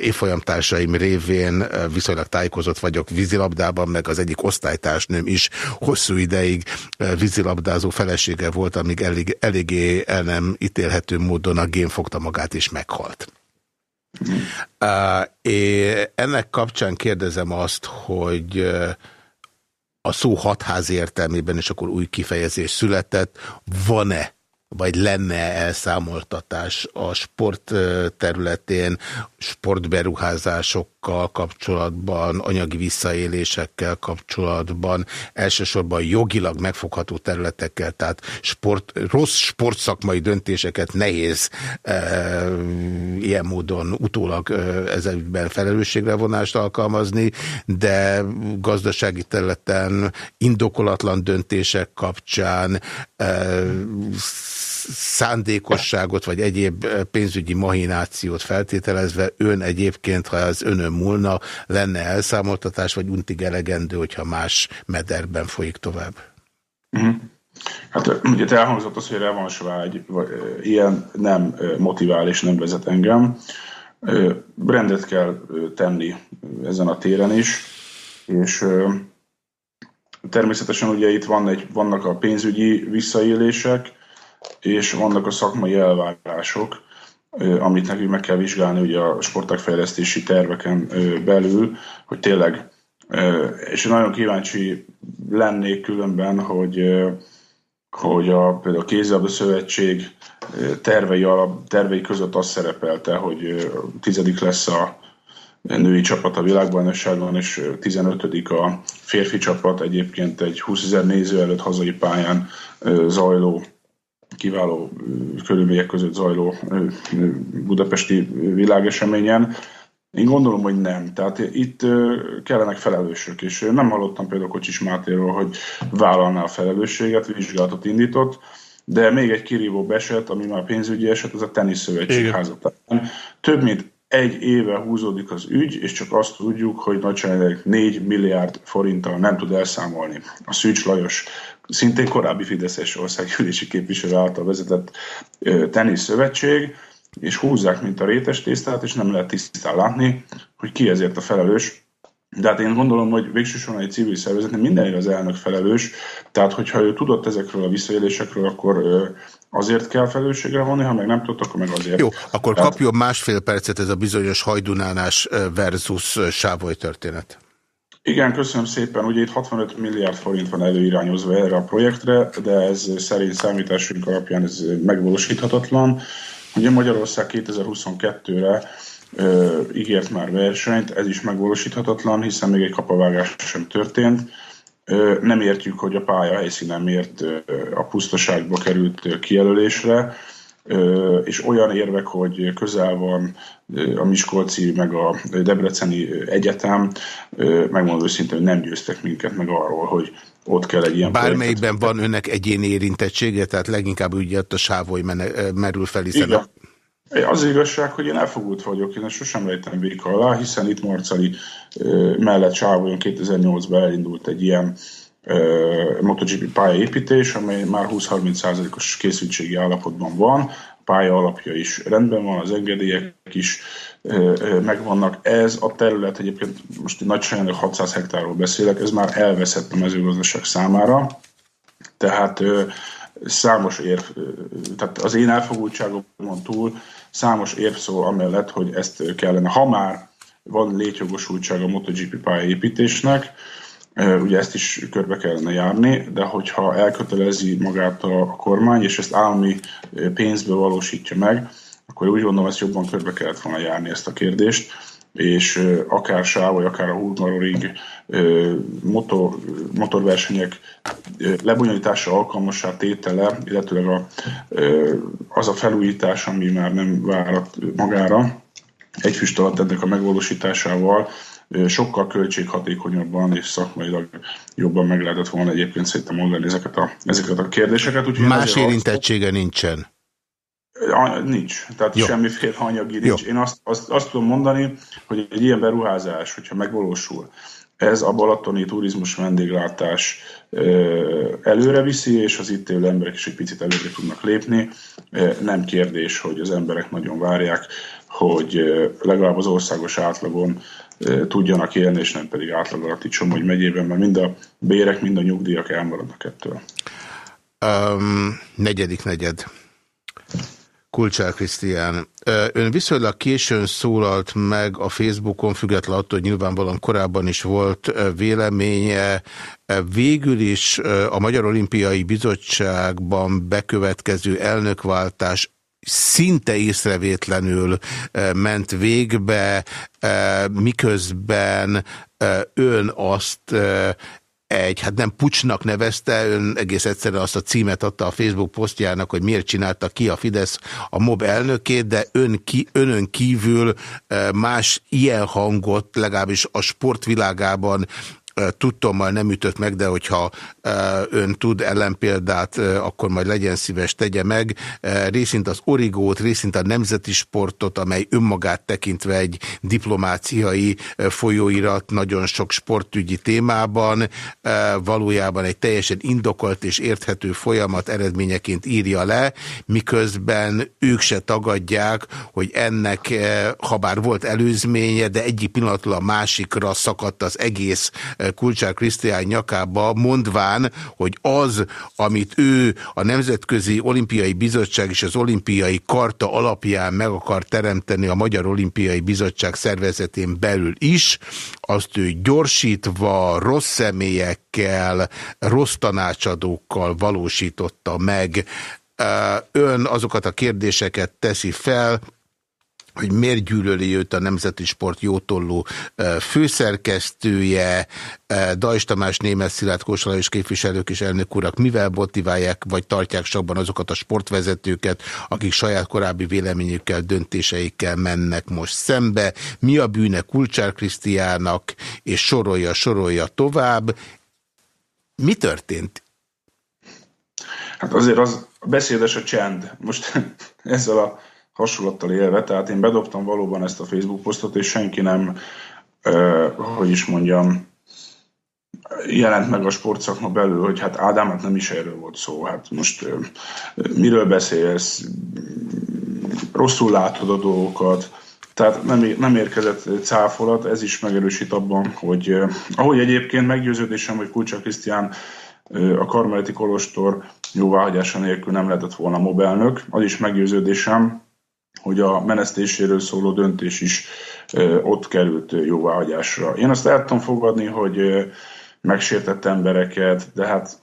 S1: Évfolyamtársaim révén viszonylag tájékozott vagyok vízilabdában, meg az egyik osztálytársnőm is hosszú ideig vízilabdázó felesége volt, amíg elég, eléggé el nem ítélhető módon a gén fogta magát és meghalt. Uh, ennek kapcsán kérdezem azt, hogy a szó hatház értelmében, és akkor új kifejezés született, van-e vagy lenne elszámoltatás a sport területén, sportberuházásokkal kapcsolatban, anyagi visszaélésekkel kapcsolatban, elsősorban jogilag megfogható területekkel, tehát sport, rossz sportszakmai döntéseket nehéz e, ilyen módon utólag e, ezekben felelősségre vonást alkalmazni, de gazdasági területen indokolatlan döntések kapcsán e, szándékosságot vagy egyéb pénzügyi mahinációt feltételezve ön egyébként, ha az önön múlna, lenne elszámoltatás, vagy untig elegendő, hogyha más mederben folyik tovább?
S13: Mhm. Hát ugye elhangzott az, hogy revansvágy, vagy, ilyen nem motivál és nem vezet engem. Rendet kell tenni ezen a téren is, és természetesen ugye itt van egy, vannak a pénzügyi visszaélések, és vannak a szakmai elvárások, amit nekünk meg kell vizsgálni ugye a sportágfejlesztési terveken belül, hogy tényleg, és nagyon kíváncsi lennék különben, hogy, hogy a, például a Kézilabda Szövetség tervei, alap, tervei között az szerepelte, hogy tizedik lesz a női csapat a világbajnokságon, és 15 a férfi csapat egyébként egy 20 ezer néző előtt hazai pályán zajló kiváló körülmények között zajló budapesti világeseményen. Én gondolom, hogy nem. Tehát itt kellenek felelősök, és nem hallottam például Kocsis Mátéról, hogy vállalná a felelősséget, vizsgálatot indított, de még egy kirívó eset, ami már pénzügyi eset, az a teniszszövetség házatán. Több mint egy éve húzódik az ügy, és csak azt tudjuk, hogy nagyságrendileg 4 milliárd forinttal nem tud elszámolni. A Szűcs Lajos szintén korábbi Fideszes országgyűlési képviselő által vezetett teniszszövetség, és húzzák, mint a rétes tésztát, és nem lehet tisztán látni, hogy ki ezért a felelős. De hát én gondolom, hogy végsősorban egy civil szervezetnek mindenért az elnök felelős, tehát hogyha ő tudott ezekről a visszaélésekről, akkor azért kell felelősségre vonni, ha meg nem tudott, akkor meg azért.
S1: Jó, akkor tehát... kapjon másfél percet ez a bizonyos hajdunálás versus sávoly történet.
S13: Igen, köszönöm szépen. Ugye itt 65 milliárd forint van előirányozva erre a projektre, de ez szerint számításunk alapján ez megvalósíthatatlan. Ugye Magyarország 2022-re ö, ígért már versenyt, ez is megvalósíthatatlan, hiszen még egy kapavágás sem történt. Ö, nem értjük, hogy a pálya helyszínen miért ö, a pusztaságba került kijelölésre és olyan érvek, hogy közel van a Miskolci meg a Debreceni Egyetem, megmondom őszintén, hogy nem győztek minket meg arról, hogy ott kell egy ilyen
S1: Bármelyikben van önnek egyéni érintettsége, tehát leginkább ugye a sávoly merül fel, hiszen Igen.
S13: Az igazság, hogy én elfogult vagyok, én sosem rejtem véka alá, hiszen itt Marcali mellett Sávolyon 2008-ban elindult egy ilyen MotoGP pályaépítés, amely már 20-30%-os készültségi állapotban van, pálya alapja is rendben van, az engedélyek is megvannak. Ez a terület egyébként most nagyságrendileg 600 hektárról beszélek, ez már elveszett a mezőgazdaság számára, tehát számos érv, tehát az én elfogultságomon túl számos érv szól amellett, hogy ezt kellene, ha már van létjogosultság a MotoGP pályaépítésnek, ugye ezt is körbe kellene járni, de hogyha elkötelezi magát a kormány, és ezt állami pénzből valósítja meg, akkor úgy gondolom, ezt jobban körbe kellett volna járni ezt a kérdést, és akár sáv, vagy akár a Hungaroring motor, motorversenyek lebonyolítása alkalmassá tétele, illetőleg a, az a felújítás, ami már nem várat magára, egy füst alatt ennek a megvalósításával sokkal költséghatékonyabban és szakmailag jobban meg lehetett volna egyébként szerintem mondani ezeket a, ezeket a kérdéseket.
S1: Úgyhogy Más érintettsége azt... nincsen.
S13: Nincs. Tehát Jó. semmiféle anyagi nincs. Jó. Én azt, azt, azt tudom mondani, hogy egy ilyen beruházás, hogyha megvalósul, ez a balatoni turizmus vendéglátás előre viszi, és az itt élő emberek is egy picit előre tudnak lépni. Nem kérdés, hogy az emberek nagyon várják, hogy legalább az országos átlagon tudjanak élni, és nem pedig átlag alatt itt Somogy megyében, mert mind a bérek, mind a nyugdíjak elmaradnak ettől.
S1: Um, negyedik negyed. Kulcsár Krisztián. Ön viszonylag későn szólalt meg a Facebookon, függetlenül attól, hogy nyilvánvalóan korábban is volt véleménye. Végül is a Magyar Olimpiai Bizottságban bekövetkező elnökváltás szinte észrevétlenül ment végbe, miközben ön azt egy, hát nem pucsnak nevezte, ön egész egyszerűen azt a címet adta a Facebook posztjának, hogy miért csinálta ki a Fidesz a MOB elnökét, de ön ki, önön kívül más ilyen hangot, legalábbis a sportvilágában tudtommal nem ütött meg, de hogyha ön tud ellenpéldát, akkor majd legyen szíves, tegye meg. Részint az origót, részint a nemzeti sportot, amely önmagát tekintve egy diplomáciai folyóirat nagyon sok sportügyi témában, valójában egy teljesen indokolt és érthető folyamat eredményeként írja le, miközben ők se tagadják, hogy ennek, ha bár volt előzménye, de egyik pillanatról a másikra szakadt az egész Kulcsár Krisztián nyakába, mondván, hogy az, amit ő a Nemzetközi Olimpiai Bizottság és az Olimpiai Karta alapján meg akar teremteni a Magyar Olimpiai Bizottság szervezetén belül is, azt ő gyorsítva, rossz személyekkel, rossz tanácsadókkal valósította meg. Ön azokat a kérdéseket teszi fel, hogy miért gyűlöli őt a Nemzeti Sport jótolló főszerkesztője, Dajs Tamás, Német Szilárd és képviselők és elnök urak, mivel motiválják vagy tartják sokban azokat a sportvezetőket, akik saját korábbi véleményükkel, döntéseikkel mennek most szembe, mi a bűne Kulcsár Krisztiának, és sorolja, sorolja tovább. Mi történt?
S13: Hát azért az beszédes a csend. Most ezzel a hasonlattal élve, tehát én bedobtam valóban ezt a Facebook posztot, és senki nem, uh, hogy is mondjam, jelent meg a sportszakma belül, hogy hát Ádám, hát nem is erről volt szó. Hát most uh, miről beszélsz, rosszul látod a dolgokat, tehát nem, nem érkezett cáfolat, ez is megerősít abban, hogy uh, ahogy egyébként meggyőződésem, hogy Kulcsa Krisztián a Karmeliti Kolostor jóváhagyása nélkül nem lehetett volna mobelnök. Az is meggyőződésem, hogy a menesztéséről szóló döntés is ott került jóváhagyásra. Én azt el tudom fogadni, hogy megsértett embereket, de hát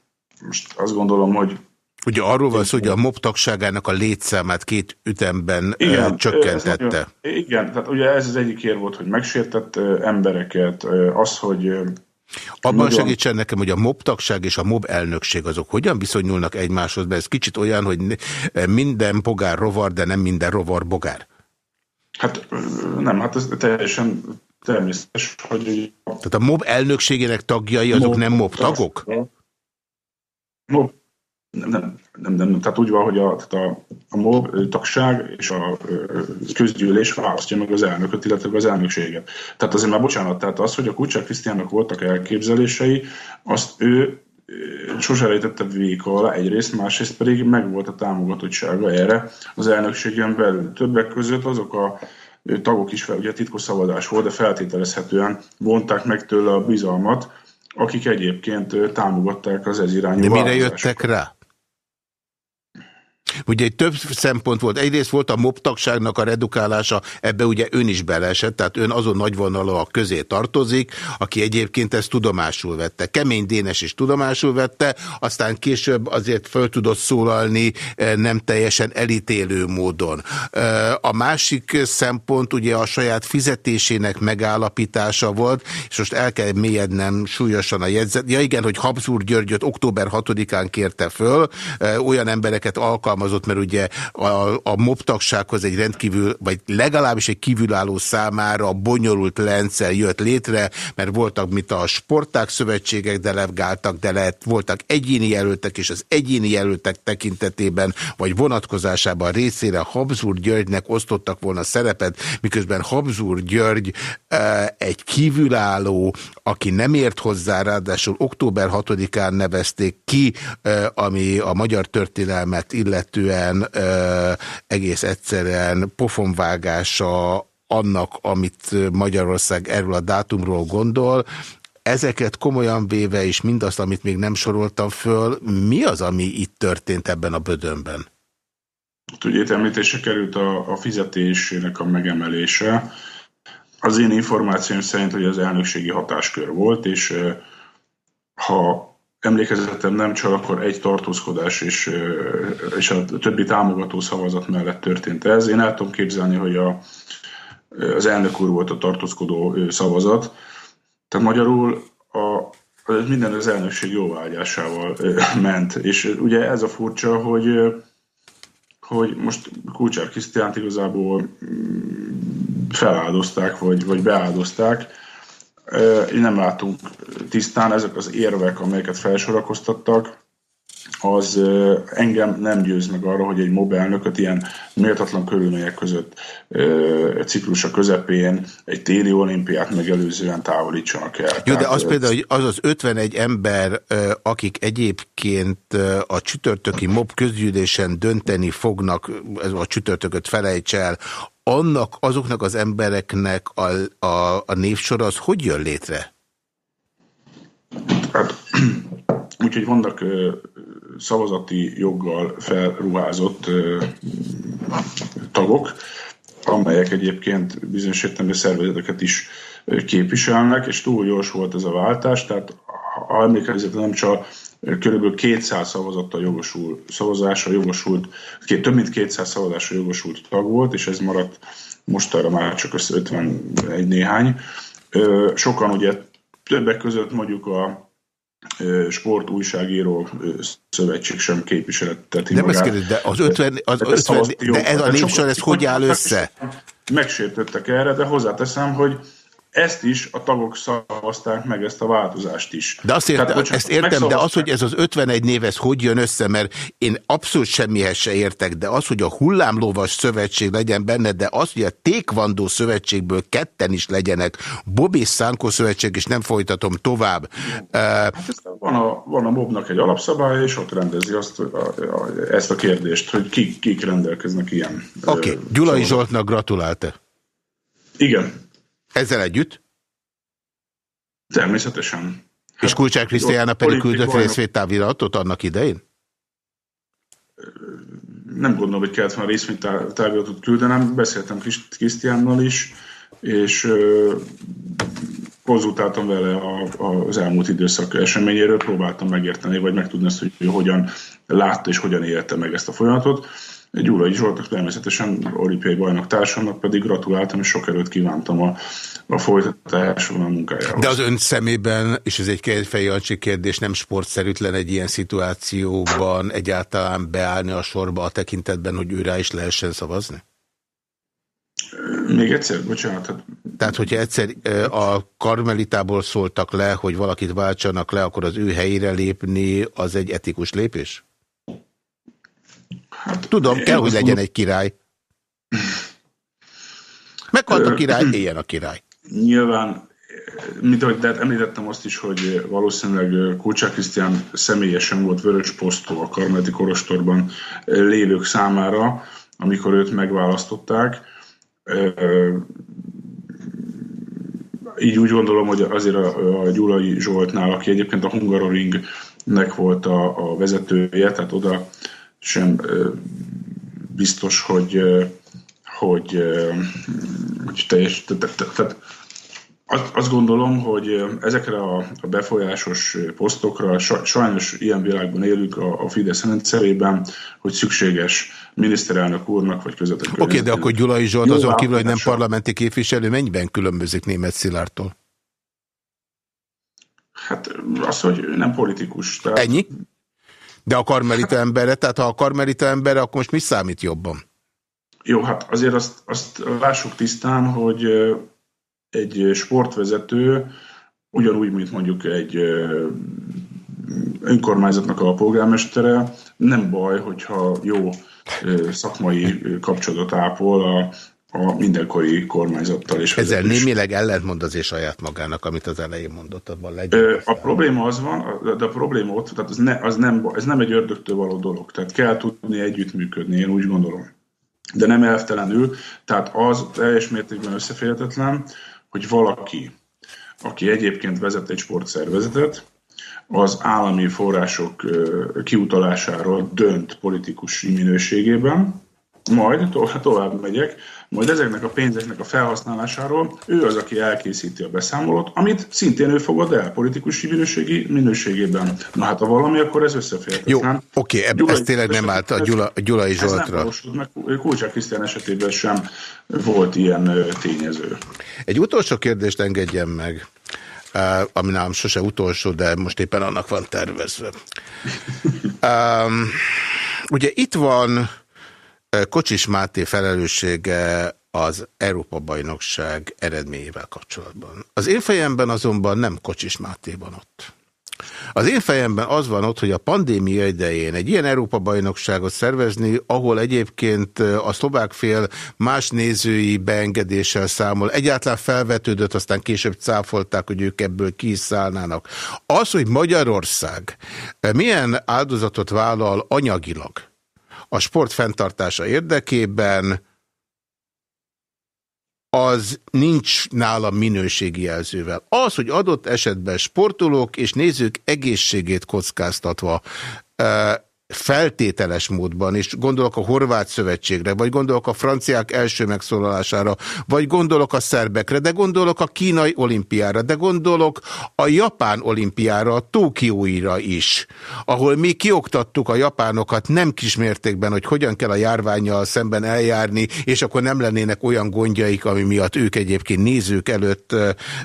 S13: most azt gondolom, hogy
S1: Ugye arról van szó, hogy a MOB tagságának a létszámát két ütemben igen, csökkentette.
S13: Ez, igen, tehát ugye ez az egyik ér volt, hogy megsértett embereket, az, hogy
S1: abban Nagyon... segítsen nekem, hogy a MOB tagság és a MOB elnökség azok hogyan viszonyulnak egymáshoz, mert ez kicsit olyan, hogy minden bogár rovar, de nem minden rovar bogár.
S13: Hát nem, hát ez teljesen természetes, hogy...
S1: Tehát a MOB elnökségének tagjai azok MOB nem MOB tagok?
S13: MOB nem, nem, nem, nem, tehát úgy van, hogy a, tehát a, a MOB tagság és a közgyűlés választja meg az elnököt, illetve az elnökséget. Tehát azért már bocsánat, tehát az, hogy a Kucsák Krisztiánnak voltak elképzelései, azt ő sose rejtette véka alá egyrészt, másrészt pedig megvolt a támogatottsága erre az elnökségen belül. Többek között azok a tagok is fel, ugye titkos szavazás volt, de feltételezhetően vonták meg tőle a bizalmat, akik egyébként támogatták az ez irányú
S1: De mire jöttek rá? Ugye egy több szempont volt. Egyrészt volt a MOB tagságnak a redukálása, ebbe ugye ön is beleesett, tehát ön azon nagyvonalak közé tartozik, aki egyébként ezt tudomásul vette. Kemény Dénes is tudomásul vette, aztán később azért föl tudott szólalni eh, nem teljesen elítélő módon. Eh, a másik szempont ugye a saját fizetésének megállapítása volt, és most el kell mélyednem súlyosan a jegyzet. Ja igen, hogy Habsburg Györgyöt október 6-án kérte föl, eh, olyan embereket alkalmazott, fogalmazott, mert ugye a, a MOB egy rendkívül, vagy legalábbis egy kívülálló számára bonyolult rendszer jött létre, mert voltak, mint a sporták szövetségek delegáltak, de lehet, voltak egyéni jelöltek, és az egyéni jelöltek tekintetében, vagy vonatkozásában részére Habsburg Györgynek osztottak volna szerepet, miközben Habsburg György egy kívülálló, aki nem ért hozzá, ráadásul október 6-án nevezték ki, ami a magyar történelmet illetően egész egyszerűen pofonvágása annak, amit Magyarország erről a dátumról gondol, ezeket komolyan véve, és mindazt, amit még nem soroltam föl, mi az, ami itt történt ebben a bödönben?
S13: Ugye itt említése került a, a fizetésének a megemelése. Az én információm szerint, hogy az elnökségi hatáskör volt, és ha emlékezetem nem csak akkor egy tartózkodás és, és a többi támogató szavazat mellett történt ez. Én el tudom képzelni, hogy a, az elnök úr volt a tartózkodó szavazat. Tehát magyarul a, minden az elnökség jóvágyásával ment. És ugye ez a furcsa, hogy hogy most Kulcsár Krisztiánt igazából mm, feláldozták, vagy, vagy beáldozták. Nem látunk tisztán ezek az érvek, amelyeket felsorakoztattak, az engem nem győz meg arra, hogy egy mob elnököt ilyen méltatlan körülmények között ciklusa közepén egy téli olimpiát megelőzően távolítsanak el.
S1: Jó, de az például, hogy az az 51 ember, akik egyébként a csütörtöki mob közgyűlésen dönteni fognak, ez a csütörtököt felejts el, annak, azoknak az embereknek a, a, a névsor az hogy jön létre?
S13: Hát, úgyhogy vannak szavazati joggal felruházott tagok, amelyek egyébként bizonyos értelemben szervezeteket is képviselnek, és túl gyors volt ez a váltás, tehát ha emlékezetem nem csak körülbelül 200 szavazattal jogosul, szavazásra jogosult, két, több mint 200 szavazásra jogosult tag volt, és ez maradt mostanra már csak 51 néhány. Sokan ugye többek között mondjuk a sportújságíró szövetség sem képviselteti
S1: Nem magát. Kérdez, de az 50, az 50 de ez a népsor, ez hogy áll össze?
S13: Megsértettek erre, de hozzáteszem, hogy ezt is a tagok szavazták meg, ezt a változást is.
S1: De azt értem, Tehát, bocsánat, ezt értem, de az, hogy ez az 51 név, ez hogy jön össze, mert én abszolút semmihez se értek, de az, hogy a hullámlovas szövetség legyen benne, de az, hogy a tékvandó szövetségből ketten is legyenek, Bob és Szánkó szövetség, és nem folytatom tovább.
S13: Hát van, a, van a mobnak egy alapszabály, és ott rendezi azt, a, a, ezt a kérdést, hogy kik, kik rendelkeznek ilyen.
S1: Oké, okay. Gyulai Zsoltnak gratulált
S13: Igen.
S1: Ezzel együtt?
S13: Természetesen. Hát,
S1: és Kulcsák Krisztiának pedig küldött részvétáviratot annak idején?
S13: Nem gondolom, hogy kellett volna részvétáviratot küldenem. Beszéltem Krisztiánnal is, és konzultáltam vele a, az elmúlt időszak eseményéről, próbáltam megérteni, vagy megtudni azt, hogy ő hogyan látta és hogyan élte meg ezt a folyamatot. Gyulai Zsoltak természetesen olimpiai bajnok társamnak pedig gratuláltam, és sok erőt kívántam a, a folytatásban a munkájához.
S1: De az ön szemében, és ez egy fejjancsi kérdés, nem sportszerűtlen egy ilyen szituációban egyáltalán beállni a sorba a tekintetben, hogy őrá is lehessen szavazni?
S13: Még egyszer, bocsánat. Hát...
S1: Tehát, hogyha egyszer a karmelitából szóltak le, hogy valakit váltsanak le, akkor az ő helyére lépni, az egy etikus lépés? Hát, Tudom, kell, hogy legyen egy király. Meghalt a király, éljen a király.
S13: Nyilván, mint ahogy de említettem azt is, hogy valószínűleg Kulcsák Krisztián személyesen volt vörös posztó a Karmeliti Korostorban lélők számára, amikor őt megválasztották. Így úgy gondolom, hogy azért a, a Gyulai Zsoltnál, aki egyébként a Hungaroringnek volt a, a vezetője, tehát oda sem biztos, hogy, hogy, hogy teljes, tehát azt gondolom, hogy ezekre a befolyásos posztokra sajnos ilyen világban élünk a Fidesz rendszerében, hogy szükséges miniszterelnök úrnak vagy közvetlen.
S1: Oké, okay, de akkor Gyulai Zsolt azon kívül, hogy nem parlamenti képviselő, mennyiben különbözik német Szilártól?
S13: Hát az, hogy nem politikus.
S1: Tehát... Ennyi? De a karmelita embere, tehát ha a karmelita embere, akkor most mi számít jobban?
S13: Jó, hát azért azt, azt lássuk tisztán, hogy egy sportvezető ugyanúgy, mint mondjuk egy önkormányzatnak a polgármestere, nem baj, hogyha jó szakmai kapcsolatot ápol a, a mindenkori kormányzattal. És
S1: Ezzel némileg ellentmond azért saját magának, amit az elején mondott, abban
S13: legyen. A probléma az van, de a probléma ott, tehát az, ne, az nem, ez nem egy ördögtől való dolog, tehát kell tudni együttműködni, én úgy gondolom. De nem elvtelenül, tehát az teljes mértékben összeférhetetlen, hogy valaki, aki egyébként vezet egy sportszervezetet, az állami források kiutalásáról dönt politikus minőségében, majd tovább, tovább megyek, majd ezeknek a pénzeknek a felhasználásáról ő az, aki elkészíti a beszámolót, amit szintén ő fogad el politikusi minőségi, minőségében. Na hát a valami, akkor ez összeférhetetlen.
S1: Jó, oké, okay, ez tényleg nem állt a Gyula, Gyulai Zsoltra. Ez
S13: nem meg Kulcsák Krisztián esetében sem volt ilyen tényező.
S1: Egy utolsó kérdést engedjen meg ami nálam sose utolsó, de most éppen annak van tervezve. um, ugye itt van Kocsis Máté felelőssége az Európa-bajnokság eredményével kapcsolatban. Az én fejemben azonban nem Kocsis Máté van ott. Az én fejemben az van ott, hogy a pandémia idején egy ilyen Európa-bajnokságot szervezni, ahol egyébként a szlovák fél más nézői beengedéssel számol, egyáltalán felvetődött, aztán később cáfolták, hogy ők ebből kiszállnának. Az, hogy Magyarország milyen áldozatot vállal anyagilag a sport fenntartása érdekében, az nincs nálam minőségi jelzővel. Az, hogy adott esetben sportolók és nézők egészségét kockáztatva feltételes módban, és gondolok a Horvát Szövetségre, vagy gondolok a franciák első megszólalására, vagy gondolok a szerbekre, de gondolok a kínai olimpiára, de gondolok a japán olimpiára, a Tókióira is, ahol mi kioktattuk a japánokat nem kismértékben, hogy hogyan kell a járványjal szemben eljárni, és akkor nem lennének olyan gondjaik, ami miatt ők egyébként nézők előtt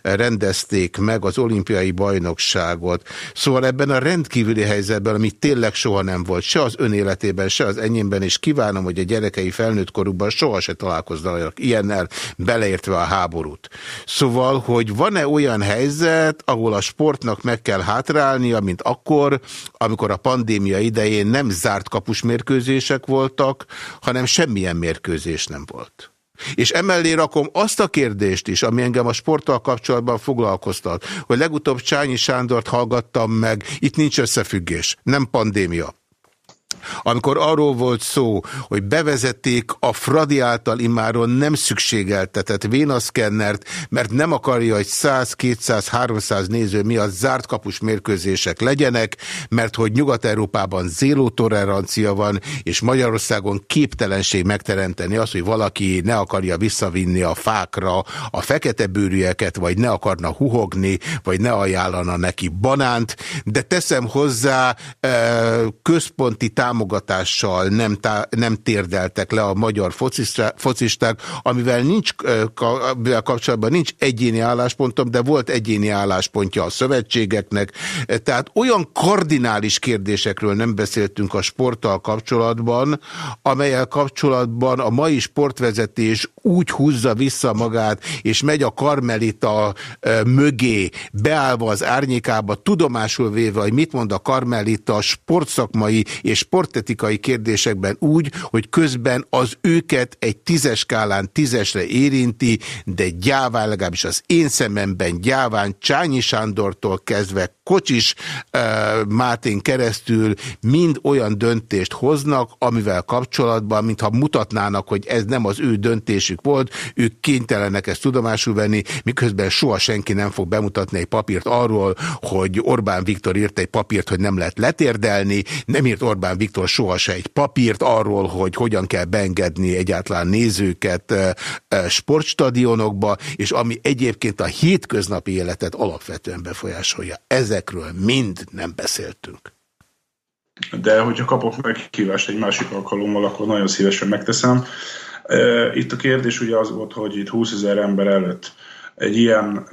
S1: rendezték meg az olimpiai bajnokságot. Szóval ebben a rendkívüli helyzetben, ami tényleg soha nem volt, volt se az ön életében, se az enyémben, és kívánom, hogy a gyerekei felnőtt korukban soha se találkozzanak ilyennel, beleértve a háborút. Szóval, hogy van-e olyan helyzet, ahol a sportnak meg kell hátrálnia, mint akkor, amikor a pandémia idején nem zárt kapus mérkőzések voltak, hanem semmilyen mérkőzés nem volt. És emellé rakom azt a kérdést is, ami engem a sporttal kapcsolatban foglalkoztat, hogy legutóbb Csányi Sándort hallgattam meg, itt nincs összefüggés, nem pandémia. Amikor arról volt szó, hogy bevezették a Fradi által imáron nem szükségeltetett vénaszkennert, mert nem akarja, hogy 100, 200, 300 néző miatt zárt kapus mérkőzések legyenek, mert hogy Nyugat-Európában zéló tolerancia van, és Magyarországon képtelenség megteremteni azt, hogy valaki ne akarja visszavinni a fákra a fekete bőrűeket, vagy ne akarna huhogni, vagy ne ajánlana neki banánt, de teszem hozzá központi támogatással nem, tá nem térdeltek le a magyar focisták, amivel nincs amivel kapcsolatban nincs egyéni álláspontom, de volt egyéni álláspontja a szövetségeknek. Tehát olyan kardinális kérdésekről nem beszéltünk a sporttal kapcsolatban, amelyel kapcsolatban a mai sportvezetés úgy húzza vissza magát, és megy a karmelita mögé, beállva az árnyékába, tudomásul véve, hogy mit mond a karmelita sportszakmai és sportetikai kérdésekben úgy, hogy közben az őket egy tízes skálán tízesre érinti, de gyáván, legalábbis az én szememben gyáván Csányi Sándortól kezdve Kocsis uh, Mátén keresztül mind olyan döntést hoznak, amivel kapcsolatban, mintha mutatnának, hogy ez nem az ő döntésük volt, ők kénytelenek ezt tudomásul venni, miközben soha senki nem fog bemutatni egy papírt arról, hogy Orbán Viktor írt egy papírt, hogy nem lehet letérdelni, nem írt Orbán Viktor sohasem egy papírt arról, hogy hogyan kell beengedni egyáltalán nézőket sportstadionokba, és ami egyébként a hétköznapi életet alapvetően befolyásolja. Ezekről mind nem beszéltünk.
S13: De hogyha kapok meghívást egy másik alkalommal, akkor nagyon szívesen megteszem. Itt a kérdés ugye az volt, hogy itt 20 ezer ember előtt egy ilyen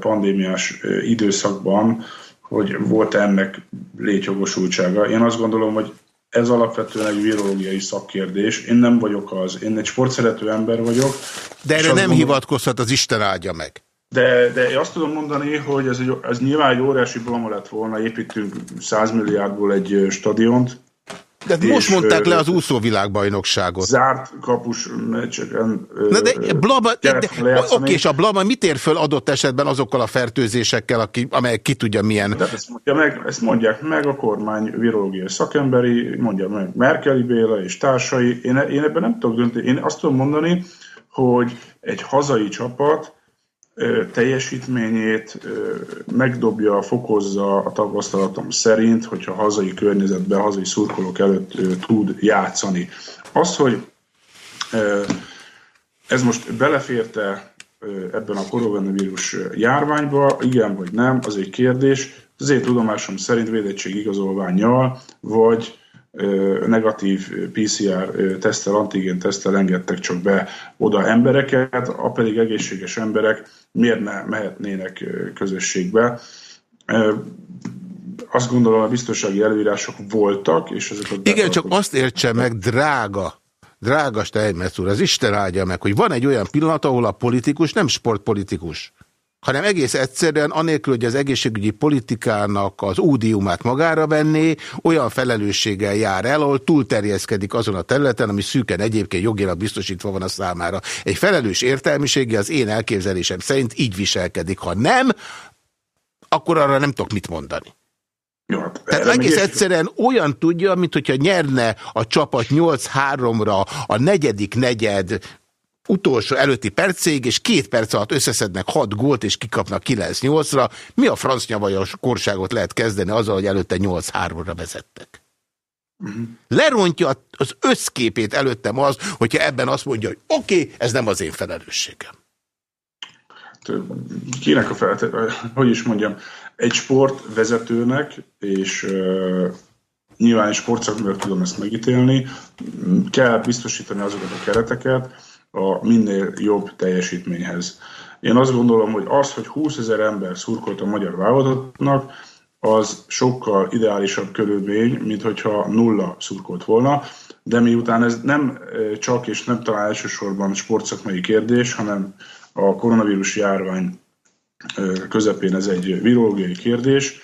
S13: pandémiás időszakban hogy volt -e ennek létjogosultsága. Én azt gondolom, hogy ez alapvetően egy virológiai szakkérdés. Én nem vagyok az, én egy sportszerető ember vagyok.
S1: De erre nem gondolom, hivatkozhat, az Isten áldja meg.
S13: De, de azt tudom mondani, hogy ez, egy, ez nyilván egy óriási blama lett volna, építünk 100 milliárdból egy stadiont,
S1: de és most mondták le az úszóvilágbajnokságot.
S13: Zárt kapus meccseken.
S1: Na de Blama, de, de, oké, és a Blama mit ér föl adott esetben azokkal a fertőzésekkel, aki, amelyek ki tudja milyen?
S13: De ezt, mondja meg, ezt mondják meg a kormány virológiai szakemberi, mondja meg Merkeli Béla és társai. Én, én ebben nem tudok dönteni. Én azt tudom mondani, hogy egy hazai csapat teljesítményét megdobja, fokozza a tapasztalatom szerint, hogyha hazai környezetben, hazai szurkolók előtt tud játszani. Az, hogy ez most beleférte ebben a koronavírus járványba, igen vagy nem, az egy kérdés. Az én tudomásom szerint védettségigazolványjal, vagy negatív PCR tesztel, antigén tesztel engedtek csak be oda embereket, a pedig egészséges emberek miért ne mehetnének közösségbe. Azt gondolom, a biztonsági előírások voltak, és ezek
S1: a... Igen, csak azt értse meg, drága, drága Steinmetz úr, az Isten áldja meg, hogy van egy olyan pillanat, ahol a politikus nem sportpolitikus hanem egész egyszerűen anélkül, hogy az egészségügyi politikának az údiumát magára venné, olyan felelősséggel jár el, ahol túlterjeszkedik azon a területen, ami szűken egyébként jogilag biztosítva van a számára. Egy felelős értelmisége az én elképzelésem szerint így viselkedik. Ha nem, akkor arra nem tudok mit mondani.
S13: Jó, hát
S1: Tehát egész egyszerűen olyan tudja, mint hogyha nyerne a csapat 8-3-ra a negyedik negyed utolsó előtti percig, és két perc alatt összeszednek hat gólt, és kikapnak 9-8-ra. Mi a franc nyavajas korságot lehet kezdeni azzal, hogy előtte 8-3-ra vezettek? Uh -huh. Lerontja az összképét előttem az, hogyha ebben azt mondja, hogy oké, okay, ez nem az én felelősségem.
S13: Hát, kinek a feltétele, hogy is mondjam, egy sportvezetőnek, és uh, nyilván egy sportszakművel tudom ezt megítélni, kell biztosítani azokat a kereteket, a minél jobb teljesítményhez. Én azt gondolom, hogy az, hogy 20 ezer ember szurkolt a magyar válogatottnak, az sokkal ideálisabb körülmény, mint hogyha nulla szurkolt volna, de miután ez nem csak és nem talán elsősorban sportszakmai kérdés, hanem a koronavírus járvány közepén ez egy virológiai kérdés,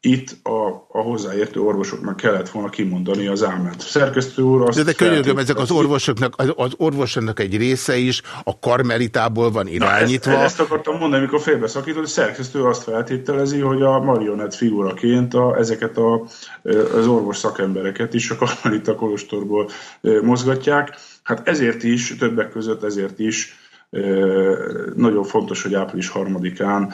S13: itt a, a hozzáértő orvosoknak kellett volna kimondani az álmet. Szerkesztő úr azt...
S1: De, de könyörgöm, ezek az orvosoknak, az orvosoknak egy része is a karmelitából van irányítva.
S13: Na, ezt, ezt akartam mondani, amikor félbeszakított, hogy szerkesztő azt feltételezi, hogy a marionett figuraként a, ezeket a, az orvos szakembereket is a karmelita kolostorból mozgatják. Hát ezért is, többek között ezért is nagyon fontos, hogy április harmadikán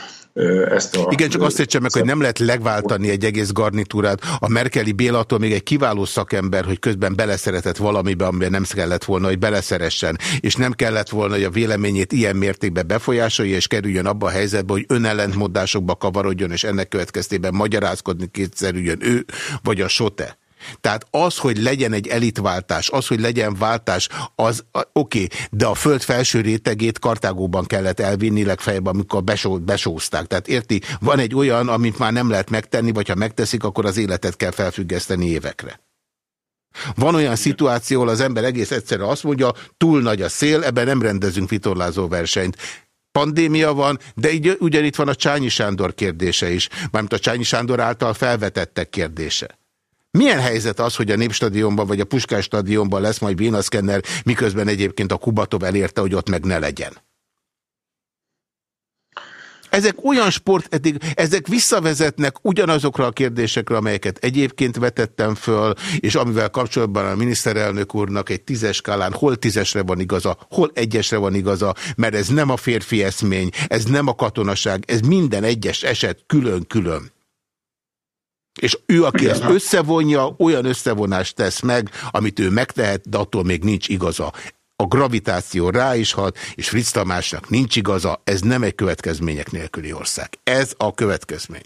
S13: ezt a...
S1: Igen, csak azt értsem meg, hogy nem lehet legváltani egy egész garnitúrát. A Merkeli Bélattól még egy kiváló szakember, hogy közben beleszeretett valamibe, amiben nem kellett volna, hogy beleszeressen, és nem kellett volna, hogy a véleményét ilyen mértékben befolyásolja, és kerüljön abba a helyzetbe, hogy önellentmondásokba kavarodjon, és ennek következtében magyarázkodni kétszerüljön ő, vagy a sote. Tehát az, hogy legyen egy elitváltás, az, hogy legyen váltás, az oké, okay, de a föld felső rétegét Kartágóban kellett elvinni legfeljebb, amikor besó, besózták. Tehát érti, van egy olyan, amit már nem lehet megtenni, vagy ha megteszik, akkor az életet kell felfüggeszteni évekre. Van olyan szituáció, ahol az ember egész egyszerűen azt mondja, túl nagy a szél, ebben nem rendezünk vitorlázó versenyt pandémia van, de így, ugyanitt van a Csányi Sándor kérdése is, mármint a Csányi Sándor által felvetettek kérdése. Milyen helyzet az, hogy a Népstadionban vagy a Puskás stadionban lesz majd vénaszkenner, miközben egyébként a Kubatov elérte, hogy ott meg ne legyen? Ezek olyan sport, ezek visszavezetnek ugyanazokra a kérdésekre, amelyeket egyébként vetettem föl, és amivel kapcsolatban a miniszterelnök úrnak egy tízes skálán hol tízesre van igaza, hol egyesre van igaza, mert ez nem a férfi eszmény, ez nem a katonaság, ez minden egyes eset külön-külön. És ő, aki ezt összevonja, olyan összevonást tesz meg, amit ő megtehet, de attól még nincs igaza. A gravitáció rá is hat, és Fritz Tamásnak nincs igaza, ez nem egy következmények nélküli ország. Ez a következmény.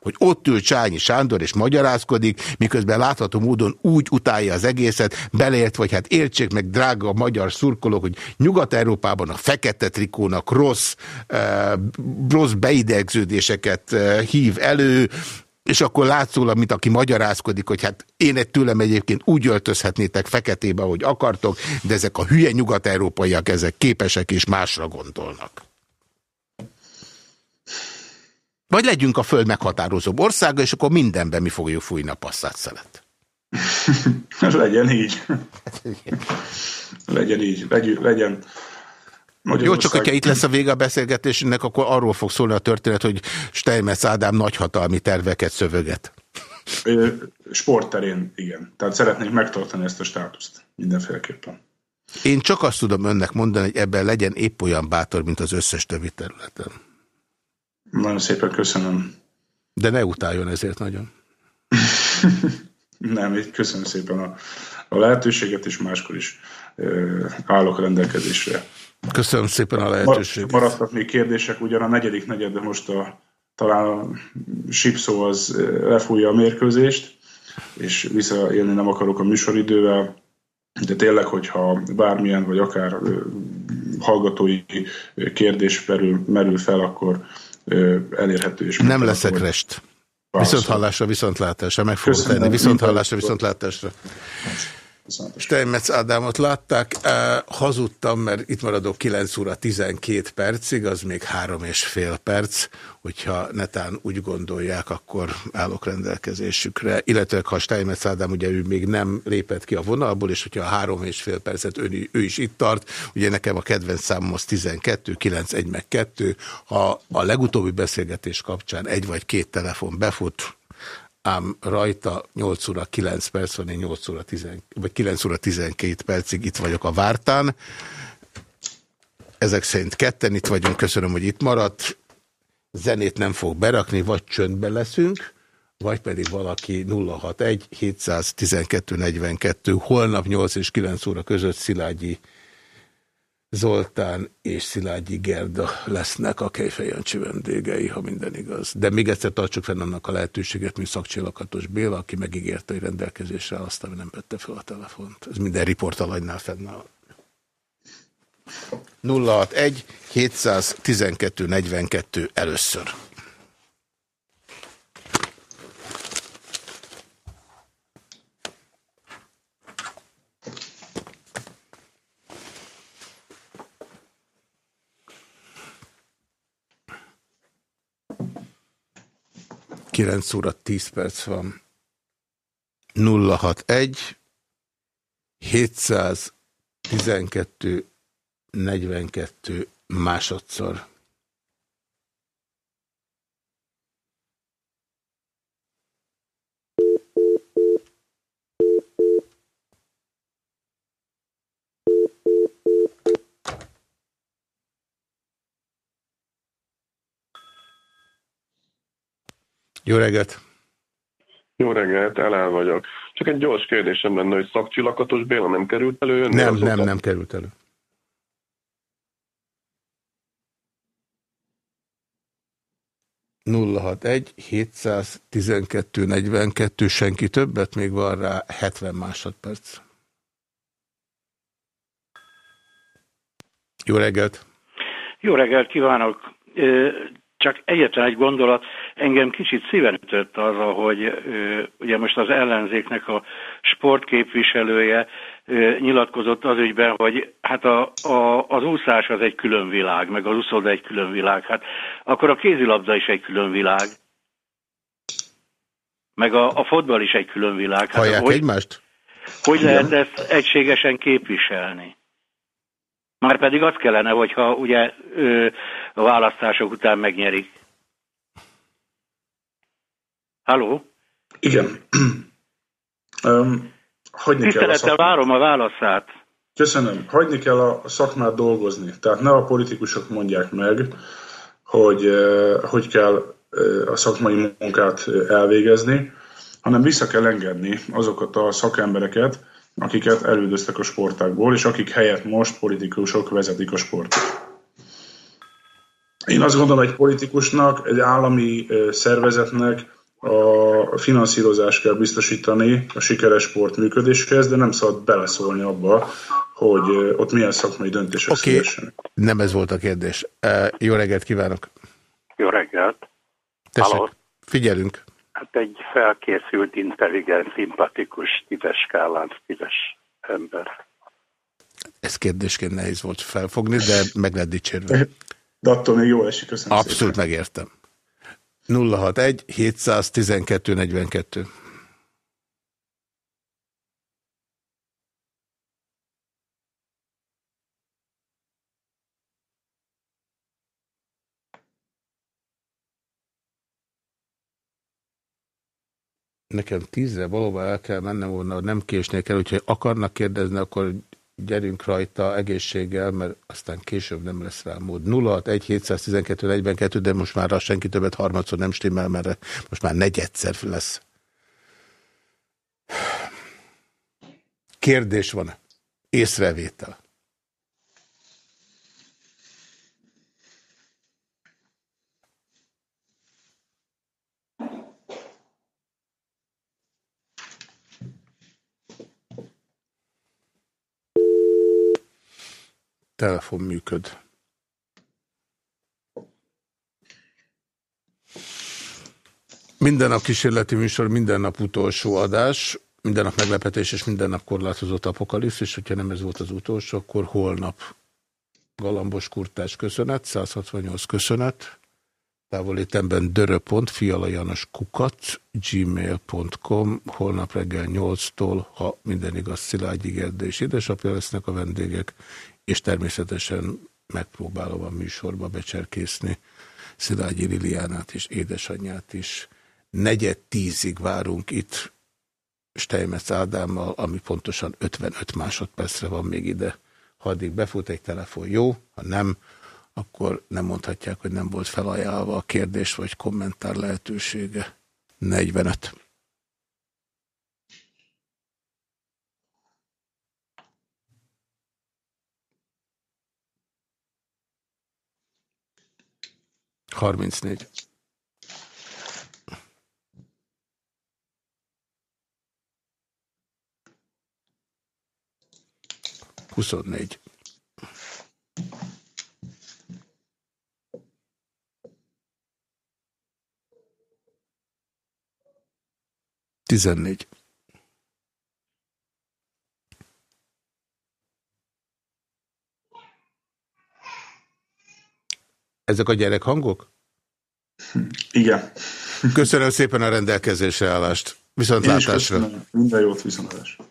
S1: hogy ott ül Csányi Sándor és magyarázkodik, miközben látható módon úgy utálja az egészet, beleért, vagy hát értsék meg, drága magyar szurkolók, hogy Nyugat-Európában a fekete trikónak rossz, uh, rossz beidegződéseket uh, hív elő, és akkor látszólag, mint aki magyarázkodik, hogy hát én egy tőlem egyébként úgy öltözhetnétek feketébe, ahogy akartok, de ezek a hülye nyugat-európaiak, ezek képesek és másra gondolnak. Vagy legyünk a föld meghatározóbb országa, és akkor mindenben mi fogjuk fújni a passzát szelet.
S13: legyen így. legyen így. Legyen. legyen.
S1: Jó, csak hogyha itt lesz a vége a beszélgetésünknek, akkor arról fog szólni a történet, hogy Steinmetz Ádám nagyhatalmi terveket szövöget.
S13: Sportterén, igen. Tehát szeretnék megtartani ezt a státuszt mindenféleképpen.
S1: Én csak azt tudom önnek mondani, hogy ebben legyen épp olyan bátor, mint az összes többi területen.
S13: Nagyon szépen köszönöm.
S1: De ne utáljon ezért nagyon.
S13: Nem, így köszönöm szépen a, a lehetőséget, és máskor is ö, állok a rendelkezésre.
S1: Köszönöm szépen a lehetőséget.
S13: Maradtak még kérdések, ugyan a negyedik negyed, de most a, talán a Sipszó az lefújja a mérkőzést, és visszaélni nem akarok a műsoridővel, de tényleg, hogyha bármilyen, vagy akár hallgatói kérdés merül, merül fel, akkor elérhető. És
S1: nem leszek rest. Viszont hallásra, viszontlátásra, meg fogok tenni. Viszont hallásra, viszontlátásra. Steinmetz Ádámot látták, hazudtam, mert itt maradok 9 óra 12 percig, az még három és fél perc, hogyha netán úgy gondolják, akkor állok rendelkezésükre, illetve ha Steinmetz Ádám ugye ő még nem lépett ki a vonalból, és hogyha a három és fél percet ő, ő is itt tart, ugye nekem a kedvenc számom az 12, 9, 1 meg 2, ha a legutóbbi beszélgetés kapcsán egy vagy két telefon befut, ám rajta 8 óra 9 perc van, én 8 óra 10, vagy 9 óra 12 percig itt vagyok a Vártán. Ezek szerint ketten itt vagyunk, köszönöm, hogy itt maradt. Zenét nem fog berakni, vagy csöndben leszünk, vagy pedig valaki 061 712 42, holnap 8 és 9 óra között Szilágyi Zoltán és Szilágyi Gerda lesznek a Kejfej Jancsi vendégei, ha minden igaz. De még egyszer tartsuk fenn annak a lehetőséget, mint Szakcsillakatos Béla, aki megígérte, hogy rendelkezésre azt, ami nem vette fel a telefont. Ez minden riportalanynál fennáll. 061 712 42 először. 9 óra 10 perc van. 061 712 42 másodszor. Jó reggelt!
S14: Jó reggelt, elel vagyok. Csak egy gyors kérdésem lenne, hogy szakcsillakatos Béla nem került elő?
S1: Nem, nem, nem került elő. egy 712 42 senki többet, még van rá 70 másodperc. Jó reggelt!
S15: Jó reggelt kívánok! Csak egyetlen egy gondolat, engem kicsit szíven ütött arra, hogy ugye most az ellenzéknek a sportképviselője nyilatkozott az ügyben, hogy hát a, a, az úszás az egy külön világ, meg az úszoda egy külön világ. Hát akkor a kézilabda is egy külön világ. Meg a, a fotball is egy külön világ.
S1: Hát, Hallják hogy, egymást?
S15: Hogy lehet ezt egységesen képviselni? Már pedig az kellene, hogyha ugye ö, a választások után megnyerik. Halló?
S13: Igen. um, hagyni
S15: Tisztelettel kell a várom a válaszát.
S13: Köszönöm. Hagyni kell a szakmát dolgozni. Tehát ne a politikusok mondják meg, hogy hogy kell a szakmai munkát elvégezni, hanem vissza kell engedni azokat a szakembereket, akiket elődöztek a sportákból, és akik helyett most politikusok vezetik a sportot. Én azt gondolom, egy politikusnak, egy állami szervezetnek a finanszírozást kell biztosítani a sikeres sport működéshez, de nem szabad beleszólni abba, hogy ott milyen szakmai döntések okay. szülessenek.
S1: Nem ez volt a kérdés. Jó reggelt kívánok!
S16: Jó reggelt!
S1: Tessék, Halló. figyelünk!
S16: Hát egy felkészült, intelligens, szimpatikus, tízes skálán tízes ember.
S1: Ez kérdésként nehéz volt felfogni, de meg lehet dicsérve.
S13: De attól még jól esik, köszönöm
S1: Abszolút szépen. megértem. 061 712 42 Nekem tízre valóban el kell mennem volna, nem késnék el, úgyhogy akarnak kérdezni, akkor gyerünk rajta egészséggel, mert aztán később nem lesz rá mód. 061 712 42, de most már az senki többet harmadszor nem stimmel, mert most már negyedszer lesz. Kérdés van -e? Észrevétel. Telefon működ. Minden nap kísérleti műsor, minden nap utolsó adás, minden nap meglepetés és minden nap korlátozott apokalipszis, hogyha nem ez volt az utolsó, akkor holnap. Galambos Kurtás köszönet, 168 köszönet, távolétemben kukat, gmail.com, holnap reggel 8-tól, ha minden igaz, Szilágyi Gerde és édesapja lesznek a vendégek, és természetesen megpróbálom a műsorba becserkészni Szilágyi Liliánát és édesanyját is. Negyed tízig várunk itt Steinmetz Ádámmal, ami pontosan 55 másodpercre van még ide. Ha addig befut egy telefon, jó, ha nem, akkor nem mondhatják, hogy nem volt felajánlva a kérdés vagy kommentár lehetősége. 45. 34. Huszonnégy. Tizennégy. Ezek a gyerek hangok?
S13: Igen.
S1: Köszönöm szépen a rendelkezésre állást. Viszontlátásra.
S13: Minden jót, viszontlátásra.